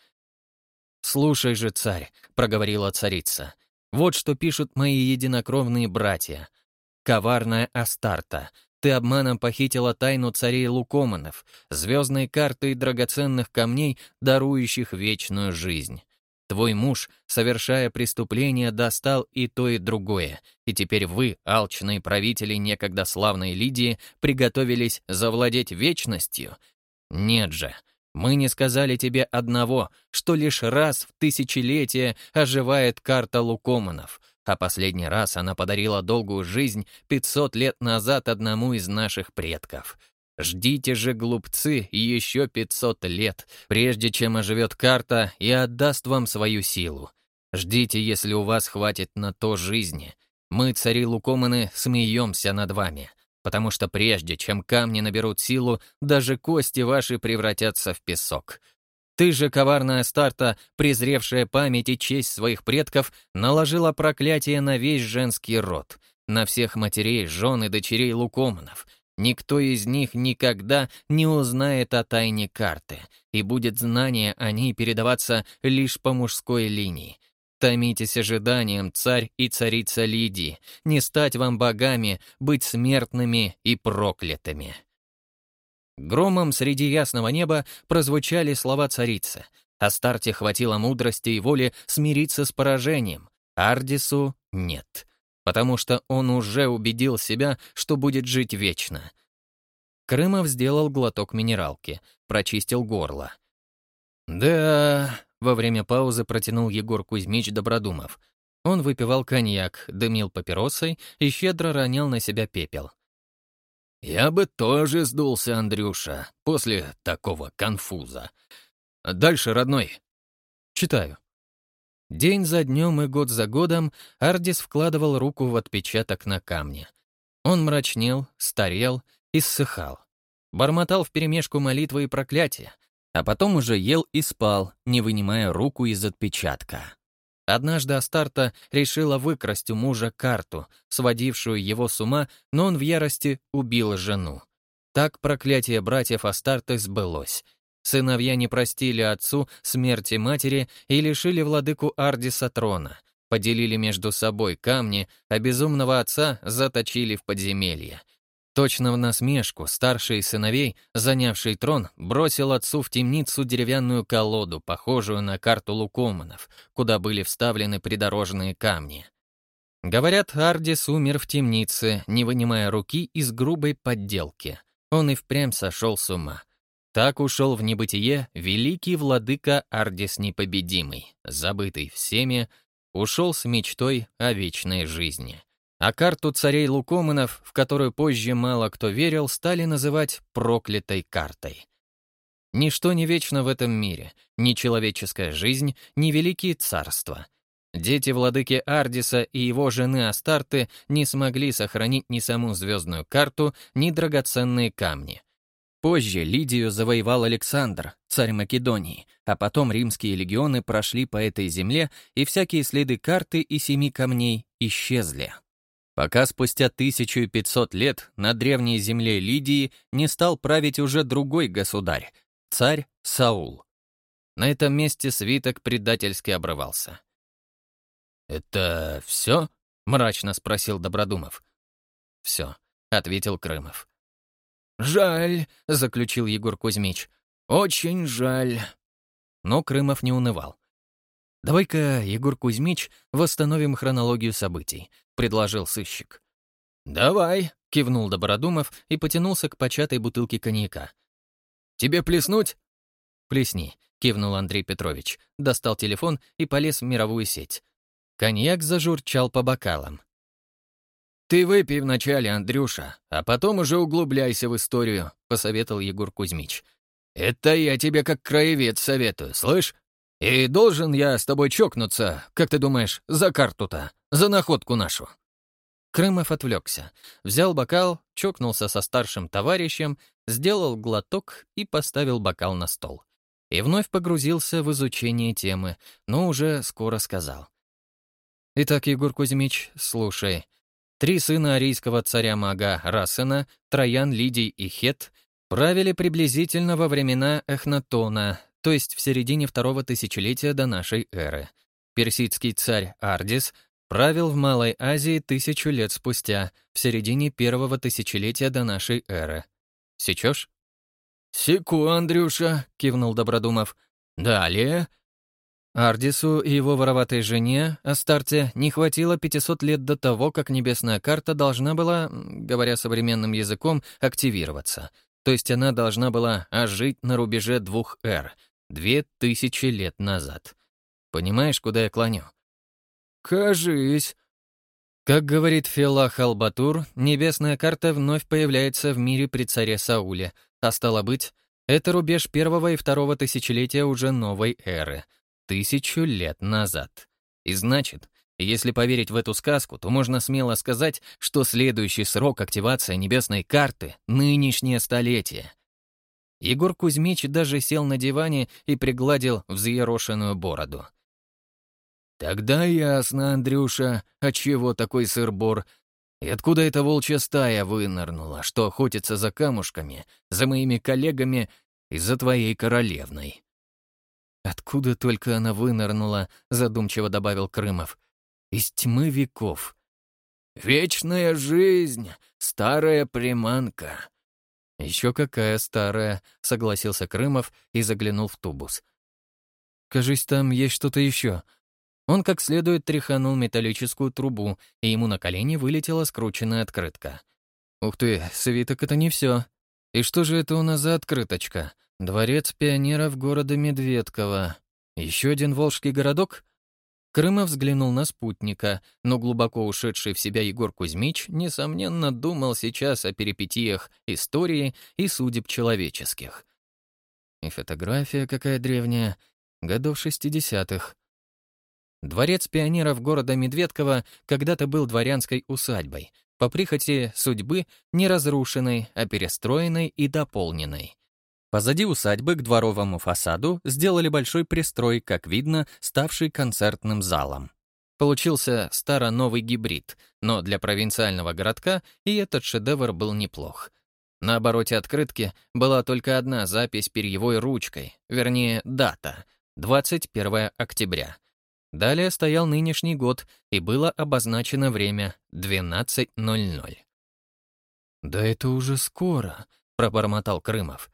«Слушай же, царь», — проговорила царица, — «вот что пишут мои единокровные братья. Коварная Астарта, ты обманом похитила тайну царей Лукоманов, звездной карты и драгоценных камней, дарующих вечную жизнь. Твой муж, совершая преступление, достал и то, и другое, и теперь вы, алчные правители некогда славной Лидии, приготовились завладеть вечностью? Нет же, мы не сказали тебе одного, что лишь раз в тысячелетие оживает карта Лукоманов — а последний раз она подарила долгую жизнь 500 лет назад одному из наших предков. Ждите же, глупцы, еще 500 лет, прежде чем оживет карта и отдаст вам свою силу. Ждите, если у вас хватит на то жизни. Мы, цари Лукоманы, смеемся над вами, потому что прежде чем камни наберут силу, даже кости ваши превратятся в песок. Ты же, коварная старта, презревшая память и честь своих предков, наложила проклятие на весь женский род, на всех матерей, жен и дочерей Лукоманов. Никто из них никогда не узнает о тайне карты, и будет знание о ней передаваться лишь по мужской линии. Томитесь ожиданием, царь и царица Лидии, не стать вам богами, быть смертными и проклятыми. Громом среди ясного неба прозвучали слова царицы. Астарте хватило мудрости и воли смириться с поражением. Ардису — нет. Потому что он уже убедил себя, что будет жить вечно. Крымов сделал глоток минералки, прочистил горло. «Да...» — во время паузы протянул Егор Кузьмич Добродумов. Он выпивал коньяк, дымил папиросой и щедро ронял на себя пепел. «Я бы тоже сдулся, Андрюша, после такого конфуза. Дальше, родной». Читаю. День за днем и год за годом Ардис вкладывал руку в отпечаток на камне. Он мрачнел, старел, иссыхал. Бормотал вперемешку молитвы и проклятия, а потом уже ел и спал, не вынимая руку из отпечатка. Однажды Астарта решила выкрасть у мужа карту, сводившую его с ума, но он в ярости убил жену. Так проклятие братьев Астарты сбылось. Сыновья не простили отцу смерти матери и лишили владыку Ардиса трона, поделили между собой камни, а безумного отца заточили в подземелье — Точно в насмешку старший сыновей, занявший трон, бросил отцу в темницу деревянную колоду, похожую на карту Лукоманов, куда были вставлены придорожные камни. Говорят, Ардис умер в темнице, не вынимая руки из грубой подделки. Он и впрямь сошел с ума. Так ушел в небытие великий владыка Ардис Непобедимый, забытый всеми, ушел с мечтой о вечной жизни а карту царей Лукомынов, в которую позже мало кто верил, стали называть «проклятой картой». Ничто не вечно в этом мире, ни человеческая жизнь, ни великие царства. Дети владыки Ардиса и его жены Астарты не смогли сохранить ни саму звездную карту, ни драгоценные камни. Позже Лидию завоевал Александр, царь Македонии, а потом римские легионы прошли по этой земле, и всякие следы карты и семи камней исчезли пока спустя 1500 лет на древней земле Лидии не стал править уже другой государь, царь Саул. На этом месте свиток предательски обрывался. «Это все?» — мрачно спросил Добродумов. «Все», — ответил Крымов. «Жаль», — заключил Егор Кузьмич. «Очень жаль». Но Крымов не унывал. «Давай-ка, Егор Кузьмич, восстановим хронологию событий», — предложил сыщик. «Давай», — кивнул Добродумов и потянулся к початой бутылке коньяка. «Тебе плеснуть?» «Плесни», — кивнул Андрей Петрович, достал телефон и полез в мировую сеть. Коньяк зажурчал по бокалам. «Ты выпей вначале, Андрюша, а потом уже углубляйся в историю», — посоветовал Егор Кузьмич. «Это я тебе как краевед советую, слышь? И должен я с тобой чокнуться, как ты думаешь, за карту-то, за находку нашу». Крымов отвлекся, взял бокал, чокнулся со старшим товарищем, сделал глоток и поставил бокал на стол. И вновь погрузился в изучение темы, но уже скоро сказал. «Итак, Егор Кузьмич, слушай. Три сына арийского царя Мага Расена, Троян, Лидий и Хет, правили приблизительно во времена Эхнатона, то есть в середине второго тысячелетия до нашей эры. Персидский царь Ардис правил в Малой Азии тысячу лет спустя, в середине первого тысячелетия до нашей эры. Сечешь? «Секу, Андрюша», — кивнул Добродумов. «Далее». Ардису и его вороватой жене, Астарте, не хватило 500 лет до того, как небесная карта должна была, говоря современным языком, активироваться. То есть она должна была ожить на рубеже двух эр, Две тысячи лет назад. Понимаешь, куда я клоню? Кажись. Как говорит Фелах Албатур, небесная карта вновь появляется в мире при царе Сауле, а стало быть, это рубеж первого и второго тысячелетия уже новой эры, тысячу лет назад. И значит, если поверить в эту сказку, то можно смело сказать, что следующий срок активации небесной карты — нынешнее столетие — Егор Кузьмич даже сел на диване и пригладил взъерошенную бороду. «Тогда ясно, Андрюша, отчего такой сыр-бор, и откуда эта волчья стая вынырнула, что охотится за камушками, за моими коллегами и за твоей королевной?» «Откуда только она вынырнула», — задумчиво добавил Крымов. «Из тьмы веков». «Вечная жизнь, старая приманка», «Еще какая старая», — согласился Крымов и заглянул в тубус. «Кажись, там есть что-то еще». Он как следует тряханул металлическую трубу, и ему на колени вылетела скрученная открытка. «Ух ты, свиток — это не все. И что же это у нас за открыточка? Дворец пионеров города Медведково. Еще один волжский городок? Крымов взглянул на спутника, но глубоко ушедший в себя Егор Кузьмич, несомненно, думал сейчас о перипетиях истории и судеб человеческих. И фотография какая древняя, годов шестидесятых. Дворец пионеров города Медведково когда-то был дворянской усадьбой, по прихоти судьбы не разрушенной, а перестроенной и дополненной. Позади усадьбы к дворовому фасаду сделали большой пристрой, как видно, ставший концертным залом. Получился старо-новый гибрид, но для провинциального городка и этот шедевр был неплох. На обороте открытки была только одна запись перьевой ручкой, вернее, дата — 21 октября. Далее стоял нынешний год, и было обозначено время — 12.00. «Да это уже скоро», — пробормотал Крымов.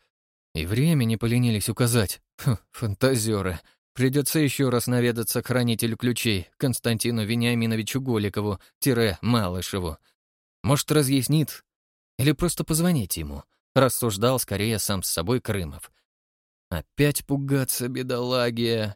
И время не поленились указать. Хм, фантазеры. Придется еще раз наведаться к хранителю ключей, Константину Вениаминовичу Голикову-Малышеву. Может, разъяснит? Или просто позвонить ему? Рассуждал скорее сам с собой Крымов. Опять пугаться, бедолагия.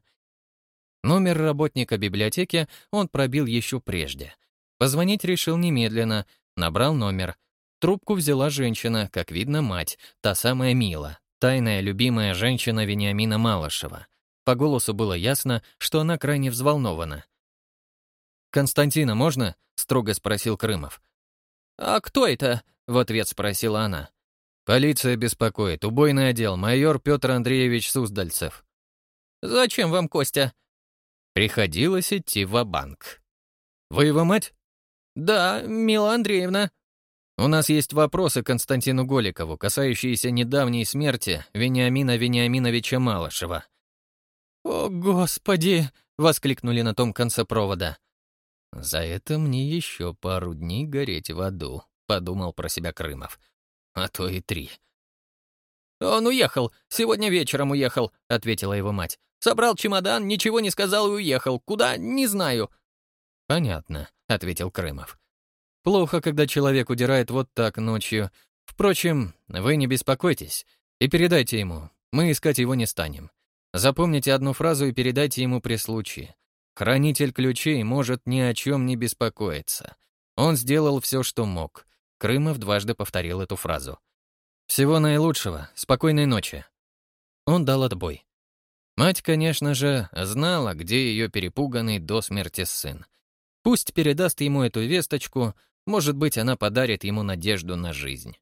Номер работника библиотеки он пробил еще прежде. Позвонить решил немедленно, набрал номер. Трубку взяла женщина, как видно, мать, та самая Мила, Тайная любимая женщина Вениамина Малышева. По голосу было ясно, что она крайне взволнована. «Константина можно?» — строго спросил Крымов. «А кто это?» — в ответ спросила она. «Полиция беспокоит. Убойный отдел. Майор Петр Андреевич Суздальцев». «Зачем вам, Костя?» Приходилось идти в банк «Вы его мать?» «Да, Мила Андреевна», у нас есть вопросы Константину Голикову, касающиеся недавней смерти Вениамина Вениаминовича Малышева». «О, Господи!» — воскликнули на том конце провода. «За это мне еще пару дней гореть в аду», — подумал про себя Крымов. «А то и три». «Он уехал. Сегодня вечером уехал», — ответила его мать. «Собрал чемодан, ничего не сказал и уехал. Куда? Не знаю». «Понятно», — ответил Крымов. «Плохо, когда человек удирает вот так ночью. Впрочем, вы не беспокойтесь и передайте ему. Мы искать его не станем. Запомните одну фразу и передайте ему при случае. Хранитель ключей может ни о чем не беспокоиться. Он сделал все, что мог. Крымов дважды повторил эту фразу. «Всего наилучшего. Спокойной ночи». Он дал отбой. Мать, конечно же, знала, где ее перепуганный до смерти сын. Пусть передаст ему эту весточку, может быть, она подарит ему надежду на жизнь.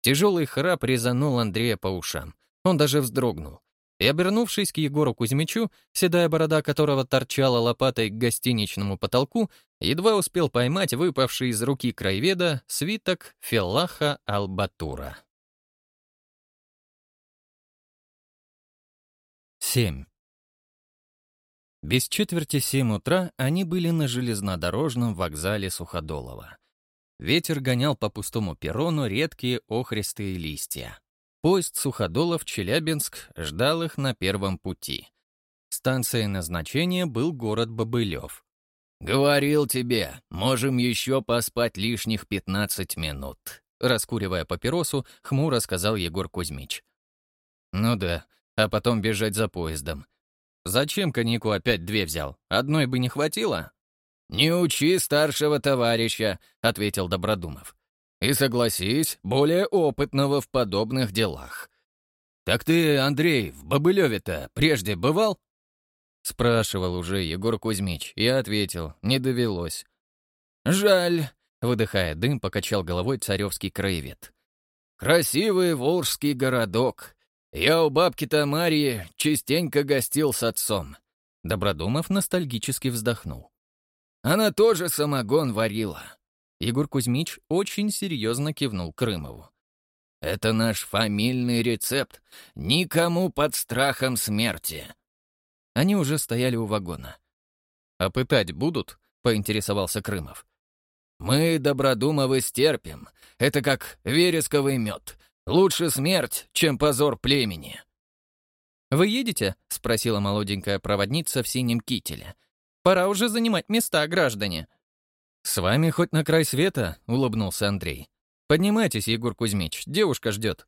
Тяжелый храп резанул Андрея по ушам. Он даже вздрогнул и, обернувшись к Егору Кузьмичу, седая борода которого торчала лопатой к гостиничному потолку, едва успел поймать выпавший из руки краеведа свиток Феллаха Албатура. 7. Без четверти семь утра они были на железнодорожном вокзале Суходолова. Ветер гонял по пустому перрону редкие охристые листья. Поезд Суходолов-Челябинск ждал их на первом пути. Станцией назначения был город Бобылев. «Говорил тебе, можем еще поспать лишних 15 минут», раскуривая папиросу, хмуро сказал Егор Кузьмич. «Ну да, а потом бежать за поездом. Зачем коньяку опять две взял? Одной бы не хватило?» «Не учи старшего товарища», — ответил Добродумов. И согласись, более опытного в подобных делах. «Так ты, Андрей, в Бобылеве-то прежде бывал?» Спрашивал уже Егор Кузьмич, и ответил, не довелось. «Жаль», — выдыхая дым, покачал головой царевский краевед. «Красивый волжский городок. Я у бабки-то Марии частенько гостил с отцом». Добродумов ностальгически вздохнул. «Она тоже самогон варила. Егор Кузьмич очень серьезно кивнул Крымову. «Это наш фамильный рецепт. Никому под страхом смерти». Они уже стояли у вагона. «А пытать будут?» — поинтересовался Крымов. «Мы, Добродумовы, стерпим. Это как вересковый мед. Лучше смерть, чем позор племени». «Вы едете?» — спросила молоденькая проводница в синем кителе. «Пора уже занимать места, граждане». «С вами хоть на край света?» — улыбнулся Андрей. «Поднимайтесь, Егор Кузьмич, девушка ждет».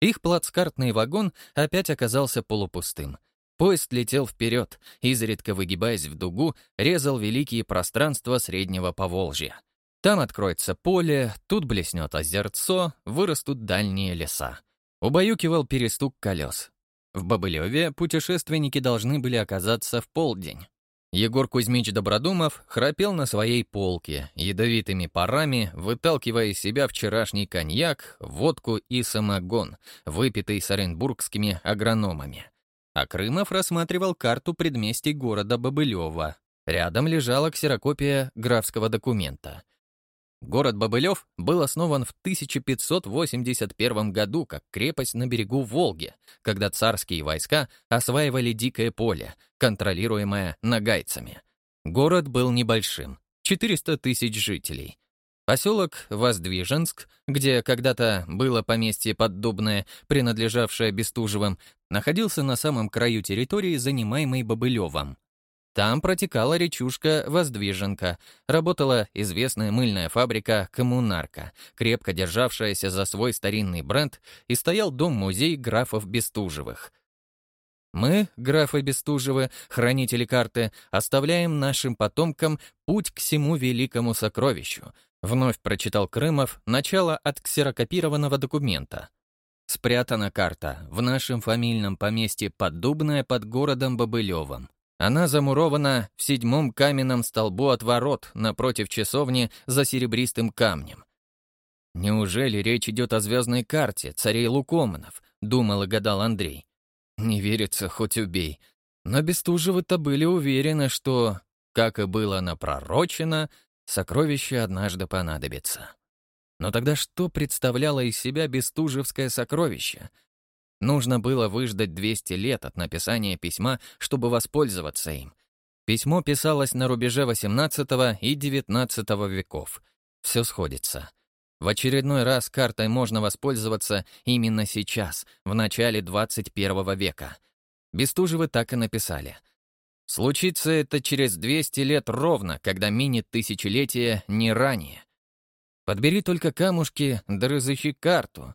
Их плацкартный вагон опять оказался полупустым. Поезд летел вперед, изредка выгибаясь в дугу, резал великие пространства Среднего Поволжья. Там откроется поле, тут блеснет озерцо, вырастут дальние леса. Убаюкивал перестук колес. В Бобылеве путешественники должны были оказаться в полдень. Егор Кузьмич Добродумов храпел на своей полке, ядовитыми парами выталкивая из себя вчерашний коньяк, водку и самогон, выпитый с оренбургскими агрономами. А Крымов рассматривал карту предместий города Бобылева. Рядом лежала ксерокопия графского документа. Город Бобылев был основан в 1581 году как крепость на берегу Волги, когда царские войска осваивали Дикое поле, контролируемое нагайцами. Город был небольшим, 400 тысяч жителей. Поселок Воздвиженск, где когда-то было поместье Поддубное, принадлежавшее Бестужевым, находился на самом краю территории, занимаемой Бобылевом. Там протекала речушка Воздвиженка, работала известная мыльная фабрика «Коммунарка», крепко державшаяся за свой старинный бренд, и стоял дом-музей графов Бестужевых. Мы, графы Бестужевы, хранители карты, оставляем нашим потомкам путь к всему великому сокровищу, вновь прочитал Крымов начало от ксерокопированного документа. Спрятана карта в нашем фамильном поместье Поддубное под городом Бобылевым. Она замурована в седьмом каменном столбу от ворот напротив часовни за серебристым камнем. «Неужели речь идет о звездной карте царей Лукоманов?» — думал и гадал Андрей. «Не верится, хоть убей». Но Бестужевы-то были уверены, что, как и было напророчено, сокровище однажды понадобится. Но тогда что представляло из себя Бестужевское сокровище? Нужно было выждать 200 лет от написания письма, чтобы воспользоваться им. Письмо писалось на рубеже XVIII и XIX веков. Все сходится. В очередной раз картой можно воспользоваться именно сейчас, в начале 21 века. Бестужевы так и написали. Случится это через 200 лет ровно, когда минет тысячелетие, не ранее. Подбери только камушки, да разыщи карту.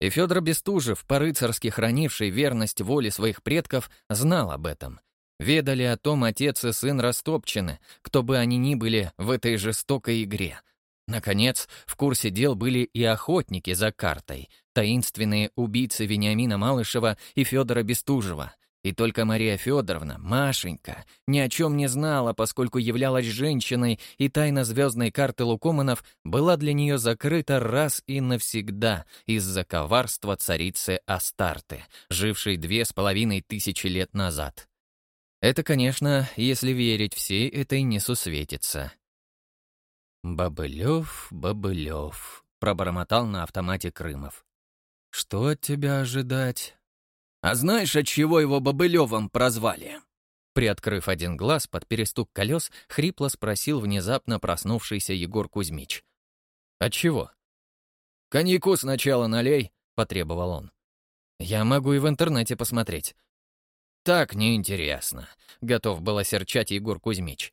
И Федор Бестужев, по-рыцарски хранивший верность воле своих предков, знал об этом. Ведали о том отец и сын растопчены, кто бы они ни были в этой жестокой игре — Наконец, в курсе дел были и охотники за картой, таинственные убийцы Вениамина Малышева и Федора Бестужева. И только Мария Федоровна, Машенька, ни о чем не знала, поскольку являлась женщиной, и тайна звездной карты Лукоманов была для нее закрыта раз и навсегда из-за коварства царицы Астарты, жившей две с половиной тысячи лет назад. Это, конечно, если верить всей этой несусветице. «Бобылев, Бобылев», — пробормотал на автомате Крымов. «Что от тебя ожидать?» «А знаешь, от чего его Бобылевым прозвали?» Приоткрыв один глаз под перестук колес, хрипло спросил внезапно проснувшийся Егор Кузьмич. «От чего?» «Коньяку сначала налей», — потребовал он. «Я могу и в интернете посмотреть». «Так неинтересно», — готов был осерчать Егор Кузьмич.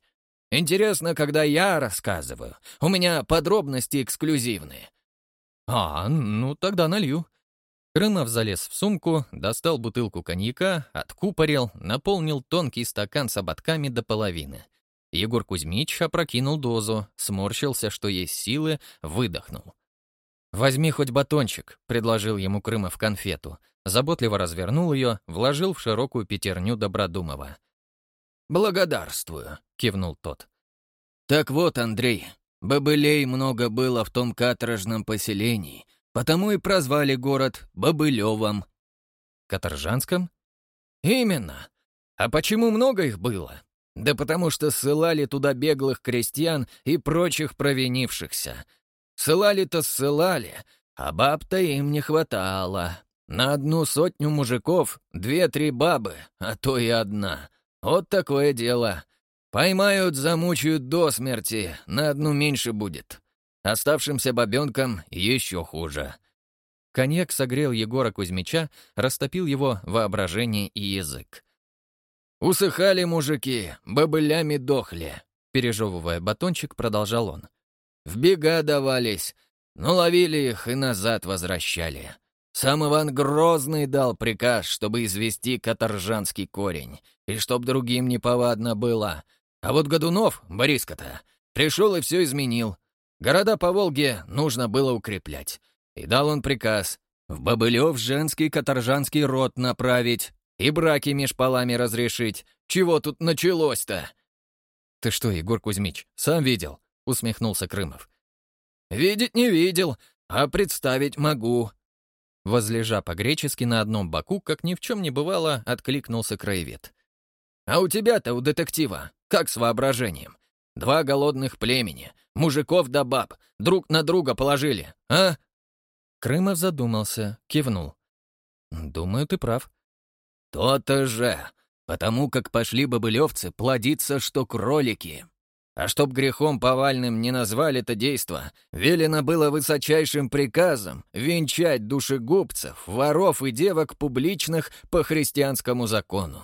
Интересно, когда я рассказываю. У меня подробности эксклюзивные». «А, ну тогда налью». Крымов залез в сумку, достал бутылку коньяка, откупорил, наполнил тонкий стакан с ободками до половины. Егор Кузьмич опрокинул дозу, сморщился, что есть силы, выдохнул. «Возьми хоть батончик», — предложил ему Крымов конфету. Заботливо развернул ее, вложил в широкую пятерню Добродумова. «Благодарствую», — кивнул тот. «Так вот, Андрей, бобылей много было в том каторжном поселении, потому и прозвали город Бобылевом». «Каторжанском?» «Именно. А почему много их было? Да потому что ссылали туда беглых крестьян и прочих провинившихся. Ссылали-то ссылали, а баб-то им не хватало. На одну сотню мужиков две-три бабы, а то и одна. Вот такое дело. Поймают, замучают до смерти, на одну меньше будет. Оставшимся бабенкам еще хуже. Коньяк согрел Егора Кузьмича, растопил его воображение и язык. «Усыхали мужики, бобылями дохли», — пережевывая батончик, продолжал он. «В бега давались, но ловили их и назад возвращали. Сам Иван Грозный дал приказ, чтобы извести каторжанский корень, и чтоб другим неповадно было. А вот Годунов, Бориска-то, пришел и все изменил. Города по Волге нужно было укреплять. И дал он приказ в Бобылев женский каторжанский род направить и браки меж полами разрешить. Чего тут началось-то? «Ты что, Егор Кузьмич, сам видел?» — усмехнулся Крымов. «Видеть не видел, а представить могу», Возлежа по-гречески на одном боку, как ни в чем не бывало, откликнулся краевед. «А у тебя-то, у детектива, как с воображением? Два голодных племени, мужиков да баб, друг на друга положили, а?» Крымов задумался, кивнул. «Думаю, ты прав». «То-то же, потому как пошли бобылевцы плодиться, что кролики. А чтоб грехом повальным не назвали это действо, велено было высочайшим приказом венчать душегубцев, воров и девок публичных по христианскому закону.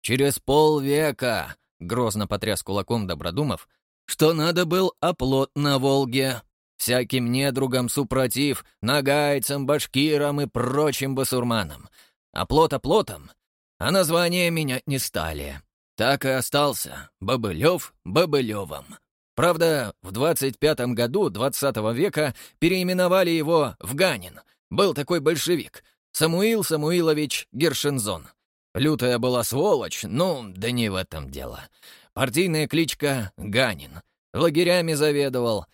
Через полвека, грозно потряс кулаком Добродумов, что надо был оплот на Волге. Всяким недругам супротив, нагайцам, башкирам и прочим басурманам. Оплот оплотом, а название менять не стали. Так и остался Бобылев Бобылевым. Правда, в 25-м году 20 -го века переименовали его в Ганин. Был такой большевик. Самуил Самуилович Гершензон. Лютая была сволочь, ну, да не в этом дело. Партийная кличка Ганин. Лагерями заведовал.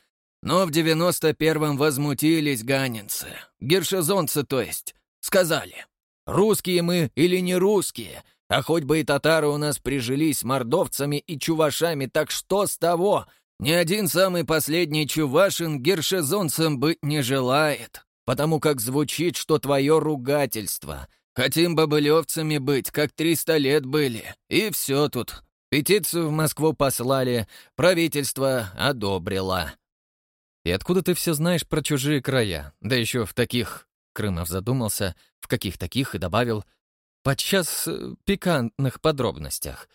Но в 91-м возмутились ганинцы. Гершезонцы, то есть. Сказали, русские мы или не русские — а хоть бы и татары у нас прижились мордовцами и чувашами, так что с того? Ни один самый последний чувашин гершезонцем быть не желает, потому как звучит, что твое ругательство. Хотим бобылевцами быть, как триста лет были, и все тут. Петицию в Москву послали, правительство одобрило. И откуда ты все знаешь про чужие края? Да еще в таких... Крымов задумался, в каких таких и добавил, подчас э, пикантных подробностях.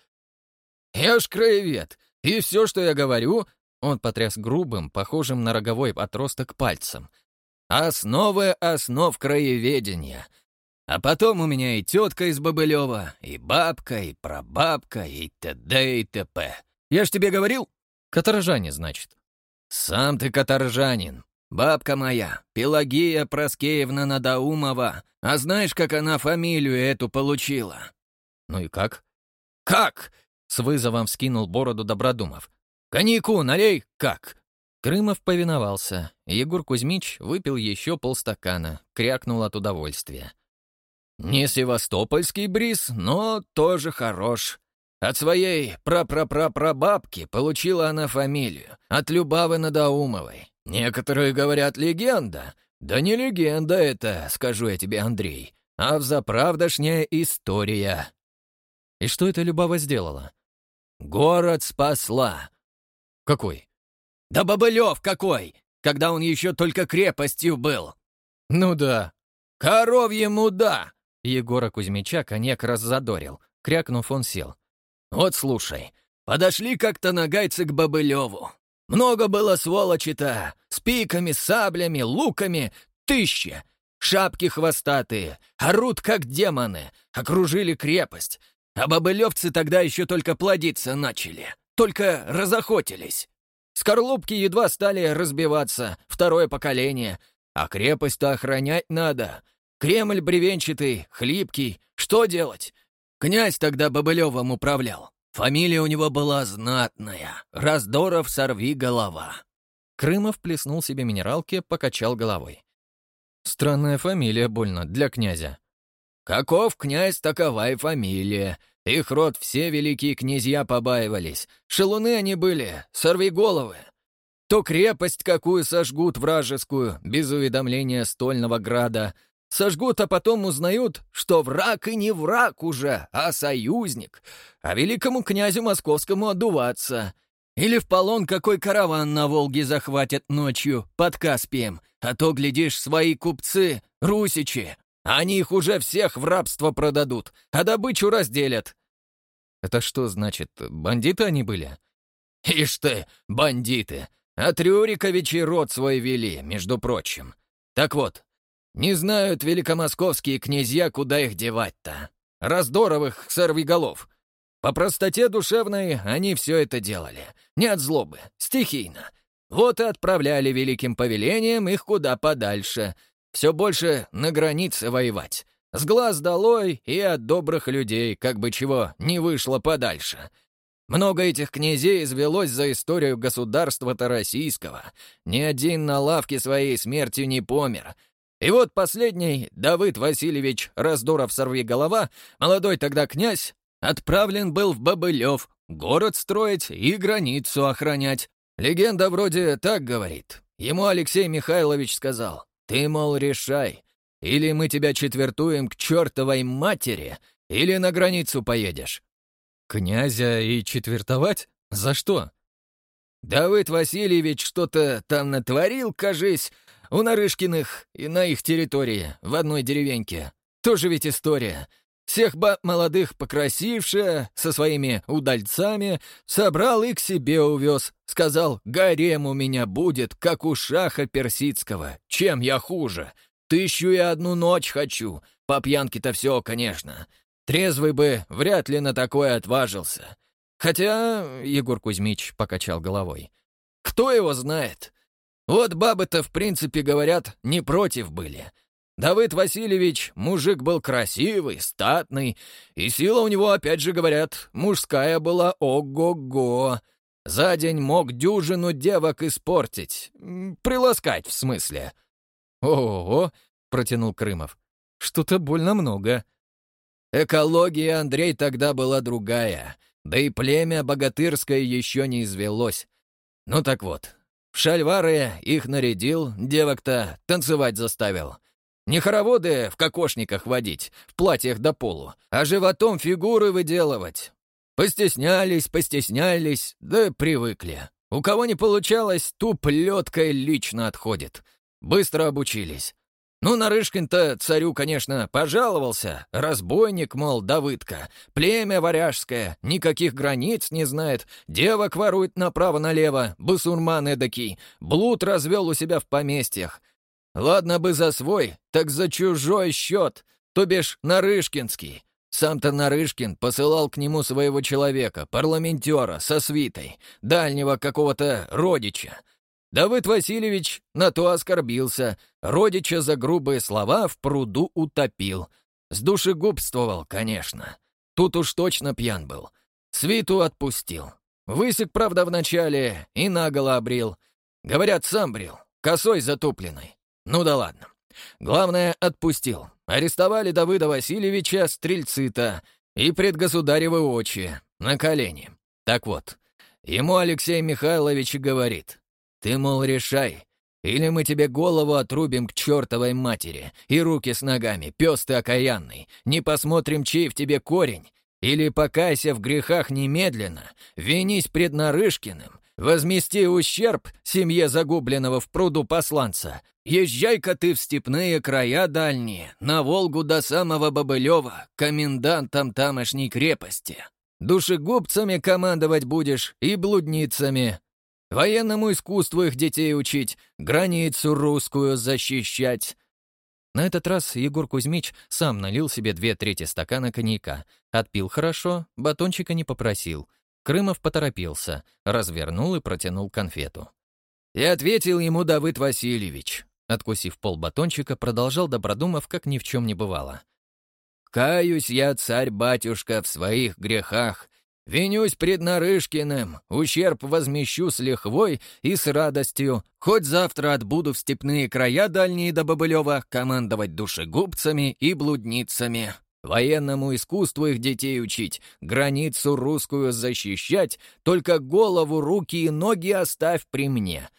«Я ж краевед, и все, что я говорю...» Он потряс грубым, похожим на роговой отросток пальцем. «Основы основ краеведения. А потом у меня и тетка из Бобылева, и бабка, и прабабка, и т.д. и т.п. Я ж тебе говорил?» «Каторжане, значит». «Сам ты каторжанин. Бабка моя, Пелагея Проскеевна Надаумова. А знаешь, как она фамилию эту получила?» «Ну и как?» «Как?» — с вызовом вскинул бороду Добродумов. «Коньяку налей, как?» Крымов повиновался. Егор Кузьмич выпил еще полстакана, крякнул от удовольствия. «Не севастопольский бриз, но тоже хорош. От своей прапрапрапрабабки получила она фамилию, от Любавы Надаумовой. Некоторые говорят легенда. Да не легенда это, скажу я тебе, Андрей, а взаправдошняя история». «И что это Любава сделала?» «Город спасла». «Какой?» «Да Бобылев какой, когда он еще только крепостью был». «Ну да». «Коровьему да». Егора Кузьмича коньяк раззадорил. Крякнув, он сел. «Вот слушай, подошли как-то нагайцы к Бобылеву. Много было сволочи-то, с пиками, саблями, луками, тысяча. Шапки хвостатые, орут как демоны, окружили крепость. А бобылевцы тогда еще только плодиться начали, только разохотились. Скорлупки едва стали разбиваться, второе поколение. А крепость-то охранять надо. Кремль бревенчатый, хлипкий. Что делать? Князь тогда Бобылевым управлял. Фамилия у него была знатная. Раздоров сорви голова. Крымов плеснул себе минералки, покачал головой. Странная фамилия больно для князя. Каков князь, такова и фамилия. Их род все великие князья побаивались. Шелуны они были, сорви головы. То крепость какую сожгут вражескую, без уведомления стольного града, Сожгут, а потом узнают, что враг и не враг уже, а союзник. А великому князю московскому одуваться. Или в полон какой караван на Волге захватят ночью под Каспием. А то, глядишь, свои купцы, русичи. Они их уже всех в рабство продадут, а добычу разделят. Это что значит, бандиты они были? Ишь ты, бандиты. От Рюриковичей род свой вели, между прочим. Так вот, не знают великомосковские князья, куда их девать-то. Раздоровых сорвиголов. По простоте душевной они все это делали. Не от злобы, стихийно. Вот и отправляли великим повелением их куда подальше. Все больше на границе воевать. С глаз долой и от добрых людей, как бы чего не вышло подальше. Много этих князей извелось за историю государства-то российского. Ни один на лавке своей смертью не помер, и вот последний, Давыд Васильевич Раздоров-Сорвиголова, молодой тогда князь, отправлен был в Бобылев, город строить и границу охранять. Легенда вроде так говорит. Ему Алексей Михайлович сказал, «Ты, мол, решай, или мы тебя четвертуем к чертовой матери, или на границу поедешь». «Князя и четвертовать? За что?» Давыд Васильевич что-то там натворил, кажись, у Нарышкиных и на их территории, в одной деревеньке. Тоже ведь история. Всех баб молодых покрасившая, со своими удальцами, собрал и к себе увез. Сказал, гарем у меня будет, как у шаха персидского. Чем я хуже? Тысячу и одну ночь хочу. По пьянке-то все, конечно. Трезвый бы вряд ли на такое отважился. Хотя, Егор Кузьмич покачал головой. Кто его знает? Вот бабы-то, в принципе, говорят, не против были. Давыд Васильевич мужик был красивый, статный, и сила у него, опять же говорят, мужская была ого-го. За день мог дюжину девок испортить. Приласкать, в смысле. «Ого!» — протянул Крымов. «Что-то больно много». Экология, Андрей, тогда была другая, да и племя богатырское еще не извелось. Ну так вот, в шальвары их нарядил, девок-то танцевать заставил. Не хороводы в кокошниках водить, в платьях до полу, а животом фигуры выделывать. Постеснялись, постеснялись, да привыкли. У кого не получалось, ту плеткой лично отходит. Быстро обучились. Ну, Нарышкин-то царю, конечно, пожаловался. Разбойник, мол, Давыдка. Племя варяжское, никаких границ не знает. Девок ворует направо-налево, басурман эдакий. Блуд развел у себя в поместьях. Ладно бы за свой, так за чужой счет, то бишь Нарышкинский. Сам-то Нарышкин посылал к нему своего человека, парламентера, со свитой, дальнего какого-то родича. Давыд Васильевич на то оскорбился, родича за грубые слова в пруду утопил. С душегубствовал, конечно. Тут уж точно пьян был. Свиту отпустил. Высек, правда, вначале и наголо обрил. Говорят, сам брил, косой затупленной. Ну да ладно. Главное, отпустил. Арестовали Давыда Васильевича стрельцы-то и предгосударевы очи на колени. Так вот, ему Алексей Михайлович говорит, ты, мол, решай. Или мы тебе голову отрубим к чертовой матери, и руки с ногами, пес ты окаянный, не посмотрим, чей в тебе корень. Или покайся в грехах немедленно, винись пред Нарышкиным, возмести ущерб семье загубленного в пруду посланца. Езжай-ка ты в степные края дальние, на Волгу до самого Бобылева, комендантом тамошней крепости. Душегубцами командовать будешь и блудницами, Военному искусству их детей учить, границу русскую защищать». На этот раз Егор Кузьмич сам налил себе две трети стакана коньяка, отпил хорошо, батончика не попросил. Крымов поторопился, развернул и протянул конфету. И ответил ему Давыд Васильевич. Откусив пол батончика, продолжал Добродумов, как ни в чем не бывало. «Каюсь я, царь-батюшка, в своих грехах, Винюсь пред Нарышкиным, ущерб возмещу с лихвой и с радостью. Хоть завтра отбуду в степные края дальние до Бобылева командовать душегубцами и блудницами. Военному искусству их детей учить, границу русскую защищать, только голову, руки и ноги оставь при мне.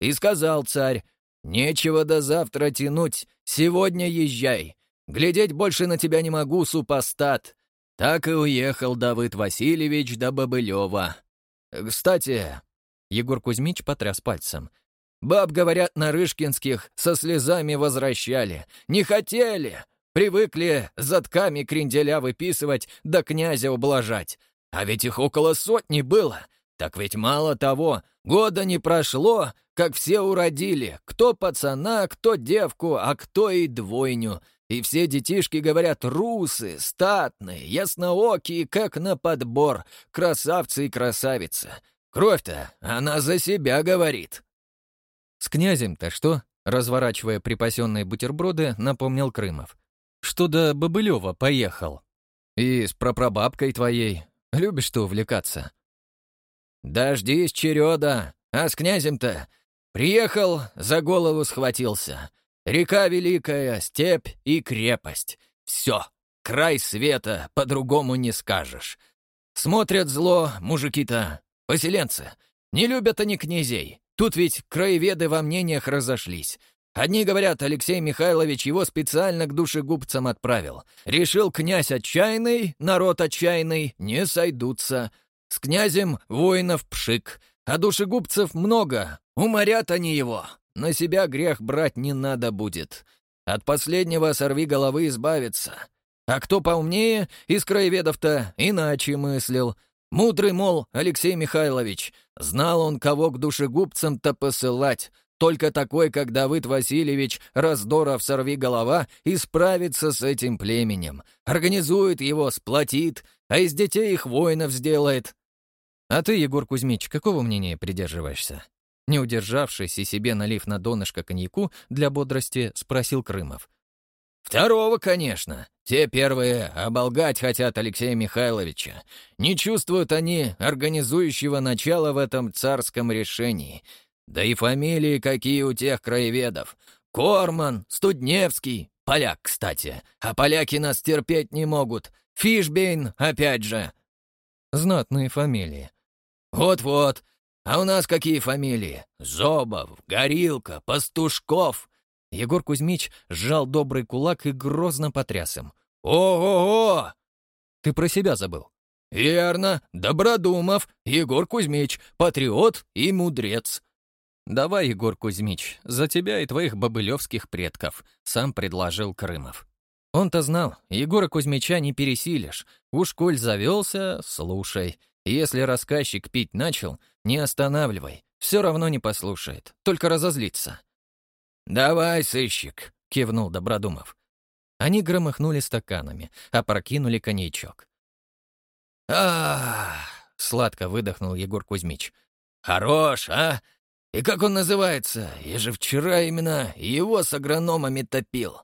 И сказал царь, нечего до завтра тянуть, сегодня езжай. Глядеть больше на тебя не могу, супостат. Так и уехал Давыд Васильевич до Бобылева. Кстати, Егор Кузьмич потряс пальцем. Баб, говорят, на Рышкинских со слезами возвращали. Не хотели. Привыкли затками кренделя выписывать да князя ублажать. А ведь их около сотни было. Так ведь мало того, года не прошло, как все уродили. Кто пацана, кто девку, а кто и двойню. И все детишки говорят русы, статные, ясноокие, как на подбор, красавцы и красавицы. Кровь-то, она за себя говорит. С князем-то что? Разворачивая припасенные бутерброды, напомнил Крымов. Что до Бобылева поехал. И с прапрабабкой твоей. Любишь ты увлекаться? Дождись череда, а с князем-то приехал, за голову схватился. Река великая, степь и крепость. Все, край света, по-другому не скажешь. Смотрят зло мужики-то, поселенцы. Не любят они князей. Тут ведь краеведы во мнениях разошлись. Одни говорят, Алексей Михайлович его специально к душегубцам отправил. Решил князь отчаянный, народ отчаянный, не сойдутся. С князем воинов пшик, а душегубцев много, уморят они его. На себя грех брать не надо будет. От последнего сорви головы избавиться. А кто поумнее, из краеведов-то иначе мыслил. Мудрый, мол, Алексей Михайлович. Знал он, кого к душегубцам-то посылать. Только такой, как Давыд Васильевич, раздоров сорви голова, и справится с этим племенем. Организует его, сплотит, а из детей их воинов сделает. А ты, Егор Кузьмич, какого мнения придерживаешься? Не удержавшись и себе налив на донышко коньяку для бодрости, спросил Крымов. «Второго, конечно. Те первые оболгать хотят Алексея Михайловича. Не чувствуют они организующего начала в этом царском решении. Да и фамилии какие у тех краеведов. Корман, Студневский, поляк, кстати. А поляки нас терпеть не могут. Фишбейн, опять же». «Знатные фамилии». «Вот-вот. А у нас какие фамилии? Зобов, Горилка, Пастушков. Егор Кузьмич сжал добрый кулак и грозно потряс им. Ого-го! Ты про себя забыл. верно, Добродумов, Егор Кузьмич, патриот и мудрец». «Давай, Егор Кузьмич, за тебя и твоих бобылевских предков», — сам предложил Крымов. Он-то знал, Егора Кузьмича не пересилишь. Уж коль завелся, слушай. Если рассказчик пить начал, не останавливай. Все равно не послушает, только разозлится. «Давай, сыщик», — кивнул Добродумов. Они громыхнули стаканами, опрокинули коньячок. а сладко выдохнул Егор Кузьмич. «Хорош, а? И как он называется? Я же вчера именно его с агрономами топил.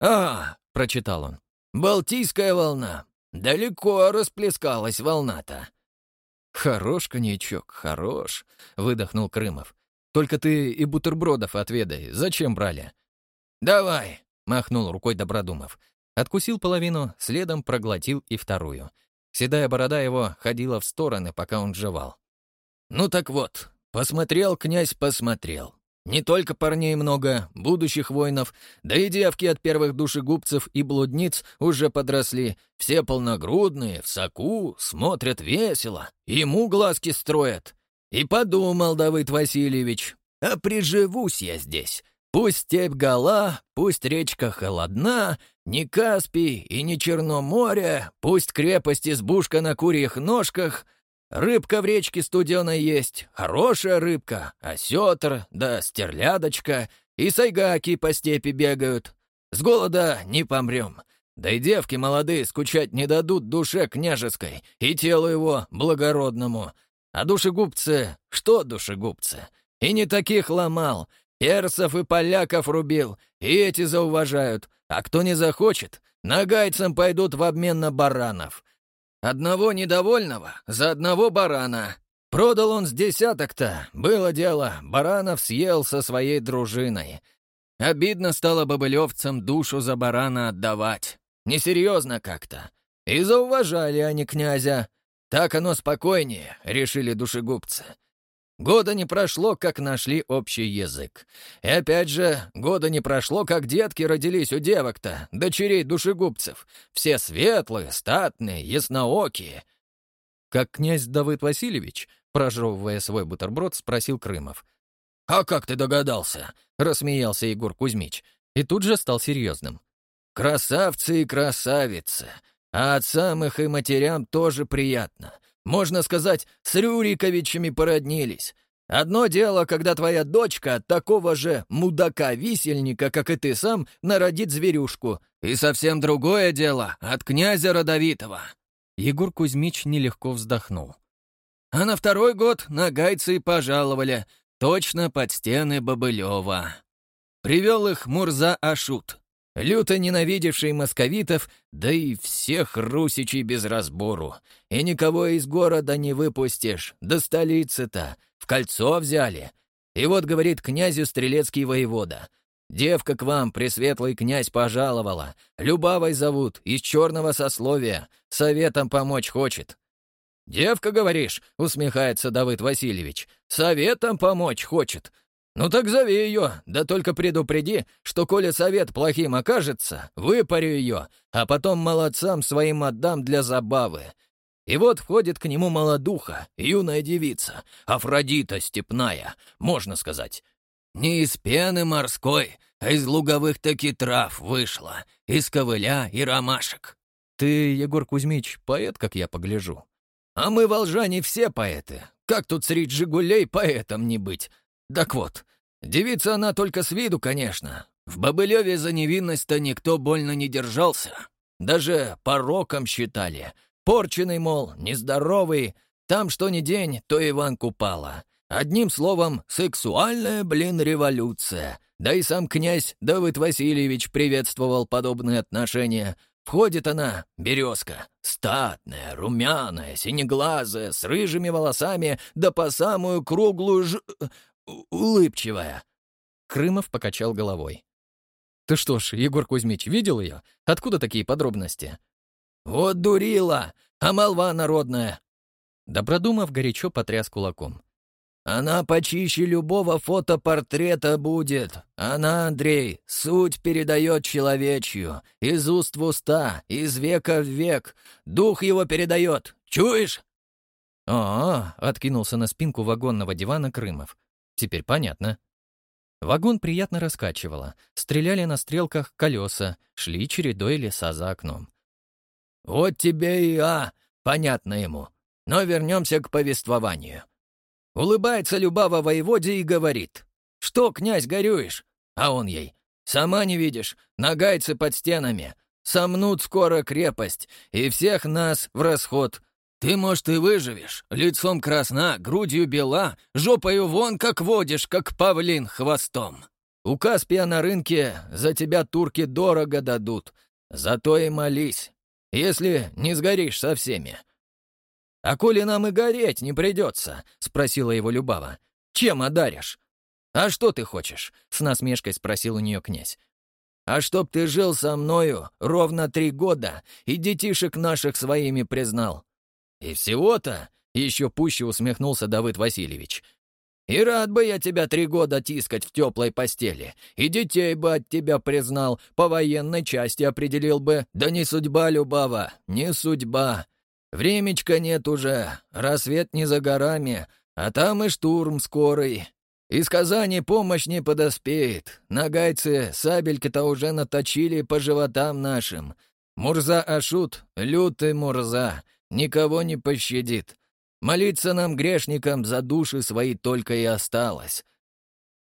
А, — прочитал он, — Балтийская волна. Далеко расплескалась волна-то. «Хорош коньячок, хорош», — выдохнул Крымов. «Только ты и бутербродов отведай. Зачем брали?» «Давай», — махнул рукой Добродумов. Откусил половину, следом проглотил и вторую. Седая борода его ходила в стороны, пока он жевал. «Ну так вот, посмотрел князь, посмотрел. Не только парней много, будущих воинов, да и девки от первых душегубцев и блудниц уже подросли. Все полногрудные, в соку, смотрят весело, ему глазки строят. И подумал Давыд Васильевич, а приживусь я здесь. Пусть степь гола, пусть речка холодна, ни Каспий и ни Черноморье, пусть крепость избушка на курьих ножках, Рыбка в речке студеной есть, хорошая рыбка, осетр, да стерлядочка, и сайгаки по степи бегают. С голода не помрем. Да и девки молодые скучать не дадут душе княжеской и телу его благородному. А душегубцы, что душегубцы? И не таких ломал, персов и поляков рубил, и эти зауважают. А кто не захочет, нагайцам пойдут в обмен на баранов. Одного недовольного за одного барана. Продал он с десяток-то. Было дело, баранов съел со своей дружиной. Обидно стало бобылевцам душу за барана отдавать. Несерьезно как-то. И зауважали они князя. Так оно спокойнее, решили душегубцы. Года не прошло, как нашли общий язык. И опять же, года не прошло, как детки родились у девок-то, дочерей душегубцев. Все светлые, статные, ясноокие. Как князь Давыд Васильевич, прожевывая свой бутерброд, спросил Крымов. «А как ты догадался?» — рассмеялся Егор Кузьмич. И тут же стал серьезным. «Красавцы и красавицы. А отцам их и матерям тоже приятно. Можно сказать, с Рюриковичами породнились. Одно дело, когда твоя дочка такого же мудака-висельника, как и ты сам, народит зверюшку. И совсем другое дело от князя Родовитого». Егор Кузьмич нелегко вздохнул. А на второй год нагайцы пожаловали, точно под стены Бобылева. Привел их Мурза Ашут, люто ненавидевший московитов, да и всех русичей без разбору. И никого из города не выпустишь, до столицы-то, в кольцо взяли. И вот, говорит князю стрелецкий воевода, «Девка к вам, пресветлый князь, пожаловала. Любавой зовут, из черного сословия, советом помочь хочет». «Девка, говоришь?» — усмехается Давыд Васильевич. «Советом помочь хочет. «Ну так зови ее, да только предупреди, что коли совет плохим окажется, выпарю ее, а потом молодцам своим отдам для забавы». И вот входит к нему молодуха, юная девица, Афродита степная, можно сказать. Не из пены морской, а из луговых таки трав вышла, из ковыля и ромашек. Ты, Егор Кузьмич, поэт, как я погляжу. А мы, волжане, все поэты. Как тут средь «Жигулей» поэтом не быть? Так вот, девица она только с виду, конечно. В Бобылеве за невинность-то никто больно не держался. Даже пороком считали. Порченый, мол, нездоровый. Там что ни день, то Иван Купала. Одним словом, сексуальная, блин, революция. Да и сам князь Давыд Васильевич приветствовал подобные отношения. Входит она, березка, статная, румяная, синеглазая, с рыжими волосами, да по самую круглую ж улыбчивая». Крымов покачал головой. «Ты что ж, Егор Кузьмич, видел ее? Откуда такие подробности?» «Вот дурила! А молва народная!» Добродумов горячо потряс кулаком. «Она почище любого фотопортрета будет. Она, Андрей, суть передает человечью. Из уст в уста, из века в век. Дух его передает, Чуешь?» «А, -а — откинулся на спинку вагонного дивана Крымов. «Теперь понятно». Вагон приятно раскачивало, стреляли на стрелках колеса, шли чередой леса за окном. «Вот тебе и а, понятно ему. Но вернемся к повествованию. Улыбается Любава воеводе и говорит, «Что, князь, горюешь?» А он ей, «Сама не видишь, нагайцы под стенами, сомнут скоро крепость, и всех нас в расход. Ты, может, и выживешь, лицом красна, грудью бела, жопою вон как водишь, как павлин хвостом. У Каспия на рынке за тебя турки дорого дадут, зато и молись, если не сгоришь со всеми». «А коли нам и гореть не придется?» — спросила его Любава. «Чем одаришь?» «А что ты хочешь?» — с насмешкой спросил у нее князь. «А чтоб ты жил со мною ровно три года и детишек наших своими признал». «И всего-то?» — еще пуще усмехнулся Давыд Васильевич. «И рад бы я тебя три года тискать в теплой постели, и детей бы от тебя признал, по военной части определил бы. Да не судьба, Любава, не судьба. Времечка нет уже, рассвет не за горами, а там и штурм скорый. Из Казани помощь не подоспеет. Нагайцы сабельки-то уже наточили по животам нашим. Мурза Ашут, лютый Мурза, никого не пощадит. Молиться нам, грешникам, за души свои только и осталось.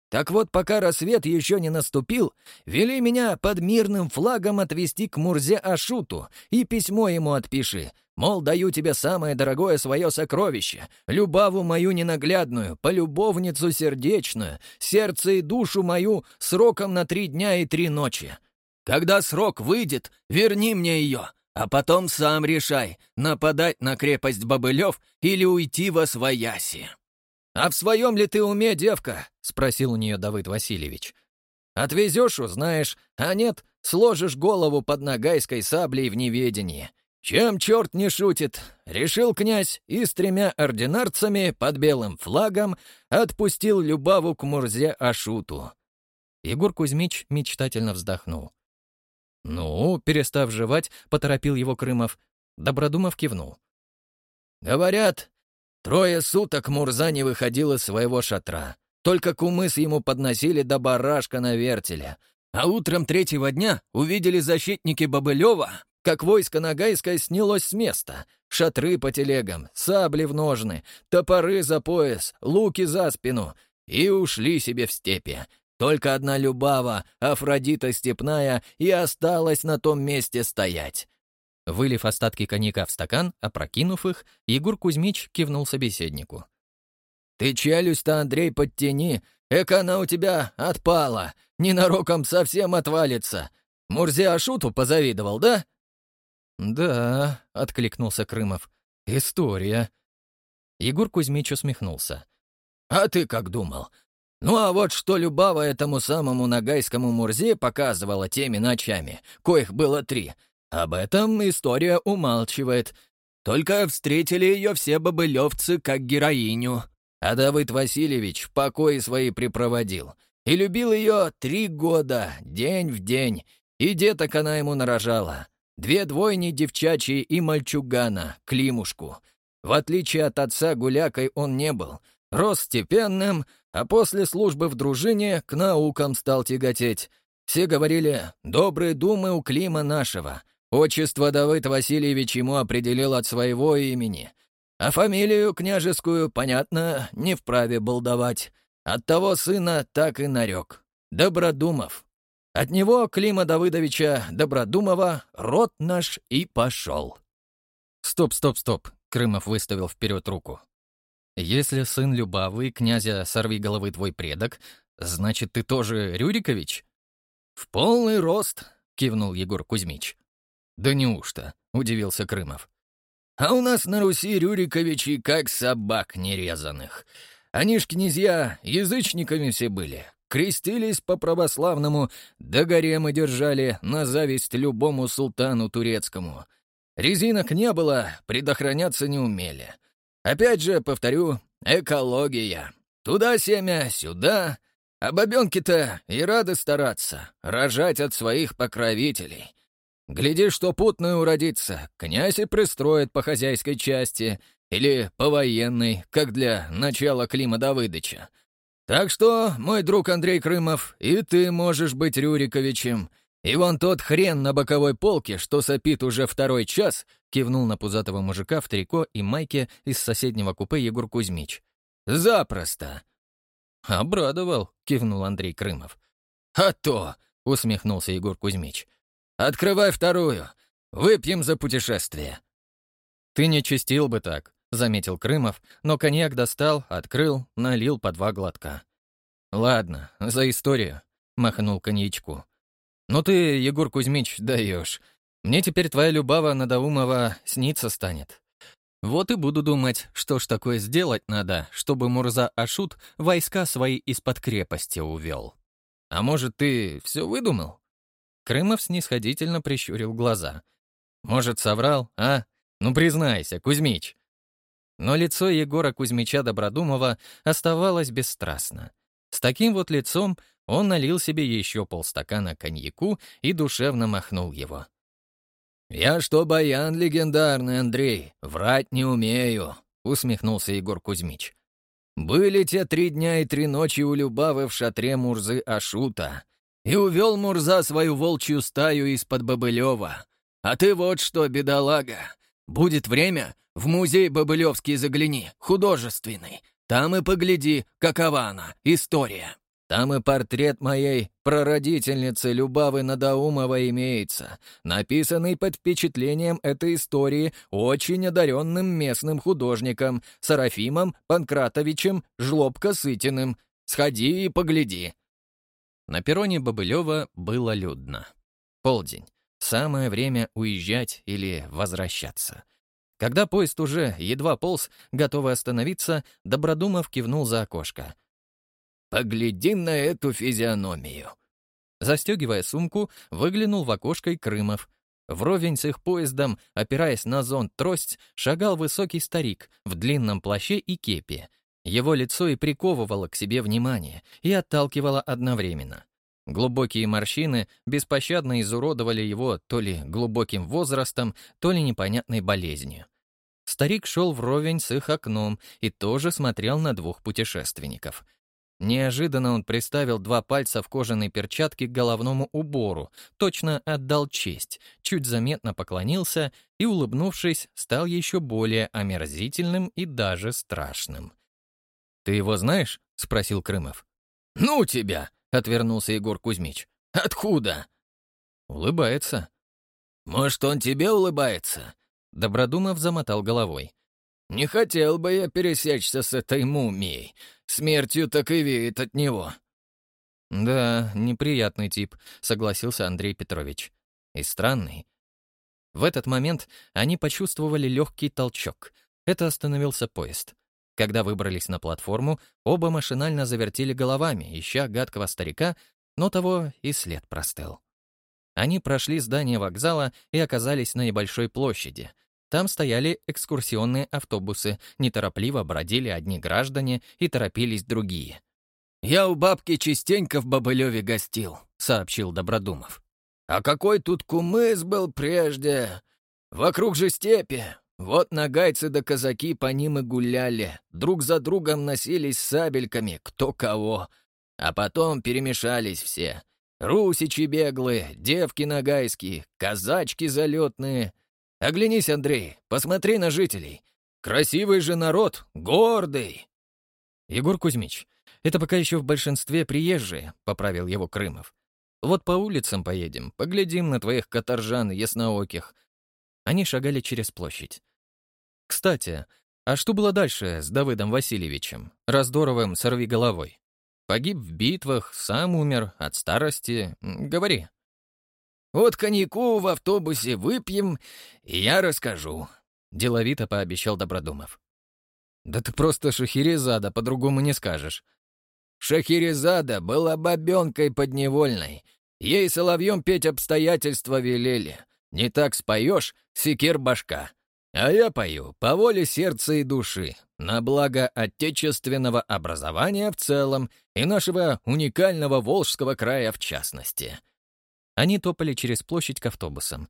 Так вот, пока рассвет еще не наступил, вели меня под мирным флагом отвезти к Мурзе Ашуту и письмо ему отпиши, мол, даю тебе самое дорогое свое сокровище, любаву мою ненаглядную, полюбовницу сердечную, сердце и душу мою сроком на три дня и три ночи. Когда срок выйдет, верни мне ее, а потом сам решай, нападать на крепость Бобылев или уйти во свояси. «А в своем ли ты уме, девка?» — спросил у нее Давыд Васильевич. «Отвезешь — узнаешь, а нет, сложишь голову под нагайской саблей в неведении. Чем черт не шутит, решил князь и с тремя ординарцами под белым флагом отпустил Любаву к Мурзе Ашуту». Егор Кузьмич мечтательно вздохнул. «Ну», — перестав жевать, поторопил его Крымов. Добродумов кивнул. «Говорят, Трое суток Мурза не выходил из своего шатра. Только кумыс ему подносили до барашка на вертеле. А утром третьего дня увидели защитники Бобылева, как войско Нагайское снялось с места. Шатры по телегам, сабли в ножны, топоры за пояс, луки за спину. И ушли себе в степи. Только одна Любава, Афродита Степная, и осталась на том месте стоять. Вылив остатки коньяка в стакан, опрокинув их, Егор Кузьмич кивнул собеседнику. «Ты челюсть-то, Андрей, подтяни! Эка она у тебя отпала! Ненароком совсем отвалится! Мурзе Ашуту позавидовал, да?» «Да», — откликнулся Крымов. «История». Егор Кузьмич усмехнулся. «А ты как думал? Ну а вот что Любава этому самому нагайскому Мурзе показывала теми ночами, коих было три, об этом история умалчивает. Только встретили ее все бобылевцы как героиню. А Давыд Васильевич в покое свои припроводил. И любил ее три года, день в день. И деток она ему нарожала. Две двойни девчачьи и мальчугана, Климушку. В отличие от отца гулякой он не был. Рос степенным, а после службы в дружине к наукам стал тяготеть. Все говорили «добрые думы у Клима нашего», Отчество Давыд Васильевич ему определил от своего имени, а фамилию княжескую, понятно, не вправе был давать. От того сына так и нарек. Добродумов. От него, Клима Давыдовича Добродумова, род наш и пошел. «Стоп, стоп, стоп!» — Крымов выставил вперед руку. «Если сын Любавы, князя Сорвиголовы твой предок, значит, ты тоже Рюрикович?» «В полный рост!» — кивнул Егор Кузьмич. «Да неужто?» — удивился Крымов. «А у нас на Руси Рюриковичи как собак нерезанных. Они ж князья язычниками все были, крестились по-православному, да гаремы держали на зависть любому султану турецкому. Резинок не было, предохраняться не умели. Опять же, повторю, экология. Туда семя, сюда. А бабенки-то и рады стараться, рожать от своих покровителей. Гляди, что путное уродится, князь и пристроит по хозяйской части или по военной, как для начала Клима Давыдыча. Так что, мой друг Андрей Крымов, и ты можешь быть Рюриковичем. И вон тот хрен на боковой полке, что сопит уже второй час, кивнул на пузатого мужика в трико и майке из соседнего купе Егор Кузьмич. Запросто. Обрадовал, кивнул Андрей Крымов. А то, усмехнулся Егор Кузьмич. Открывай вторую. Выпьем за путешествие. Ты не чистил бы так, — заметил Крымов, но коньяк достал, открыл, налил по два глотка. «Ладно, за историю», — махнул коньячку. «Ну ты, Егор Кузьмич, даешь. Мне теперь твоя Любава Надоумова снится станет. Вот и буду думать, что ж такое сделать надо, чтобы Мурза Ашут войска свои из-под крепости увел. А может, ты все выдумал?» Крымов снисходительно прищурил глаза. «Может, соврал, а? Ну, признайся, Кузьмич, но лицо Егора Кузьмича Добродумова оставалось бесстрастно. С таким вот лицом он налил себе еще полстакана коньяку и душевно махнул его. «Я что, баян легендарный, Андрей, врать не умею», — усмехнулся Егор Кузьмич. «Были те три дня и три ночи у Любавы в шатре Мурзы Ашута, и увел Мурза свою волчью стаю из-под Бобылева. А ты вот что, бедолага, будет время, в музей Бобылевский загляни, художественный. Там и погляди, какова она, история. Там и портрет моей прародительницы Любавы Надаумова имеется, написанный под впечатлением этой истории очень одаренным местным художником Сарафимом Панкратовичем Жлобко-Сытиным. Сходи и погляди». На перроне Бобылева было людно. Полдень. Самое время уезжать или возвращаться. Когда поезд уже едва полз, готовый остановиться, Добродумов кивнул за окошко. «Погляди на эту физиономию!» Застегивая сумку, выглянул в окошко и Крымов. Вровень с их поездом, опираясь на зонт трость, шагал высокий старик в длинном плаще и кепе. Его лицо и приковывало к себе внимание, и отталкивало одновременно. Глубокие морщины беспощадно изуродовали его то ли глубоким возрастом, то ли непонятной болезнью. Старик шел вровень с их окном и тоже смотрел на двух путешественников. Неожиданно он приставил два пальца в кожаной перчатке к головному убору, точно отдал честь, чуть заметно поклонился и, улыбнувшись, стал еще более омерзительным и даже страшным. «Ты его знаешь?» — спросил Крымов. «Ну тебя!» — отвернулся Егор Кузьмич. «Откуда?» «Улыбается». «Может, он тебе улыбается?» Добродумов замотал головой. «Не хотел бы я пересечься с этой мумией. Смертью так и веет от него». «Да, неприятный тип», — согласился Андрей Петрович. «И странный». В этот момент они почувствовали легкий толчок. Это остановился поезд. Когда выбрались на платформу, оба машинально завертели головами, ища гадкого старика, но того и след простыл. Они прошли здание вокзала и оказались на небольшой площади. Там стояли экскурсионные автобусы, неторопливо бродили одни граждане и торопились другие. «Я у бабки частенько в Бобылеве гостил», — сообщил Добродумов. «А какой тут кумыс был прежде! Вокруг же степи, вот нагайцы да казаки по ним и гуляли, друг за другом носились сабельками, кто кого. А потом перемешались все. Русичи беглые, девки нагайские, казачки залетные. Оглянись, Андрей, посмотри на жителей. Красивый же народ, гордый. Егор Кузьмич, это пока еще в большинстве приезжие, поправил его Крымов. Вот по улицам поедем, поглядим на твоих каторжан яснооких. Они шагали через площадь. Кстати, а что было дальше с Давыдом Васильевичем, раздоровым сорвиголовой? Погиб в битвах, сам умер от старости. Говори. Вот коньяку в автобусе выпьем, и я расскажу», — деловито пообещал Добродумов. «Да ты просто Шахерезада, по-другому не скажешь». Шахерезада была бабенкой подневольной. Ей соловьем петь обстоятельства велели. Не так споешь, секир башка. А я пою по воле сердца и души, на благо отечественного образования в целом и нашего уникального Волжского края в частности. Они топали через площадь к автобусам.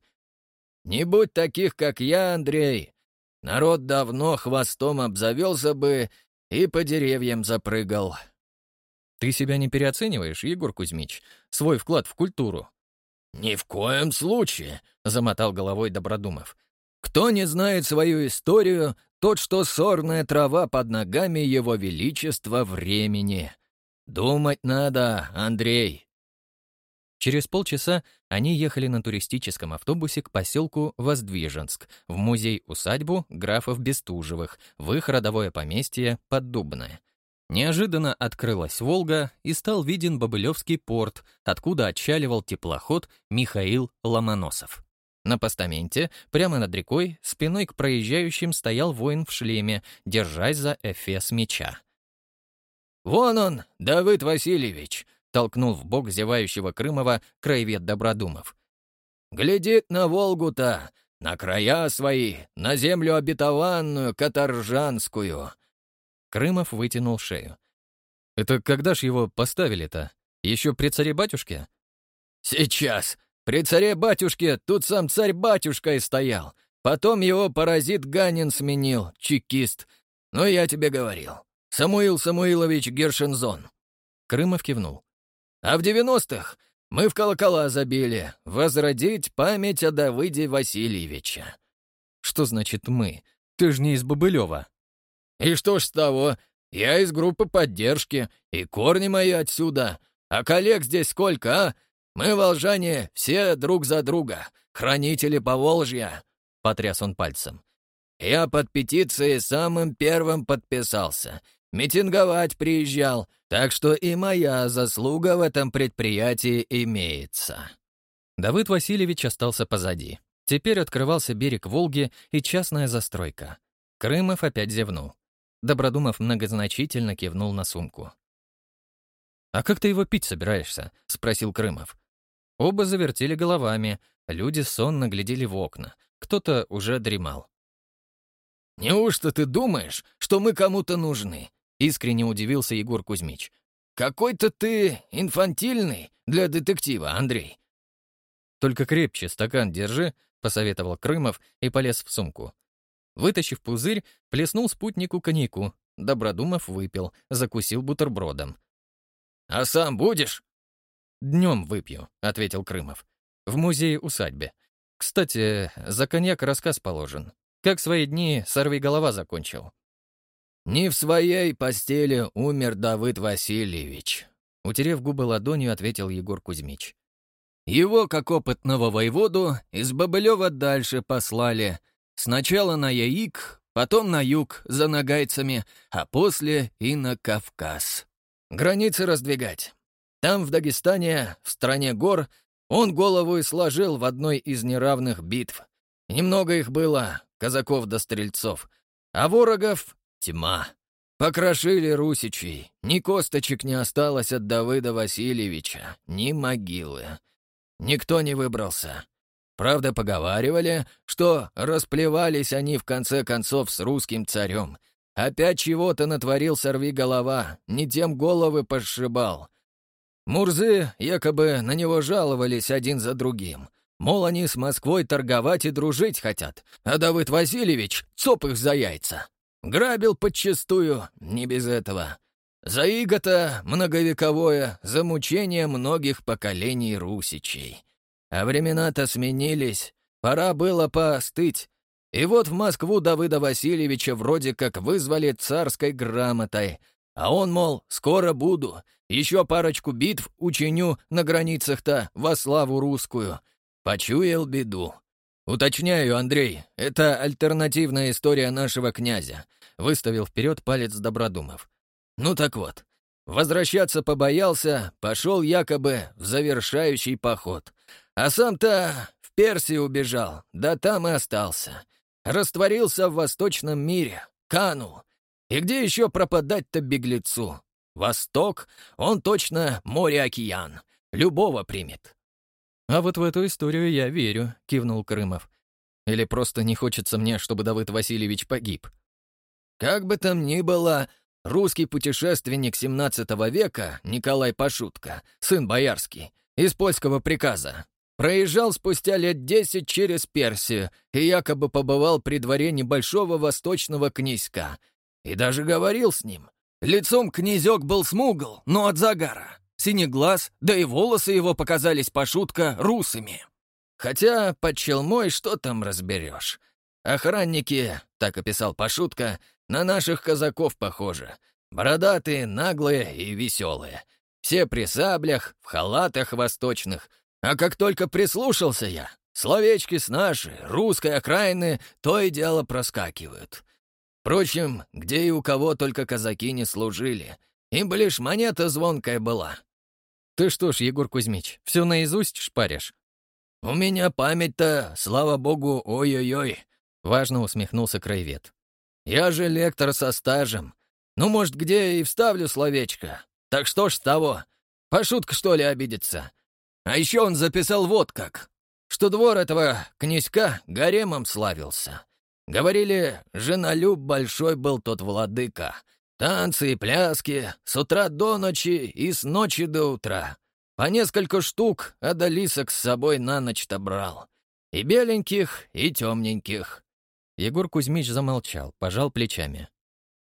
«Не будь таких, как я, Андрей. Народ давно хвостом обзавелся бы и по деревьям запрыгал». «Ты себя не переоцениваешь, Егор Кузьмич? Свой вклад в культуру?» «Ни в коем случае», — замотал головой Добродумов. «Кто не знает свою историю, тот, что сорная трава под ногами его величества времени. Думать надо, Андрей». Через полчаса они ехали на туристическом автобусе к поселку Воздвиженск, в музей-усадьбу графов Бестужевых, в их родовое поместье Поддубное. Неожиданно открылась Волга и стал виден Бобылевский порт, откуда отчаливал теплоход Михаил Ломоносов. На постаменте, прямо над рекой, спиной к проезжающим стоял воин в шлеме, держась за эфес меча. «Вон он, Давыд Васильевич!» — толкнул в бок зевающего Крымова краевед Добродумов. «Глядит на Волгу-то, на края свои, на землю обетованную, каторжанскую. Крымов вытянул шею. «Это когда ж его поставили-то? Еще при царе-батюшке?» «Сейчас. При царе-батюшке тут сам царь-батюшка и стоял. Потом его паразит Ганин сменил, чекист. Ну, я тебе говорил. Самуил Самуилович Гершензон». Крымов кивнул. «А в девяностых мы в колокола забили. Возродить память о Давыде Васильевича». «Что значит «мы»? Ты ж не из Бобылева». И что ж с того? Я из группы поддержки, и корни мои отсюда. А коллег здесь сколько, а? Мы, волжане, все друг за друга, хранители Поволжья», — потряс он пальцем. «Я под петицией самым первым подписался, митинговать приезжал, так что и моя заслуга в этом предприятии имеется». Давыд Васильевич остался позади. Теперь открывался берег Волги и частная застройка. Крымов опять зевнул. Добродумов многозначительно кивнул на сумку. «А как ты его пить собираешься?» — спросил Крымов. Оба завертели головами, люди сонно глядели в окна. Кто-то уже дремал. «Неужто ты думаешь, что мы кому-то нужны?» — искренне удивился Егор Кузьмич. «Какой-то ты инфантильный для детектива, Андрей». «Только крепче стакан держи», — посоветовал Крымов и полез в сумку. Вытащив пузырь, плеснул спутнику коньяку. Добродумов выпил, закусил бутербродом. «А сам будешь?» «Днем выпью», — ответил Крымов. «В музее-усадьбе. Кстати, за коньяк рассказ положен. Как свои дни сорви голова закончил». «Не в своей постели умер Давыд Васильевич», — утерев губы ладонью, ответил Егор Кузьмич. «Его, как опытного воеводу, из Бобылева дальше послали, Сначала на Яик, потом на юг за нагайцами, а после и на Кавказ. Границы раздвигать. Там, в Дагестане, в стране гор, он голову и сложил в одной из неравных битв. Немного их было, казаков да стрельцов, а ворогов — тьма. Покрошили русичей, ни косточек не осталось от Давыда Васильевича, ни могилы. Никто не выбрался. Правда, поговаривали, что расплевались они в конце концов с русским царем. Опять чего-то натворил сорви голова, не тем головы пошибал. Мурзы якобы на него жаловались один за другим. Мол, они с Москвой торговать и дружить хотят, а Давыд Васильевич цоп их за яйца. Грабил подчистую, не без этого. За иго-то многовековое, за мучение многих поколений русичей. А времена-то сменились, пора было поостыть. И вот в Москву Давыда Васильевича вроде как вызвали царской грамотой. А он, мол, скоро буду, еще парочку битв учиню на границах-то во славу русскую. Почуял беду. Уточняю, Андрей, это альтернативная история нашего князя. Выставил вперед палец Добродумов. Ну так вот, возвращаться побоялся, пошел якобы в завершающий поход. А сам-то в Персию убежал, да там и остался. Растворился в восточном мире, канул. И где еще пропадать-то беглецу? Восток, он точно море-океан. Любого примет. «А вот в эту историю я верю», — кивнул Крымов. «Или просто не хочется мне, чтобы Давыд Васильевич погиб?» «Как бы там ни было, русский путешественник XVII века Николай Пашутка, сын боярский, из польского приказа, проезжал спустя лет десять через Персию и якобы побывал при дворе небольшого восточного князька. И даже говорил с ним. Лицом князек был смугл, но от загара. Синий глаз, да и волосы его показались пошутка русыми. Хотя под челмой что там разберешь? Охранники, так описал Пашутка, на наших казаков похожи. Бородатые, наглые и веселые. Все при саблях, в халатах восточных. А как только прислушался я, словечки с нашей, русской окраины, то и дело проскакивают. Впрочем, где и у кого только казаки не служили. Им бы лишь монета звонкая была. Ты что ж, Егор Кузьмич, все наизусть шпаришь? У меня память-то, слава богу, ой-ой-ой. Важно усмехнулся краевед. Я же лектор со стажем. Ну, может, где и вставлю словечко. Так что ж с того? Пошутка, что ли, обидится? А еще он записал вот как. Что двор этого князька гаремом славился. Говорили, женолюб большой был тот владыка. Танцы и пляски с утра до ночи и с ночи до утра. По несколько штук Адалисок с собой на ночь-то брал. И беленьких, и темненьких. Егор Кузьмич замолчал, пожал плечами.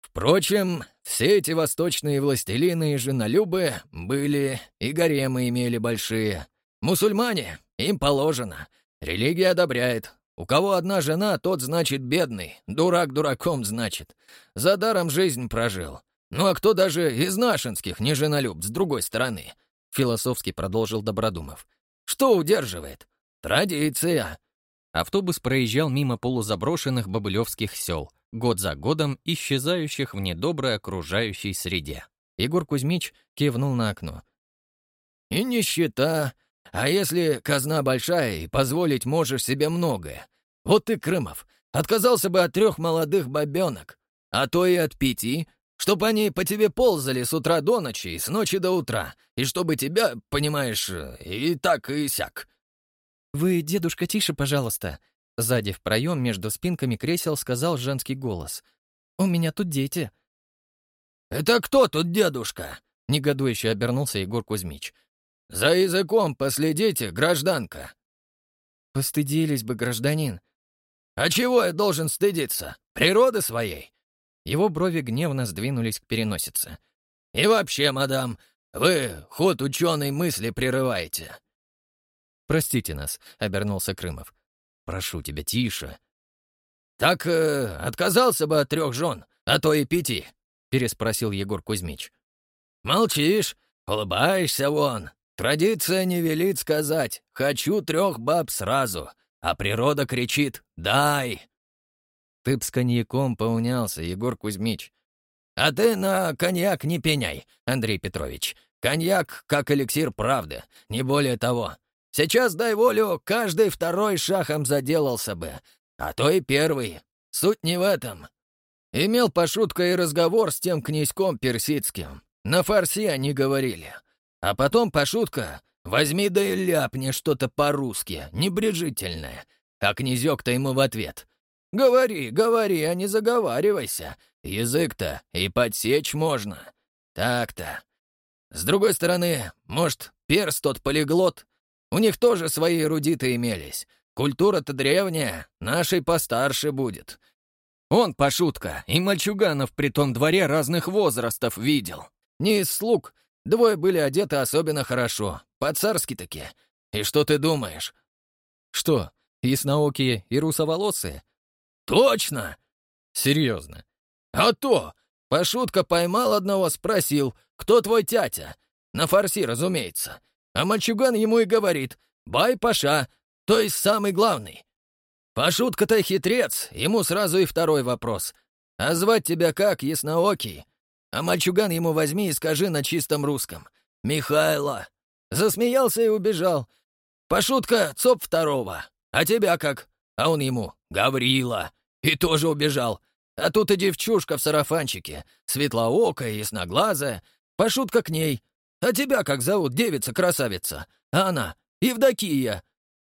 Впрочем, все эти восточные властелины и женолюбы были, и гаремы имели большие. Мусульмане, им положено. Религия одобряет. У кого одна жена, тот, значит, бедный. Дурак дураком, значит. За даром жизнь прожил. Ну а кто даже из нашинских не женолюб, с другой стороны? Философски продолжил Добродумов. Что удерживает? Традиция. Автобус проезжал мимо полузаброшенных бобылевских сел, год за годом исчезающих в недоброй окружающей среде. Егор Кузьмич кивнул на окно. «И нищета. А если казна большая и позволить можешь себе многое? Вот ты, Крымов, отказался бы от трех молодых бабенок, а то и от пяти, чтоб они по тебе ползали с утра до ночи и с ночи до утра, и чтобы тебя, понимаешь, и так, и сяк». «Вы, дедушка, тише, пожалуйста», Сзади в проем между спинками кресел сказал женский голос. «У меня тут дети». «Это кто тут дедушка?» — негодующе обернулся Егор Кузьмич. «За языком последите, гражданка». «Постыдились бы, гражданин». «А чего я должен стыдиться? Природы своей?» Его брови гневно сдвинулись к переносице. «И вообще, мадам, вы ход ученой мысли прерываете». «Простите нас», — обернулся Крымов. Прошу тебя, тише». «Так э, отказался бы от трех жен, а то и пяти», — переспросил Егор Кузьмич. «Молчишь, улыбаешься вон. Традиция не велит сказать «хочу трех баб сразу», а природа кричит «дай». Ты б с коньяком поунялся, Егор Кузьмич. А ты на коньяк не пеняй, Андрей Петрович. Коньяк как эликсир правды, не более того. Сейчас, дай волю, каждый второй шахом заделался бы, а то и первый. Суть не в этом. Имел пошутка и разговор с тем князьком персидским. На фарси они говорили. А потом пошутка «возьми да и ляпни что-то по-русски, небрежительное». А князек-то ему в ответ «Говори, говори, а не заговаривайся. Язык-то и подсечь можно. Так-то. С другой стороны, может, перс тот полиглот у них тоже свои эрудиты имелись. Культура-то древняя, нашей постарше будет. Он, пошутка, и мальчуганов при том дворе разных возрастов видел. Не из слуг, двое были одеты особенно хорошо, по-царски таки. И что ты думаешь? Что, ясноокие и русоволосые? Точно! Серьезно? А то! Пошутка поймал одного, спросил, кто твой тятя? На фарси, разумеется. А мальчуган ему и говорит «Бай, Паша, то есть самый главный». Пашутка-то хитрец, ему сразу и второй вопрос. «А звать тебя как, ясноокий?» А мальчуган ему возьми и скажи на чистом русском. «Михайло». Засмеялся и убежал. Пашутка цоп второго. А тебя как? А он ему «Гаврила». И тоже убежал. А тут и девчушка в сарафанчике, светлоокая, ясноглазая. Пашутка к ней. А тебя как зовут, девица-красавица? А она? Евдокия.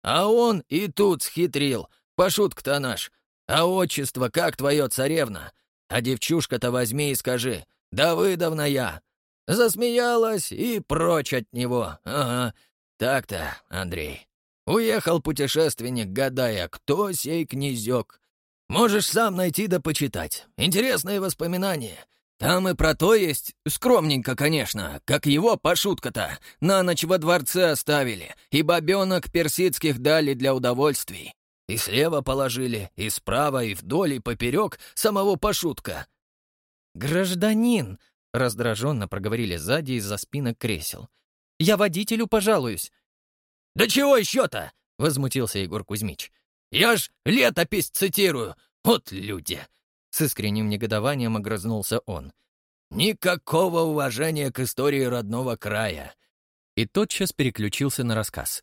А он и тут схитрил. Пошутка-то наш. А отчество как твое, царевна? А девчушка-то возьми и скажи. Давыдовна я. Засмеялась и прочь от него. Ага. Так-то, Андрей. Уехал путешественник, гадая, кто сей князек. Можешь сам найти да почитать. Интересные воспоминания. Там и про то есть, скромненько, конечно, как его пошутка-то на ночь во дворце оставили, и бабенок персидских дали для удовольствий. И слева положили, и справа, и вдоль, и поперек самого пошутка. «Гражданин!» — раздраженно проговорили сзади из-за спинок кресел. «Я водителю пожалуюсь!» «Да чего еще-то?» — возмутился Егор Кузьмич. «Я ж летопись цитирую! Вот люди!» С искренним негодованием огрызнулся он. «Никакого уважения к истории родного края!» И тотчас переключился на рассказ.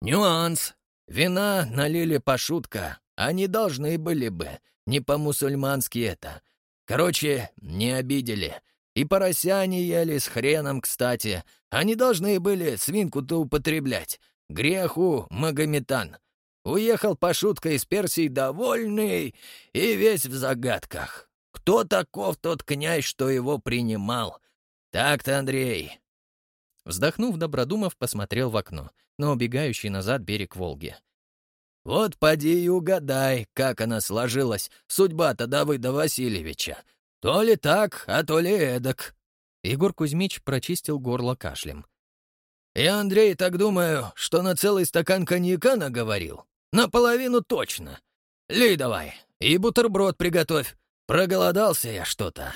«Нюанс. Вина налили по шутка. Они должны были бы. Не по-мусульмански это. Короче, не обидели. И поросяне ели с хреном, кстати. Они должны были свинку-то употреблять. Греху, Магометан. Уехал по шутка из Персии довольный и весь в загадках. Кто таков тот князь, что его принимал? Так-то, Андрей. Вздохнув, Добродумов посмотрел в окно на убегающий назад берег Волги. «Вот поди и угадай, как она сложилась, судьба-то Давыда Васильевича. То ли так, а то ли эдак». Егор Кузьмич прочистил горло кашлем. «Я, Андрей, так думаю, что на целый стакан коньяка наговорил. Наполовину точно. Лей давай, и бутерброд приготовь. Проголодался я что-то.